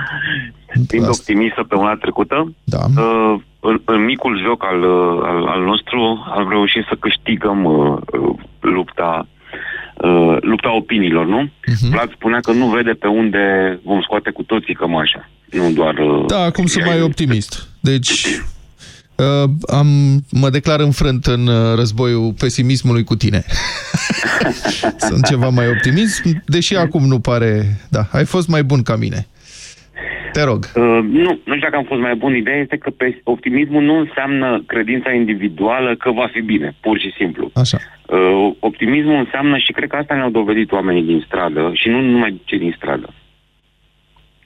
fiind optimist săptămâna trecută. Da. Uh, în, în micul joc al, uh, al, al nostru am reușit să câștigăm uh, uh, lupta uh, lupta opiniilor, nu? Uh-huh. Vlad spunea că nu vede pe unde vom scoate cu toții cămașa. Nu doar... Uh, Da, acum sunt mai optimist. Deci, uh, am, mă declar înfrânt în uh, războiul pesimismului cu tine. sunt ceva mai optimist, deși acum nu pare... Da, ai fost mai bun ca mine. Te rog. Uh, nu, nu știu dacă am fost mai bun. Ideea este că pe optimismul nu înseamnă credința individuală că va fi bine, pur și simplu. Așa. Uh, optimismul înseamnă, și cred că asta ne-au dovedit oamenii din stradă, și nu numai cei din stradă,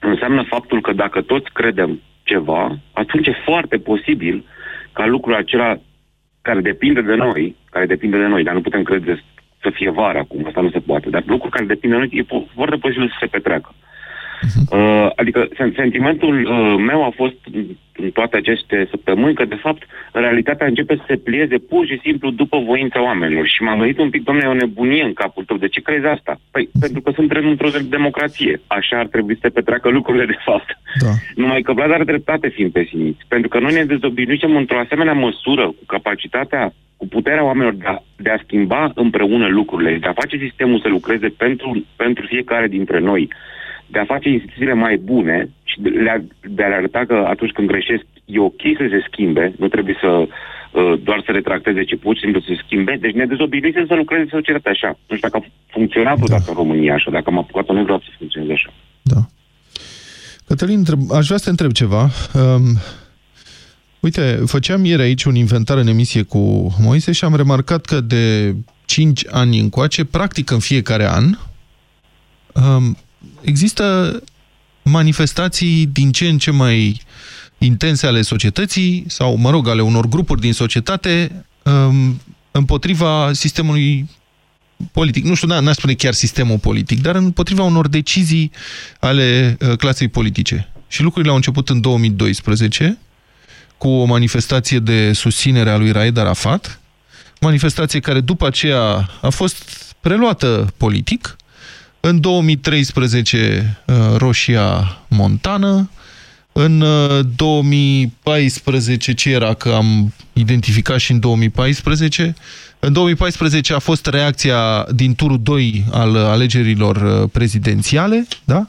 înseamnă faptul că dacă toți credem ceva, atunci e foarte posibil ca lucrul acela care depinde de noi, care depinde de noi, dar nu putem crede să fie vara acum, asta nu se poate, dar lucruri care depind de noi e po- foarte posibil să se petreacă. Uh, adică sen- sentimentul uh, meu a fost în- în toate aceste săptămâni că, de fapt, realitatea începe să se plieze pur și simplu după voința oamenilor. Și m-am gândit un pic, domnule, e o nebunie în capul tău. De ce crezi asta? Păi, pentru că suntem într-o democrație. Așa ar trebui să se petreacă lucrurile, de fapt. Da. Numai că Vlad are dreptate fiind pesimist. Pentru că noi ne dezobișnuisem într-o asemenea măsură cu capacitatea, cu puterea oamenilor de a, de a schimba împreună lucrurile, de a face sistemul să lucreze pentru, pentru fiecare dintre noi, de a face instituțiile mai bune și de, le- de a le arăta că atunci când greșesc e ok să se schimbe, nu trebuie să uh, doar să retracteze, ci pur și simplu să se schimbe. Deci ne dezobișnuisem să lucreze societatea așa. Nu știu dacă a funcționat vreodată în România așa, dacă am apucat-o, nu vreau să funcționeze așa. Cătălin, întreb- aș vrea să te întreb ceva. Um, uite, făceam ieri aici un inventar în emisie cu Moise și am remarcat că de 5 ani încoace, practic în fiecare an, um, există manifestații din ce în ce mai intense ale societății sau, mă rog, ale unor grupuri din societate um, împotriva sistemului politic, nu știu, n-aș spune chiar sistemul politic, dar împotriva unor decizii ale uh, clasei politice. Și lucrurile au început în 2012 cu o manifestație de susținere a lui Raed Arafat, manifestație care după aceea a fost preluată politic, în 2013 uh, Roșia Montană, în uh, 2014 ce era că am identificat și în 2014 în 2014 a fost reacția din turul 2 al alegerilor uh, prezidențiale, da?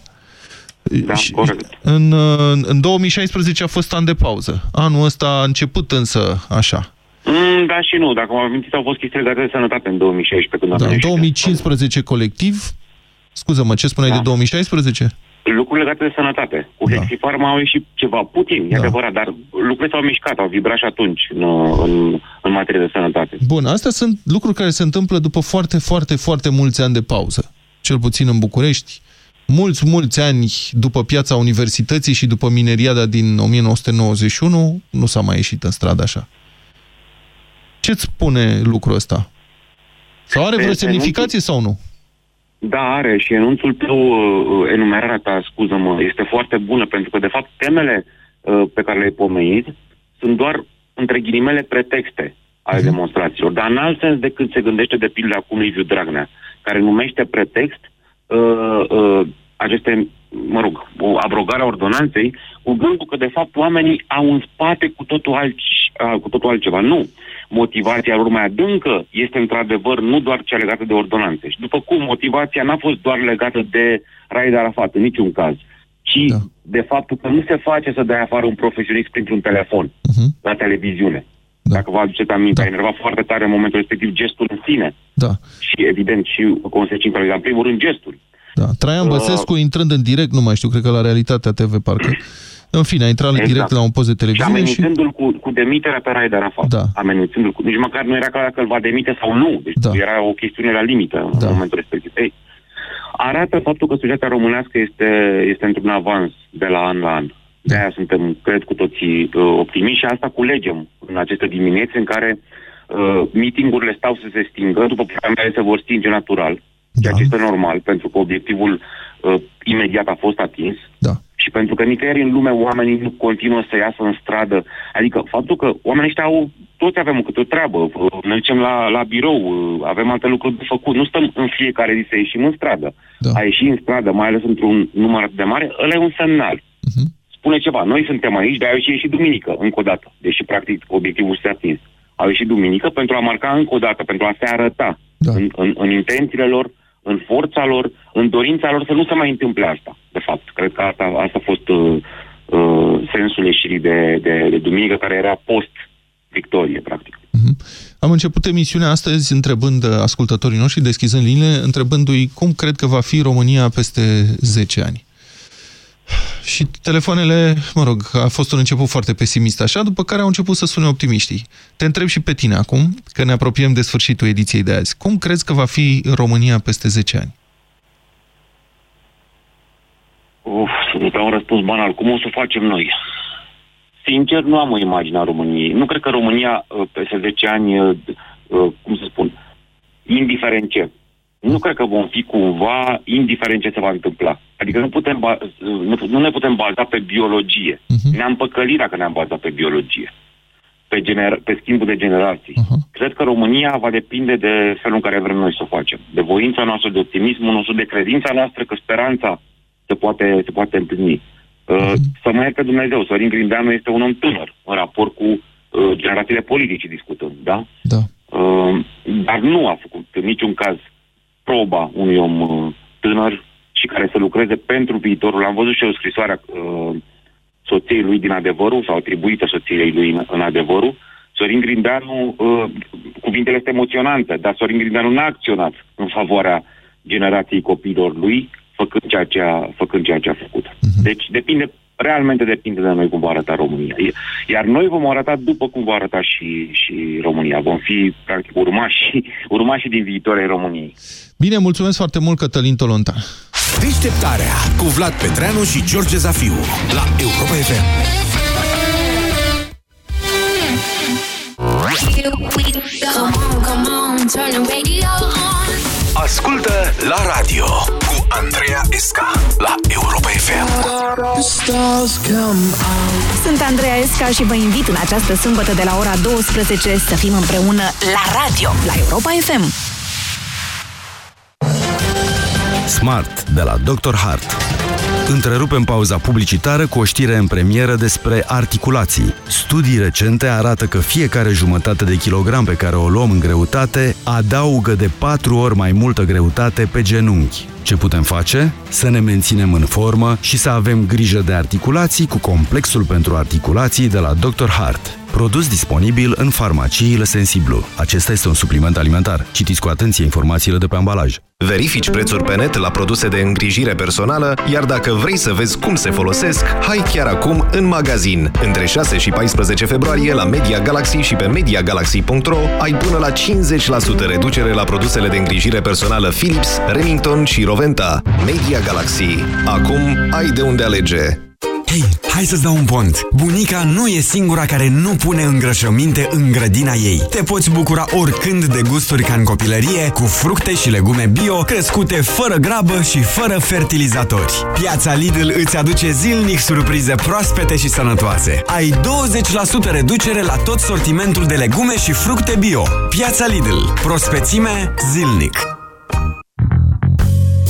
Da, Și- corect. În, uh, în 2016 a fost an de pauză. Anul ăsta a început însă așa. Mm, da și nu. Dacă m-am amintit, au fost chestii legate de sănătate în 2016, când am Da, în venit. 2015 colectiv. Scuză-mă, ce spuneai de 2016? Lucruri legate de sănătate. Cu da. Hexifarma au ieșit ceva puțin, e adevărat, dar lucrurile s-au mișcat, au vibrat și atunci în, în, în materie de sănătate. Bun, astea sunt lucruri care se întâmplă după foarte, foarte, foarte mulți ani de pauză. Cel puțin în București. Mulți, mulți ani după piața universității și după mineriada din 1991, nu s-a mai ieșit în stradă așa. Ce-ți spune lucrul ăsta? Sau are vreo Este semnificație sau nu? Da, are și enunțul tău, uh, enumerarea ta, scuză-mă, este foarte bună, pentru că, de fapt, temele uh, pe care le-ai pomenit sunt doar, între ghilimele, pretexte ale demonstrațiilor, dar în alt sens decât se gândește de pildă acum Liviu Dragnea, care numește pretext uh, uh, aceste, mă rog, o abrogare a ordonanței, cu gândul că, de fapt, oamenii au în spate cu totul, alt, cu totul altceva. Nu. Motivația lor mai adâncă este, într-adevăr, nu doar cea legată de ordonanțe. Și după cum motivația n-a fost doar legată de Raed Arafat, în niciun caz, ci da. de faptul că nu se face să dai afară un profesionist printr-un telefon uh-huh. la televiziune. Da. Dacă vă aduceți aminte, da. a enervat foarte tare în momentul respectiv gestul în sine. Da. Și, evident, și consecințele. Dar, în primul rând, gestul. Da. Traian Băsescu, intrând în direct, nu mai știu, cred că la Realitatea TV, parcă. În fine, a intrat exact. direct la un post de Și televiziune și... amenințându-l cu, cu demiterea pe Raed Arafat. Da. Amenințându-l cu... Nici măcar nu era clar dacă îl va demite sau nu. Deci da. era o chestiune la limită da. în momentul respectiv. Ei, arată faptul că societatea românească este, este într-un avans de la an la an. De-aia suntem, cred, cu toții uh, optimiști și asta culegem în aceste dimineți în care uh, meetingurile stau să se stingă, după părerea mea se vor stinge natural, ceea ce este normal, pentru că obiectivul uh, imediat a fost atins. Da. Și pentru că nicăieri în lume oamenii nu continuă să iasă în stradă. Adică faptul că oamenii ăștia au, toți avem câte o treabă, uh, ne ducem la, la birou, uh, avem alte lucruri de făcut, nu stăm în fiecare zi să ieșim în stradă. Da. A ieși în stradă, mai ales într-un număr atât de mare, ăla e un semnal. Spune ceva, noi suntem aici, dar au ieșit și duminică, încă o dată, deși practic obiectivul s-a atins. Au ieșit duminică pentru a marca încă o dată, pentru a se arăta Da. în, în, în intențiile lor, în forța lor, în dorința lor să nu se mai întâmple asta, de fapt. Cred că asta, asta a fost uh, uh, sensul ieșirii de, de, de duminică, care era post-victorie, practic. Am început emisiunea astăzi întrebând uh, ascultătorii noștri, deschizând liniile, întrebându-i cum cred că va fi România peste 10 ani. Și telefoanele, mă rog, a fost un început foarte pesimist așa, după care au început să sune optimiștii. Te întreb și pe tine acum, că ne apropiem de sfârșitul ediției de azi. Cum crezi că va fi România peste 10 ani? Uf, să dau un răspuns banal. Cum o să o facem noi? Sincer, nu am o imagine a României. Nu cred că România, uh, peste 10 ani, uh, uh, cum să spun, indiferent ce. Nu cred că vom fi cumva indiferent ce se va întâmpla. Adică nu, putem ba- nu, nu ne putem baza pe biologie. Ne-am păcălit dacă ne-am bazat pe biologie. Pe, gener- pe schimbul de generații. Cred că România va depinde de felul în care vrem noi să o facem. De voința noastră, de optimismul nostru, de credința noastră că speranța se poate, se poate împlini. Uh, să mă ierte Dumnezeu, Sorin Grindeanu este un om tânăr în raport cu uh, generațiile politice discutând, da? Da. Uh, dar nu a făcut în niciun caz proba unui om uh, tânăr și care să lucreze pentru viitorul. Am văzut și o scrisoare a uh, soției lui din adevărul, sau atribuită soției lui în, în adevărul. Sorin Grindeanu, uh, cuvintele este emoționante, dar Sorin Grindeanu n-a acționat în favoarea generației copiilor lui, făcând ceea ce a, făcând ceea ce a făcut. Deci depinde, realmente depinde de noi cum va arăta România. Iar noi vom arăta după cum va arăta și, și România. Vom fi, practic, urmași, urmași din viitor ai României. Bine, mulțumesc foarte mult, Cătălin Tolonta. Deșteptarea cu Vlad Petreanu și George Zafiu la Europa FM. Come on, come on, turn the radio on. Ascultă la radio cu Andreea Esca la Europa FM. Sunt Andreea Esca și vă invit în această sâmbătă de la ora 12 să fim împreună la radio, la Europa FM. Smart de la Dr. Hart. Întrerupem pauza publicitară cu o știre în premieră despre articulații. Studii recente arată că fiecare jumătate de kilogram pe care o luăm în greutate adaugă de 4 ori mai multă greutate pe genunchi. Ce putem face? Să ne menținem în formă și să avem grijă de articulații cu complexul pentru articulații de la Dr. Hart. Produs disponibil în farmaciile Sensiblu. Acesta este un supliment alimentar. Citiți cu atenție informațiile de pe ambalaj. Verifici prețuri pe net la produse de îngrijire personală, iar dacă vrei să vezi cum se folosesc, hai chiar acum în magazin. Între 6 și 14 februarie la Media Galaxy și pe MediaGalaxy.ro ai până la 50% reducere la produsele de îngrijire personală Philips, Remington și Roventa. Media Galaxy. Acum ai de unde alege. Hei, hai să-ți dau un pont. Bunica nu e singura care nu pune îngrășăminte în grădina ei. Te poți bucura oricând de gusturi ca în copilărie, cu fructe și legume bio, crescute fără grabă și fără fertilizatori. Piața Lidl îți aduce zilnic surprize proaspete și sănătoase. Ai 20% reducere la tot sortimentul de legume și fructe bio. Piața Lidl. Prospețime zilnic.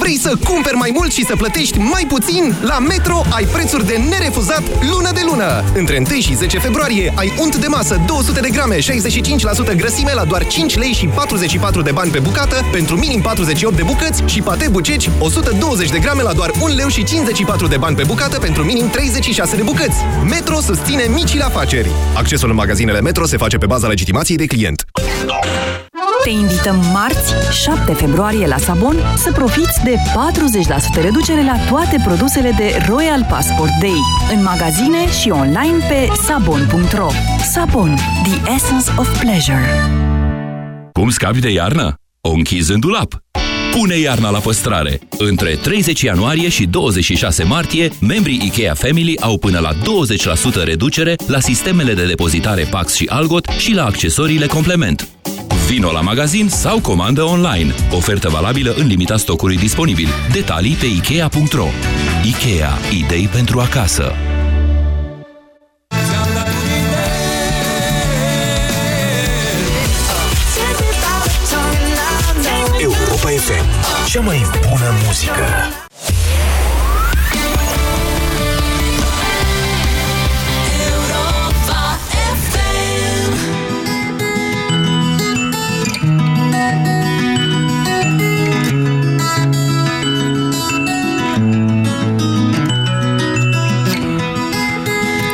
Vrei să cumperi mai mult și să plătești mai puțin? La Metro ai prețuri de nerefuzat lună de lună. Între 1 și 10 februarie ai unt de masă 200 de grame, 65% grăsime la doar 5 lei și 44 de bani pe bucată pentru minim 48 de bucăți și pate buceci 120 de grame la doar 1 leu și 54 de bani pe bucată pentru minim 36 de bucăți. Metro susține micile afaceri. Accesul în magazinele Metro se face pe baza legitimației de client. Te invităm marți, 7 februarie la Sabon să profiți de 40% reducere la toate produsele de Royal Passport Day în magazine și online pe sabon.ro. Sabon, the essence of pleasure. Cum scapi de iarnă? O închizi în dulap. Pune iarna la păstrare. Între 30 ianuarie și 26 martie, membrii IKEA Family au până la 20% reducere la sistemele de depozitare Pax și Algot și la accesoriile complement. Vino la magazin sau comandă online. Ofertă valabilă în limita stocului disponibil. Detalii pe Ikea.ro Ikea. Idei pentru acasă. Europa FM. Cea mai bună muzică.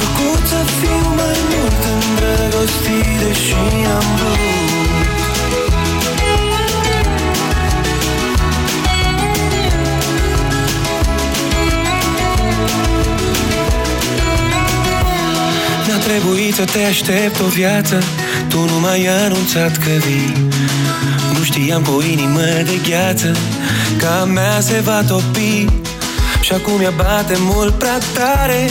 făcut să fiu mai mult îndrăgostit Deși am vrut. N-a trebuit să te aștept o viață Tu nu m-ai anunțat că vii. Nu știam cu o inimă de gheață Că a mea se va topi. Și acum ea bate mult prea tare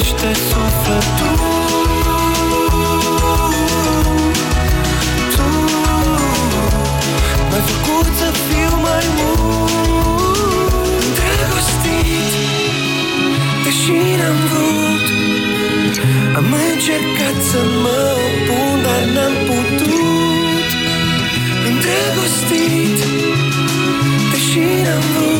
dorește sufletul. Tu M-ai făcut să fiu mai mult. Îndrăgostit Deși n-am vrut. Am încercat să mă opun Dar n-am putut. Îndrăgostit Deși n-am vrut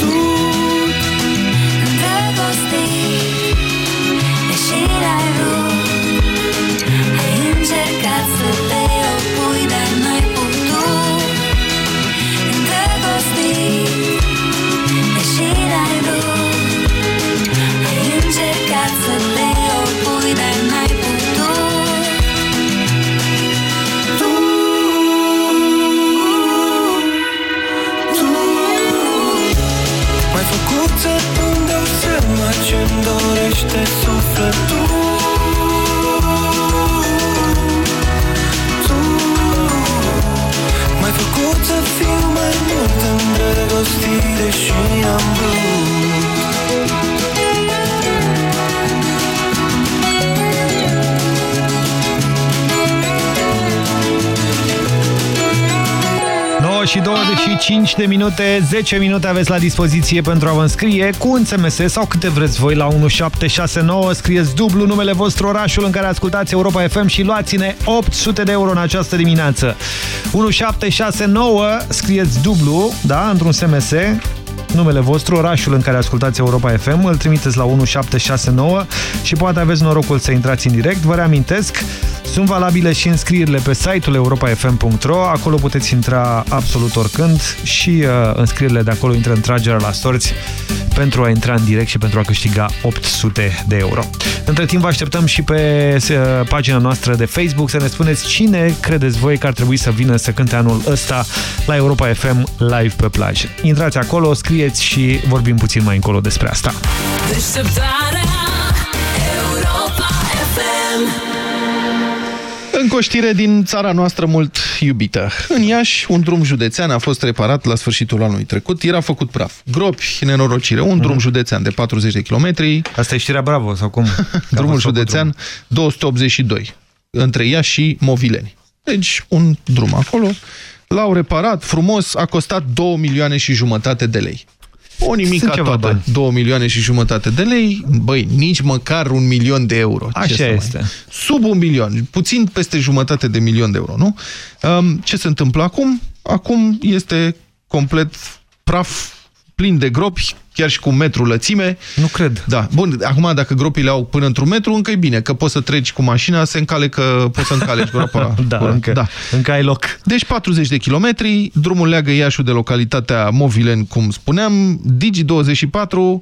dorește sufletul. Tu M-ai făcut să fiu mai mult îndrăgostit Deși am vrut 9 și 25 de minute, 10 minute aveți la dispoziție pentru a vă înscrie cu un SMS sau câte vreți voi la 1769. Scrieți dublu numele vostru, orașul în care ascultați Europa FM și luați-ne 800 de euro în această dimineață. 1769, scrieți dublu, da, într-un SMS, numele vostru, orașul în care ascultați Europa FM, îl trimiteți la 1769 și poate aveți norocul să intrați în direct. Vă reamintesc, sunt valabile și înscrierile pe site-ul europafm.ro, acolo puteți intra absolut oricând și uh, înscrierile de acolo intră în tragerea la sorți pentru a intra în direct și pentru a câștiga 800 de euro. Între timp vă așteptăm și pe uh, pagina noastră de Facebook să ne spuneți cine credeți voi că ar trebui să vină să cânte anul ăsta la Europa FM live pe plajă. Intrați acolo, scrieți și vorbim puțin mai încolo despre asta. Deșteptarea Europa FM Încă o știre din țara noastră mult iubită. În Iași, un drum județean a fost reparat la sfârșitul anului trecut. Era făcut praf. Gropi, nenorocire. Un drum județean de 40 de kilometri. Asta e știrea Bravo sau cum? Drumul județean 282. Între Iași și Movileni. Deci, un drum acolo. L-au reparat frumos, a costat 2 milioane și jumătate de lei. O nimica Sunt ceva toată, bani. 2 milioane și jumătate de lei, băi, nici măcar un milion de euro. Ce Așa să mai- este. Sub un milion, puțin peste jumătate de milion de euro, nu? Um, ce se întâmplă acum? Acum este complet praf, plin de gropi, chiar și cu un metru lățime. Nu cred. Da. Bun, acum dacă gropile au până într-un metru, încă e bine, că poți să treci cu mașina, se încale că poți să încaleci groapa. Da, Bun, încă, da. încă ai loc. Deci 40 de kilometri, drumul leagă Iașul de localitatea Movilen, cum spuneam. Digi24 uh,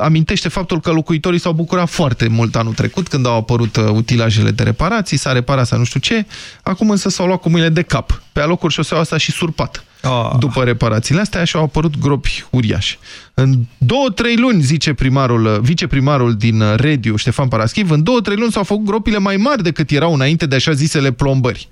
amintește faptul că locuitorii s-au bucurat foarte mult anul trecut când au apărut uh, utilajele de reparații, s-a reparat sau nu știu ce. Acum însă s-au luat cu mâinile de cap. Pe alocuri șoseaua asta și surpat. Oh. După reparațiile astea și au apărut gropi uriași. În două-trei luni, zice primarul, viceprimarul din uh, Rediu, Ștefan Paraschiv, în două-trei luni s-au făcut gropile mai mari decât erau înainte de așa zisele plombări.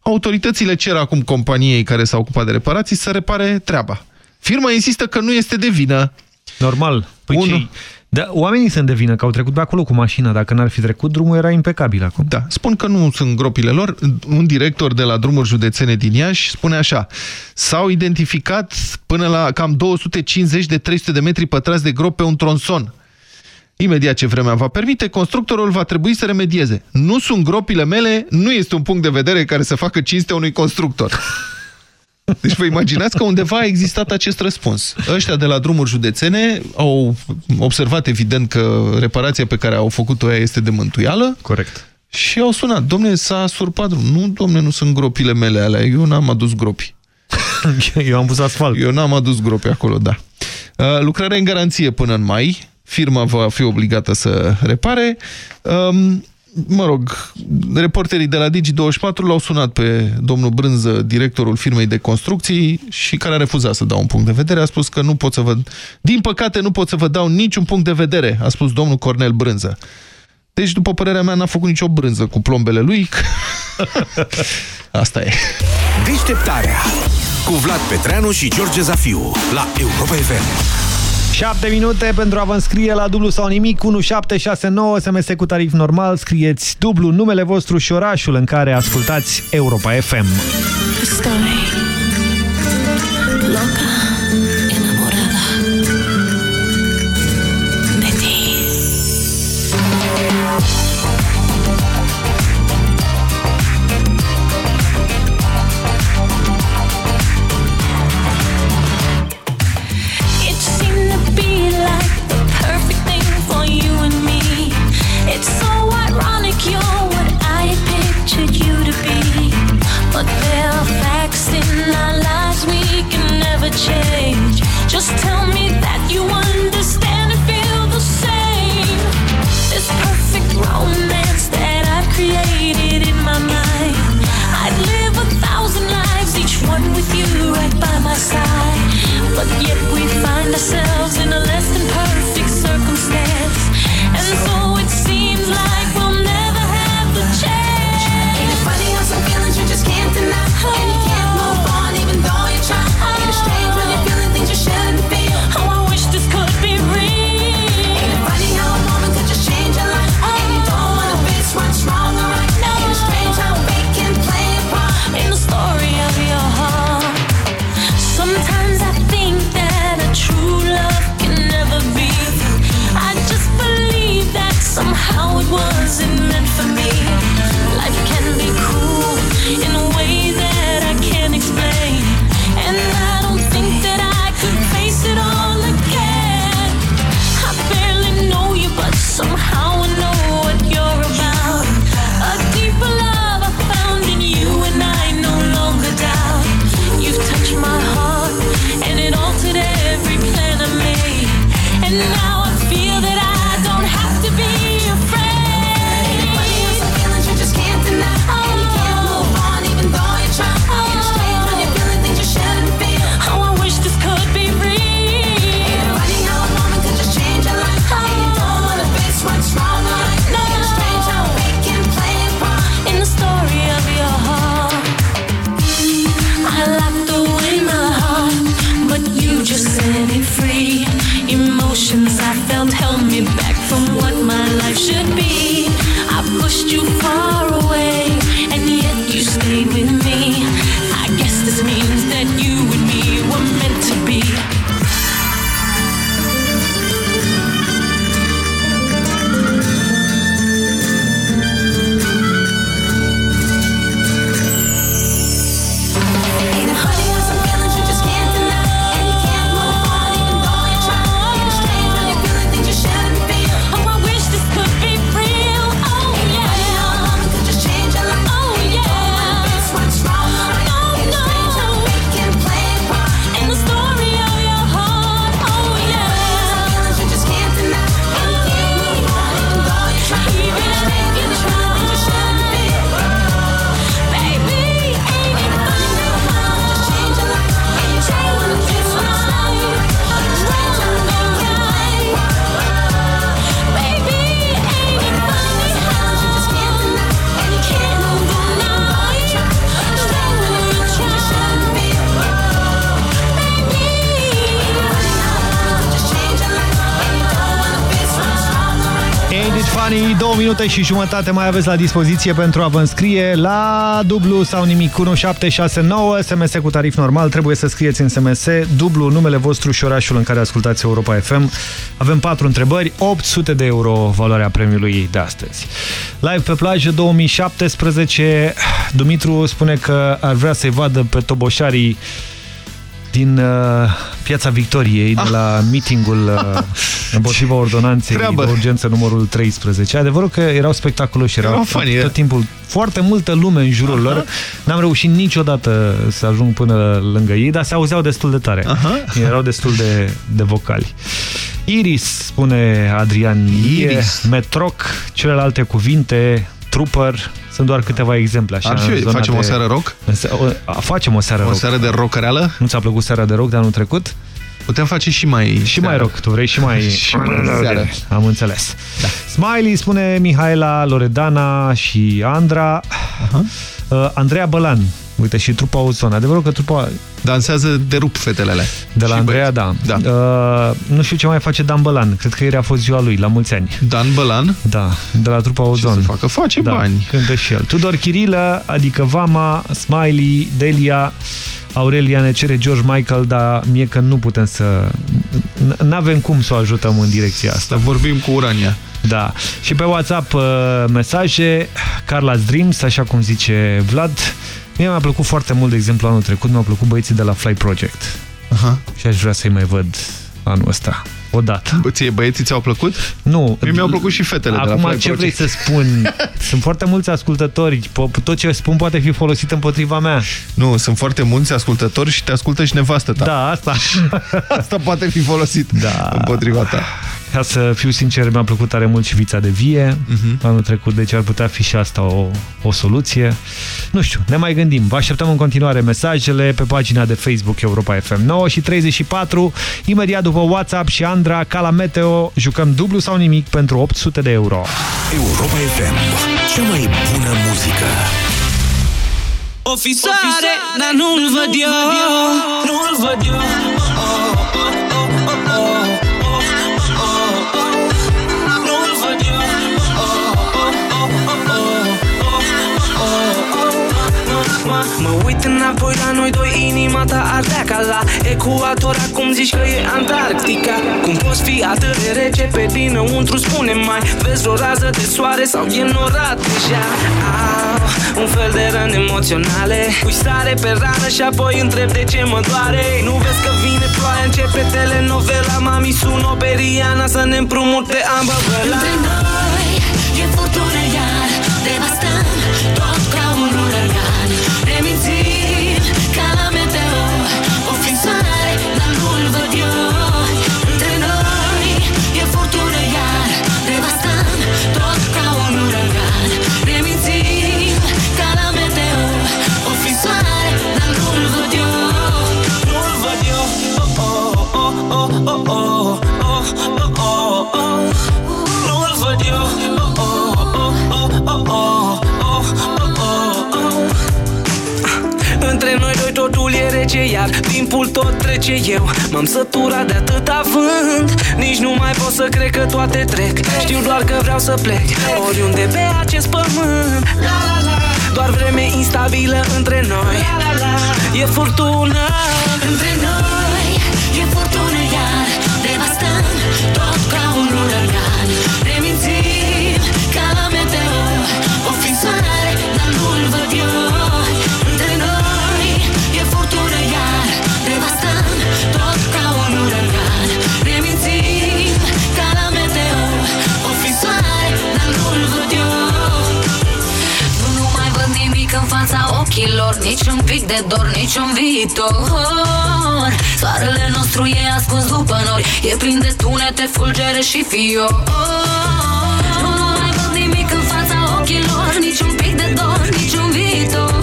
Autoritățile cer acum companiei care s-a ocupat de reparații să repare treaba. Firma insistă că nu este de vină. Normal. Păi Unu- ce da, oamenii sunt de vină că au trecut pe acolo cu mașina. Dacă n-ar fi trecut, drumul era impecabil acum. Da, spun că nu sunt gropile lor. Un director de la drumuri județene din Iași spune așa, s-au identificat până la cam 250 de 300 de metri pătrați de gropi pe un tronson. Imediat ce vremea va permite, constructorul va trebui să remedieze. Nu sunt gropile mele, nu este un punct de vedere care să facă cinste unui constructor. Deci vă imaginați că undeva a existat acest răspuns. Ăștia de la drumuri județene au observat evident că reparația pe care au făcut-o ea este de mântuială. Corect. Și au sunat, domne, s-a surpat drumul. Nu, domne, nu sunt gropile mele alea, eu n-am adus gropi. eu am pus asfalt. Eu n-am adus gropi acolo, da. Uh, lucrarea în garanție până în mai. Firma va fi obligată să repare. Um, mă rog, reporterii de la Digi24 l-au sunat pe domnul Brânză, directorul firmei de construcții, și care a refuzat să dau un punct de vedere. A spus că nu pot să vă... Din păcate, nu pot să vă dau niciun punct de vedere, a spus domnul Cornel Brânză. Deci, după părerea mea, n-a făcut nicio brânză cu plombele lui. Asta e. Deșteptarea cu Vlad Petreanu și George Zafiu la Europa FM. 7 minute pentru a vă înscrie la dublu sau nimic 1769 SMS cu tarif normal. Scrieți dublu numele vostru și orașul în care ascultați Europa FM Estoy minute și jumătate mai aveți la dispoziție pentru a vă înscrie la dublu sau nimic 1769 SMS cu tarif normal. Trebuie să scrieți în SMS dublu numele vostru și orașul în care ascultați Europa FM. Avem patru întrebări, 800 de euro valoarea premiului de astăzi. Live pe plajă 2017. Dumitru spune că ar vrea să-i vadă pe toboșarii din uh, Piața Victoriei, de la meetingul uh, împotriva ordonanței Treabă. de urgență numărul 13. Adevărul că erau spectaculoși, erau Erau tot, funny, tot timpul foarte multă lume în jurul Aha. lor. N-am reușit niciodată să ajung până lângă ei, dar se auzeau destul de tare. Aha. Erau destul de, de vocali. Iris, spune Adrian Ilie, Iris. Metroc, celelalte cuvinte, Trooper, sunt doar câteva exemple. Așa, Ar fi, în zona facem de- o seară rock? în se- o- a, Facem o seară O rock. seară de rockăreală? Nu ți-a plăcut seara de rock de anul trecut? Putem face și mai... Și mai rock, tu vrei și mai... Și mai seară. Am înțeles. Da. Smiley spune Mihaela, Loredana și Andra. Uh, Andreea Bălan. Uite, și trupa Ozon. Adevărul că trupa... Dansează de rup fetele alea. De la Și Andreea, da. Da. Uh, nu știu ce mai face Dan Bălan. Cred că ieri a fost ziua lui, la mulți ani. Dan Bălan? Da, de la trupa Ozon. să facă? Face da, bani. Cântă și el. Tudor Chirilă, adică Vama, Smiley, Delia, Aurelia ne cere George Michael, dar mie că nu putem să... N-avem cum să o ajutăm în direcția asta. Să vorbim cu Urania. Da. Și pe WhatsApp uh, mesaje, Carla's Dreams, așa cum zice Vlad. Mie mi-a plăcut foarte mult, de exemplu, anul trecut, mi-au plăcut băieții de la Fly Project. Aha. Și aș vrea să-i mai văd anul ăsta. Odată. Bă, Ție băieții ți-au plăcut? Nu. Mie mi-au plăcut și fetele de la Acum Fly ce vrei Project. să spun? Sunt foarte mulți ascultători. Po- Tot ce spun poate fi folosit împotriva mea. Nu, sunt foarte mulți ascultători și te ascultă și nevastă ta. Da, asta. Asta poate fi folosit da. împotriva ta. Ca să fiu sincer, mi-a plăcut tare mult și Vița de Vie Mhm. anul trecut, deci ar putea fi și asta o, o soluție. Nu știu, ne mai gândim. Vă așteptăm în continuare mesajele pe pagina de Facebook Europa FM 9 și 34. Imediat după WhatsApp și Andra, ca la Meteo, jucăm dublu sau nimic pentru 800 de euro. Europa FM, cea mai bună muzică. Ofisare, dar nu-l văd eu Nu-l văd eu uit înapoi la noi doi inima ta ardea ca la ecuator. Acum zici că e Antarctica. Cum poți fi atât de rece? Pe dinăuntru Spune mai vezi o rază de soare sau e norat deja? Au, un fel de răni emoționale. Pui sare pe rană și apoi întreb de ce mă doare. Nu vezi că vine ploaia, începe telenovela. Mami sună o periana să ne împrumute ambă Între noi e furtună Iar timpul tot trece eu M-am săturat de atâta vânt Nici nu mai pot să cred că toate trec. Știu doar că vreau să plec Oriunde pe acest pământ. La, la, la. Doar vreme instabilă între noi. E furtună. Între noi e furtună ochilor Nici un pic de dor, nici un viitor. Soarele nostru e ascuns după nori E plin de tunete, fulgere și fior. Nu, nu mai văd nimic în fața ochilor Nici un pic de dor, nici un viitor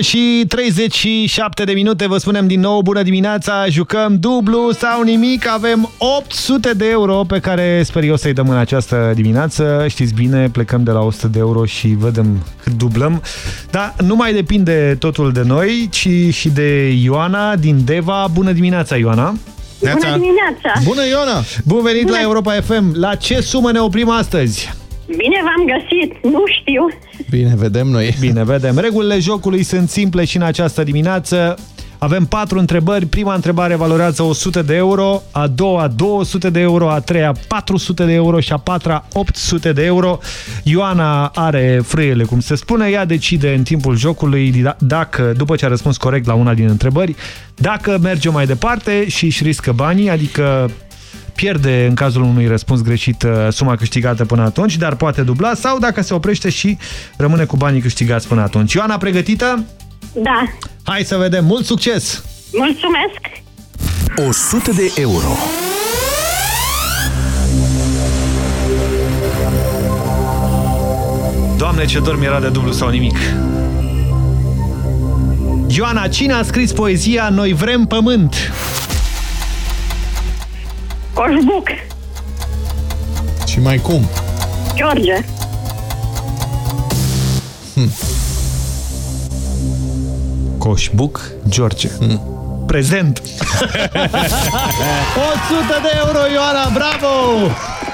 și 37 de minute, vă spunem din nou bună dimineața, jucăm dublu sau nimic, avem 800 de euro pe care sper eu să-i dăm în această dimineață, știți bine, plecăm de la 100 de euro și vedem cât dublăm, dar nu mai depinde totul de noi, ci și de Ioana din Deva, bună dimineața Ioana! Bună dimineața! Bună, Ioana! Bun venit Bună. la Europa FM! La ce sumă ne oprim astăzi? Bine v-am găsit, nu știu. Bine, vedem noi. Bine, vedem. Regulile jocului sunt simple și în această dimineață. Avem patru întrebări. Prima întrebare valorează 100 de euro, a doua 200 de euro, a treia 400 de euro și a patra 800 de euro. Ioana are frâiele, cum se spune. Ea decide în timpul jocului da- dacă, după ce a răspuns corect la una din întrebări, dacă merge mai departe și își riscă banii, adică pierde în cazul unui răspuns greșit uh, suma câștigată până atunci, dar poate dubla sau dacă se oprește și rămâne cu banii câștigați până atunci. Ioana, pregătită? Da, Hai să vedem. Mult succes! mulțumesc. 100 de euro. Doamne, ce dorm era de dublu sau nimic. Ioana, cine a scris poezia Noi vrem pământ? Coșbuc, Și mai cum? George, Coșbuc, George. Hmm. Prezent! 100 de euro, Ioana, bravo!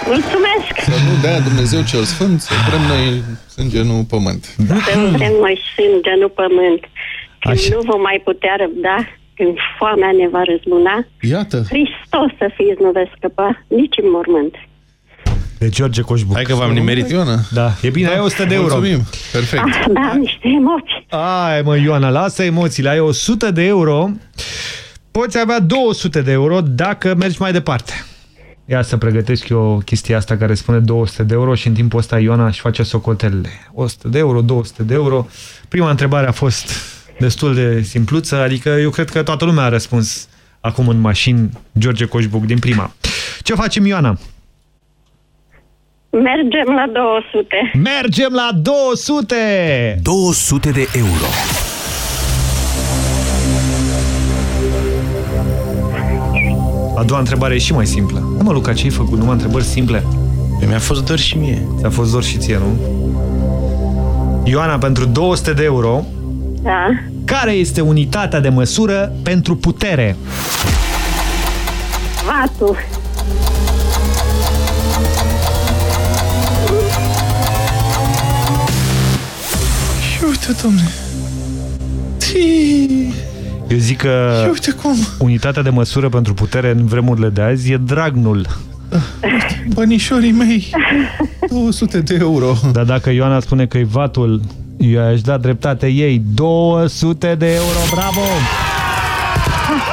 mulțumesc. Să nu dea Dumnezeu cel Sfânt, să vrem noi sânge, nu pământ. Să nu vrem noi sânge, nu pământ. Când Așa. nu vom mai putea răbda, când foamea ne va răzbuna, Iată. Hristos să fiți, nu veți scăpa nici în mormânt. De George Coșbuc. Hai că v-am nimerit. Ioana. Da, e bine, ai 100 de euro. Mulțumim. Perfect. Ah, da, am niște emoții. Ai, mă, Ioana, lasă emoțiile. Ai 100 de euro. Poți avea 200 de euro dacă mergi mai departe. Ia să pregătesc eu chestia asta care spune 200 de euro și în timpul ăsta Ioana își face socotelele. 100 de euro, 200 de euro. Prima întrebare a fost destul de simpluță, adică eu cred că toată lumea a răspuns acum în mașini George Coșbuc din prima. Ce facem, Ioana? Mergem la 200. Mergem la 200! 200 de euro. A doua întrebare e și mai simplă. Nu mă, Luca, ce ai făcut? Numai întrebări simple. Mi-a fost dor și mie. Ți-a fost dor și ție, nu? Ioana, pentru 200 de euro, Da. care este unitatea de măsură pentru putere? Vatul. Și uite, domne. Eu zic că Și uite cum. unitatea de măsură pentru putere în vremurile de azi e dragnul. Bănișorii mei. 200 de euro. Dar dacă Ioana spune că e vatul, eu aș da dreptate ei. 200 de euro, bravo!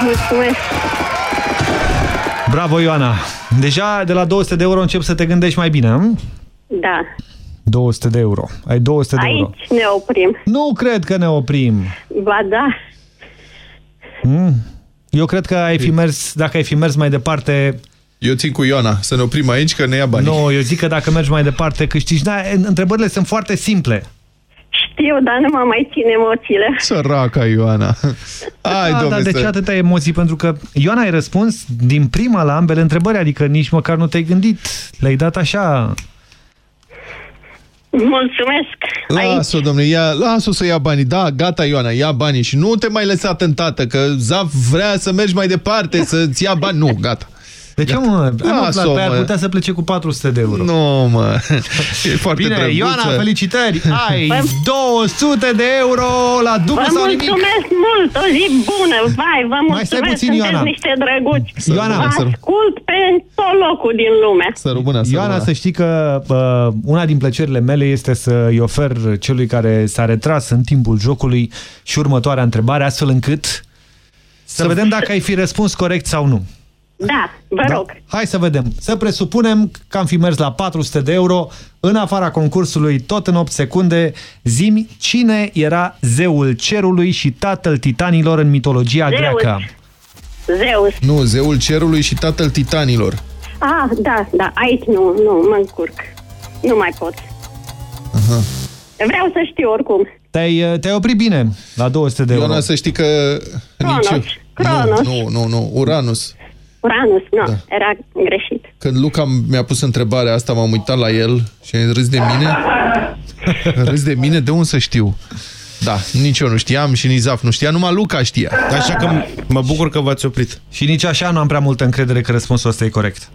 Mulțumesc. Bravo, Ioana! Deja de la 200 de euro încep să te gândești mai bine, hm? Da. 200 de euro. Ai 200 de euro. Aici ne oprim. Nu cred că ne oprim. Ba da. Mm. Eu cred că ai fi mers, dacă ai fi mers mai departe... Eu țin cu Ioana să ne oprim aici, că ne ia banii. Nu, eu zic că dacă mergi mai departe câștigi. Da, întrebările sunt foarte simple. Știu, dar nu mă mai țin emoțiile. Săraca Ioana. Hai, da, domne, dar de să- ce atâtea emoții? Pentru că Ioana ai răspuns din prima la ambele întrebări, adică nici măcar nu te-ai gândit. Le-ai dat așa... Mulțumesc. Lasă-o, domnule, ia, lasă-o să ia banii. Da, gata, Ioana, ia banii și nu te mai lăsa tentată, că Zaf vrea să mergi mai departe, să-ți ia bani. Nu, gata. De ce, mă? Lasă-o, Pe ar mă. putea să plece cu 400 de euro. Nu, mă. E foarte Bine, drăguță. Ioana, felicitări! Ai Vă- 200 de euro la dublu Vă sau nimic! mulțumesc mult, o zi bună, vai, vă Mai stai mulțumesc, puțin, sunteți Ioana. niște drăguți. Ioana, Vă să- ascult pe tot locul din lume. Să rămână, să Ioana, rămână. să știi că uh, una din plăcerile mele este să-i ofer celui care s-a retras în timpul jocului și următoarea întrebare, astfel încât să, vedem dacă ai fi răspuns corect sau nu. Da, vă Da? rog. Hai să vedem. Să presupunem că am fi mers la 400 de euro în afara concursului, tot în 8 secunde. Zimi, cine era zeul cerului și tatăl titanilor în mitologia Zeus. greacă? Zeus. Nu, zeul cerului și tatăl titanilor. Ah, da, da, aici nu, nu, mă încurc. Nu mai pot. Aha. Vreau să știu oricum. Te-ai te oprit bine la 200 de euro. Ioana, să știi că... Cronos. Nici... Cronos. Nu, nu, nu, Uranus. Uranus, nu, Da. era greșit. Când Luca mi-a pus întrebarea asta, m-am uitat la el și a râs de mine. Râs de mine? De unde să știu? Da, nici eu nu știam și nici Zaf nu știa, numai Luca știa. Așa că mă bucur că v-ați oprit. Și nici așa nu am prea multă încredere că răspunsul ăsta e corect.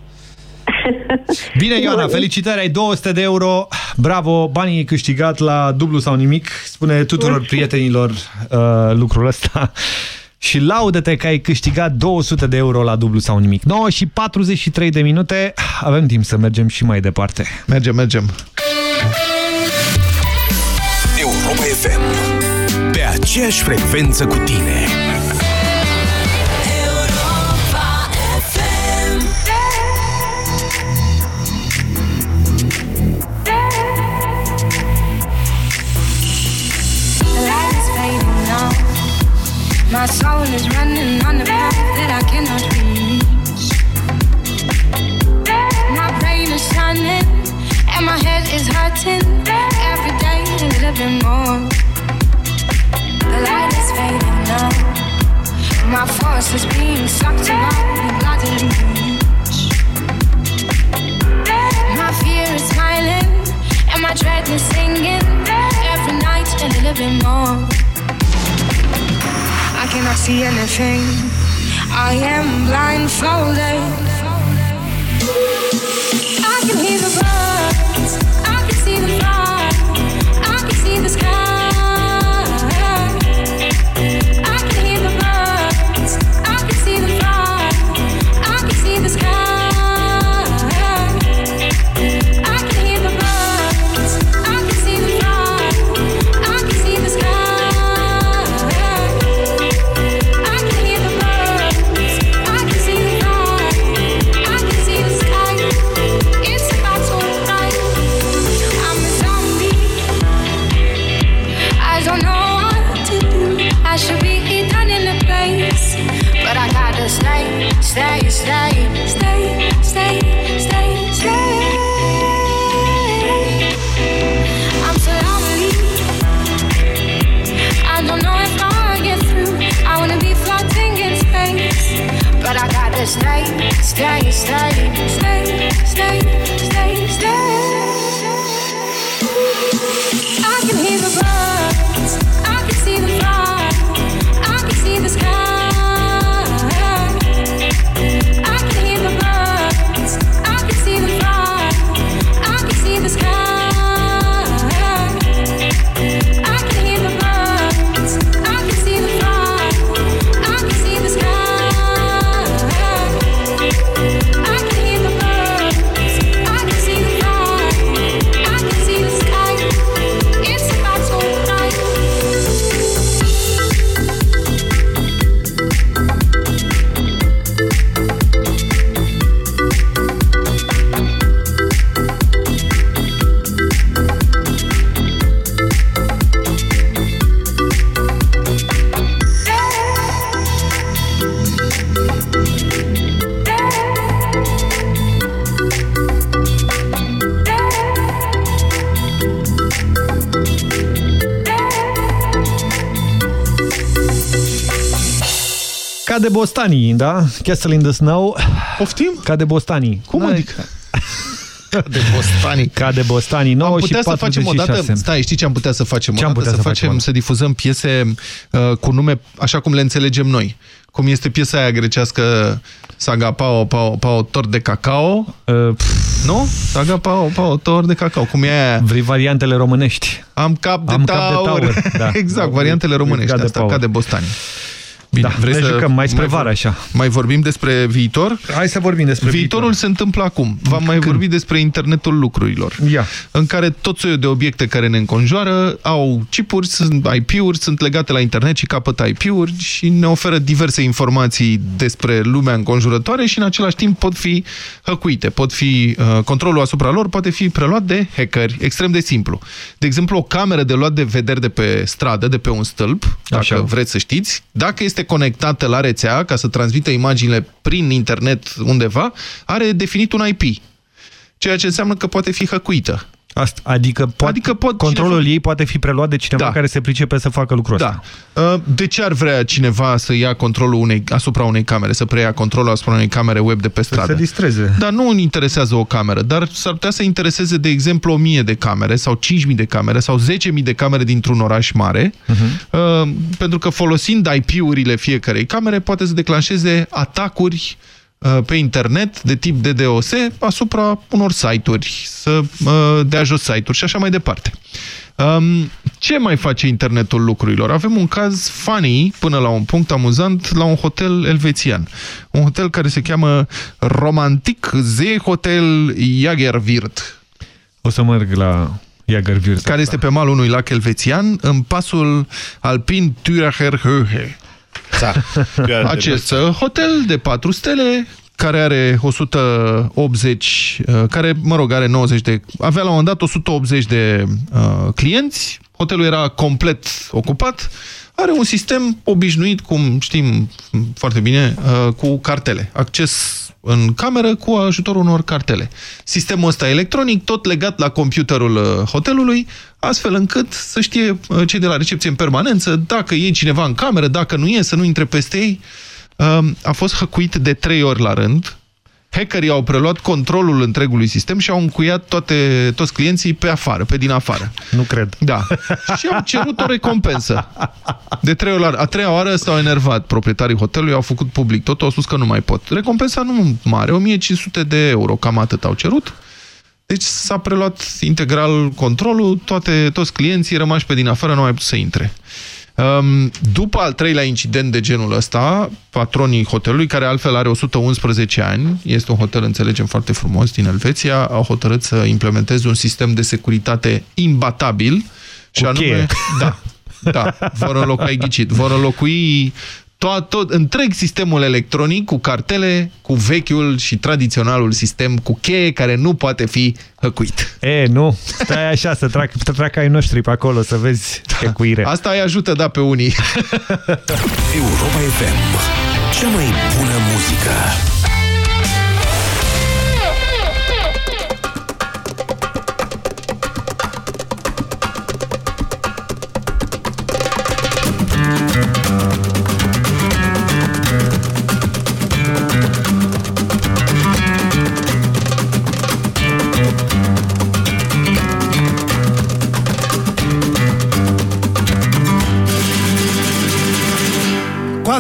Bine, Ioana, felicitări, ai 200 de euro. Bravo, banii ai câștigat la dublu sau nimic. Spune tuturor prietenilor uh, lucrul ăsta. Și laudă-te că ai câștigat 200 de euro la dublu sau nimic. 9 și 43 de minute. Avem timp să mergem și mai departe. Mergem, mergem. Europa FM. Pe aceeași frecvență cu tine. My soul is running on a path that I cannot reach. My brain is shining and my head is hurting. Every day a little bit more. The light is fading now. My force is being sucked along the bloody reach. My fear is smiling and my dread is singing. Every night a little bit more. I cannot see anything. I am blindfolded. I can hear the birds. De bostanii, da? Castle in the Snow. Poftim? Ca de bostanii. Cum Da, adică? de bostanii. Ca de bostanii. 9 Am putea și să facem o 46. dată, stai, știi ce am putea să facem? Ce o am dată putea să, să facem, facem, mă? să difuzăm piese uh, cu nume așa cum le înțelegem noi. Cum este piesa aia grecească Saga Pao Pao Pao Tor de Cacao. Uh, nu? Saga Pao Pao Tor de Cacao. Cum e aia? Vrei variantele românești? Am cap de Am taur. cap de taur, da. exact, variantele românești. Ca de Asta, taur. ca de bostani. Bine, Da, ne jucăm mai spre vară, așa. Mai vorbim despre viitor? Hai să vorbim despre Viitorul se întâmplă acum. V-am mai vorbit despre internetul lucrurilor. Ia. În care tot soiul de obiecte care ne înconjoară au chipuri, sunt IP-uri, sunt legate la internet și capătă IP-uri și ne oferă diverse informații despre lumea înconjurătoare și în același timp pot fi hăcuite, pot fi, uh, controlul asupra lor poate fi preluat de hackeri, extrem de simplu. De exemplu, o cameră de luat de vederi de pe stradă, de pe un stâlp, dacă Așa. vreți să știți, dacă este conectată la rețea ca să transmită imaginile prin internet undeva, are definit un IP. Ceea ce înseamnă că poate fi hăcuită. Asta, adică, poate, adică pot controlul cineva... ei poate fi preluat de cineva Da. care se pricepe să facă lucrul ăsta. Da. Uh, De ce ar vrea cineva să ia controlul unei, asupra unei camere, să preia controlul asupra unei camere web de pe stradă? se distreze. Dar nu îl interesează o cameră, dar s-ar putea să intereseze, de exemplu, 1000 de camere sau 5000 de camere sau 10.000 de camere dintr-un oraș mare, uh, pentru că folosind IP-urile fiecarei camere poate să declanșeze atacuri uh, pe internet de tip DDoS asupra unor site-uri, să uh, dea jos site-uri și așa mai departe. Um, ce mai face internetul lucrurilor? Avem un caz funny, până la un punct amuzant, la un hotel elvețian. Un hotel care se cheamă Romantic Zee Hotel Jagerwirt. O să merg la Jagerwirt. Care este pe malul unui lac elvețian, în pasul alpin Thüracher Höhe. Da. Acest uh, hotel de 4 stele care are 180, uh, care, mă rog, are 90 de... Avea la un moment dat 180 de uh, clienți, hotelul era complet ocupat, are un sistem obișnuit, cum știm foarte bine, uh, cu cartele. Acces în cameră cu ajutorul unor cartele. Sistemul ăsta electronic, tot legat la computerul uh, hotelului, astfel încât să știe uh, cei de la recepție în permanență dacă e cineva în cameră, dacă nu e, să nu intre peste ei. Um, A fost hăcuit de trei ori la rând. Hackerii au preluat controlul întregului sistem și au încuiat toate, toți clienții pe afară, pe din afară. Nu cred. Da. Și au cerut o recompensă. De trei ori. la- A treia oară s-au enervat proprietarii hotelului, au făcut public tot, au spus că nu mai pot. Recompensa nu mare, 1500 de euro, cam atât au cerut. Deci s-a preluat integral controlul, toate, toți clienții rămași pe din afară nu au mai putut să intre. Um, după al treilea incident de genul ăsta, patronii hotelului, care altfel are 111 ani, este un hotel, înțelegem, foarte frumos din Elveția, au hotărât să implementeze un sistem de securitate imbatabil și Cu anume, cheie. da, da, vor înlocui, ai ghicit, vor înlocui tot, tot, întreg sistemul electronic cu cartele, cu vechiul și tradiționalul sistem cu cheie care nu poate fi hăcuit. E, nu. Stai așa să trag, să trag ai noștri pe acolo să vezi hecuire. Asta îi ajută, da, pe unii. Europa FM. Cea mai bună muzică.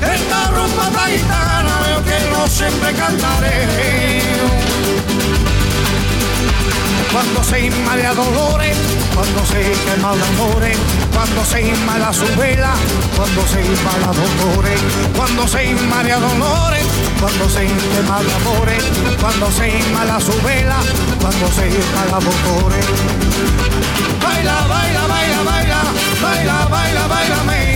Esta rumba ta gitana yo que no siempre cantaré. Cuando se inmala dolores, cuando se quema el amores, cuando se inmala su vela, cuando se inmala dolores, cuando se inmala dolores, cuando se quema amores, cuando se inmala su vela, cuando se inmala dolores. Baila, baila, baila, baila, baila, baila, bailame,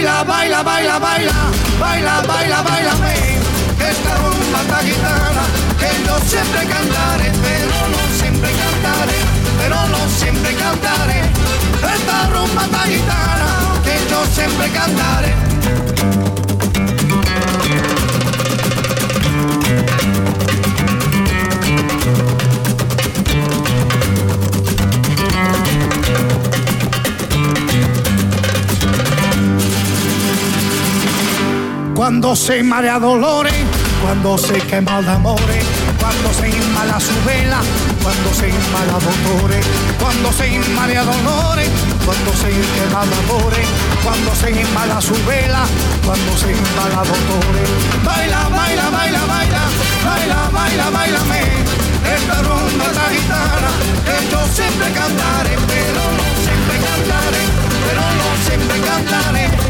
Baila, baila, baila, baila, baila, baila, baila, Esta rumba esta guitarra que yo siempre cantaré, pero no siempre cantaré, pero no siempre cantaré. Esta rumba esta guitarra que yo siempre cantaré. Cuando se marea dolores, cuando se quema el amores, cuando se inmala su vela, cuando se inmala dolores, cuando se inmala dolores, cuando se quema amores, cuando se inmala su vela, cuando se inmala dolores. Baila, baila, baila, baila, baila, baila, bailame, esta rumba esta gitana que yo siempre cantaré, pero no siempre cantaré, pero no siempre cantaré.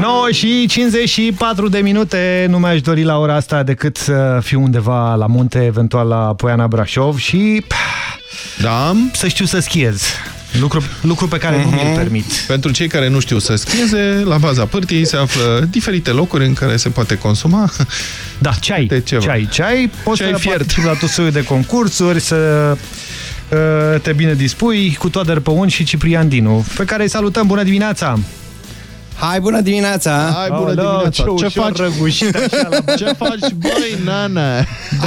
9 și 54 de minute, nu mi-aș dori la ora asta decât să fiu undeva la munte, eventual la Poiana Brașov și da. să știu să schiez. Lucru, lucru pe care uh -huh. nu mi-l Mhm. permit. Pentru cei care nu știu să schieze, la baza pârtiei se află diferite locuri în care se poate consuma. Da, ceai. De ceva. Ceai, ceai. Poți Ceai să fiert. participi la tot soiul de concursuri, să uh, te bine dispui cu Toader Păun și Ciprian Dinu, pe care îi salutăm. Bună dimineața! Hai, bună dimineața! Hai, bună Aoleu, dimineața! ce Ce ușor faci? răgușit așa la- Ce faci, băi, nana?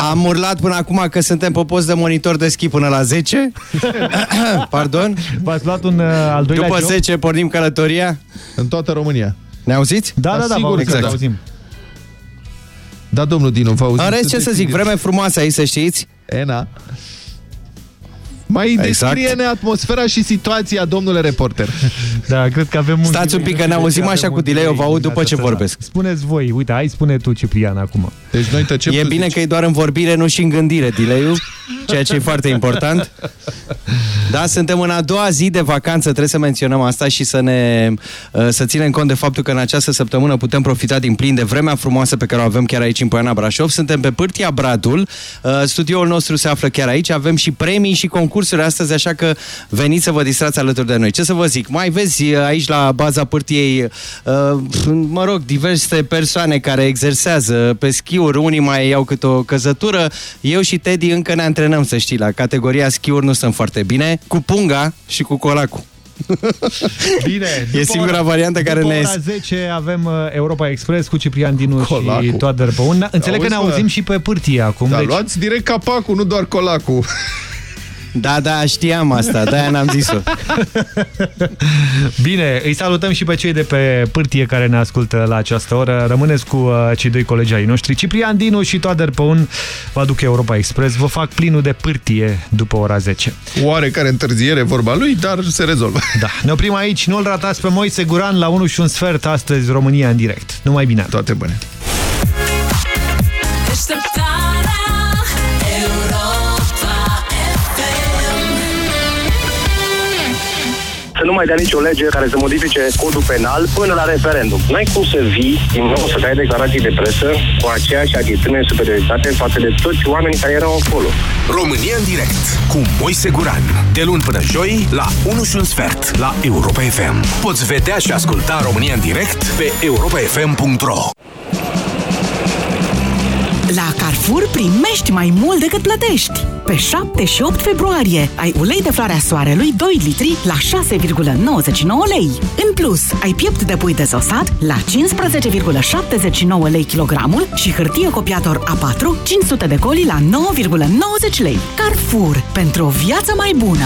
Am urlat până acum că suntem pe post de monitor de schi până la 10. Pardon? V-ați luat un uh, al doilea După job? 10 pornim călătoria. În toată România. Ne auziți? Da, da, da, sigur vă că exact. da. auzim. Da, domnul Dinu, vă auzim. În rest, ce să Sunteți zic, siguri? vreme frumoasă aici, să știți. Ena. Mai Exact. descrie-ne atmosfera și situația, domnule reporter. Da, cred că avem un... Stați un pic, că ne auzim așa cu delay, eu vă aud după ce vorbesc. Spuneți voi, uite, hai spune tu, Ciprian, acum. Deci noi tăcem, E tu bine zici. că e doar în vorbire, nu și în gândire, delay ceea ce e foarte important. Da, suntem în a doua zi de vacanță, trebuie să menționăm asta și să ne uh, să ținem cont de faptul că în această săptămână putem profita din plin de vremea frumoasă pe care o avem chiar aici în Poiana Brașov. Suntem pe Pârtia Bradul, uh, studioul nostru se află chiar aici, avem și premii și concursuri astăzi, așa că veniți să vă distrați alături de noi. Ce să vă zic, mai vezi uh, aici la baza Pârtiei, uh, mă rog, diverse persoane care exersează pe schiuri, unii mai iau câte o căzătură, eu și Teddy încă ne antrenăm, să știi, la categoria schiuri nu sunt foarte bine, cu punga și cu colacul. Bine, E singura variantă care după ne ora 10 avem uh, Europa Express cu Ciprian Dinu Colacu. și Toader Băun. Înțeleg că Auzi, ne mă? auzim și pe pârtie acum. Dar deci... luați direct capacul, nu doar colacul. Da, da, știam asta, de-aia n-am zis-o. Bine, îi salutăm și pe cei de pe pârtie care ne ascultă la această oră. Rămâneți cu uh, cei doi colegi ai noștri. Ciprian Dinu și Toader Păun vă aduc Europa Express. Vă fac plinul de pârtie după ora 10. Oarecare întârziere vorba lui, dar se rezolvă. Da, ne oprim aici. Nu-l ratați pe Moise Guran la 1 și un sfert astăzi România în direct. Numai bine! Toate bune! Deșteptarea nu mai dea nicio lege care să modifice codul penal până la referendum. N-ai cum să vii din nou să dai declarații de presă cu aceeași atitudine de superioritate față de toți oamenii care erau acolo. România în direct cu Moise Guran. De luni până joi la 1 și un sfert la Europa FM. Poți vedea și asculta România în direct pe europafm.ro La Carrefour primești mai mult decât plătești. Pe 7 și 8 februarie ai ulei de floarea soarelui 2 litri la 6,99 lei. În plus, ai piept de pui dezosat la 15,79 lei kilogramul și hârtie copiator A4 500 de coli la 9,90 lei. Carrefour, pentru o viață mai bună!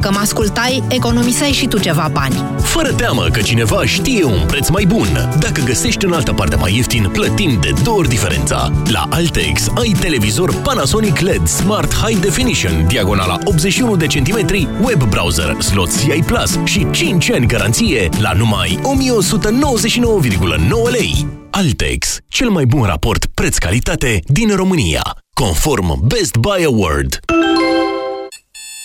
Dacă mă ascultai, economiseai și tu ceva bani. Fără teamă că cineva știe un preț mai bun. Dacă găsești în altă parte mai ieftin, plătim de două ori diferența. La Altex ai televizor Panasonic LED Smart High Definition, diagonala 81 de centimetri, web browser, slot CI Plus și 5 ani garanție la numai 1199,9 lei. Altex, cel mai bun raport preț-calitate din România, conform Best Buy Award.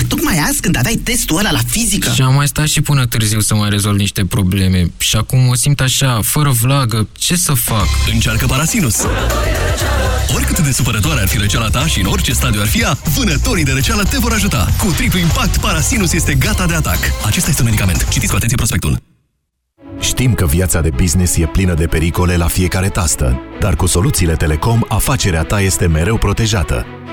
Dar tocmai azi, când aveai testul ăla la fizică... Și am mai stat și până târziu să mai rezolv niște probleme. Și acum o simt așa, fără vlagă. Ce să fac? Încearcă Parasinus! Oricât de supărătoare ar fi răceala ta și în orice stadiu ar fi ea, vânătorii de răceală te vor ajuta. Cu triplu impact, Parasinus este gata de atac. Acesta este un medicament. Citiți cu atenție prospectul. Știm că viața de business e plină de pericole la fiecare tastă, dar cu soluțiile Telecom, afacerea ta este mereu protejată.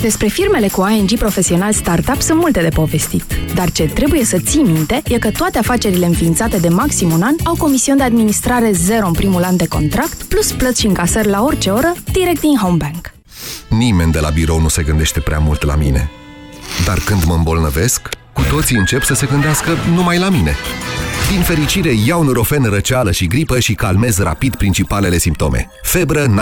Despre firmele cu ING profesional startup sunt multe de povestit. Dar ce trebuie să ții minte e că toate afacerile înființate de maxim un an au comision de administrare zero în primul an de contract, plus plăți și încasări la orice oră, direct din Homebank. Nimeni de la birou nu se gândește prea mult la mine. Dar când mă îmbolnăvesc, cu toții încep să se gândească numai la mine. Din fericire, iau Nurofen răceală și gripă și calmez rapid principalele simptome. Febră, nas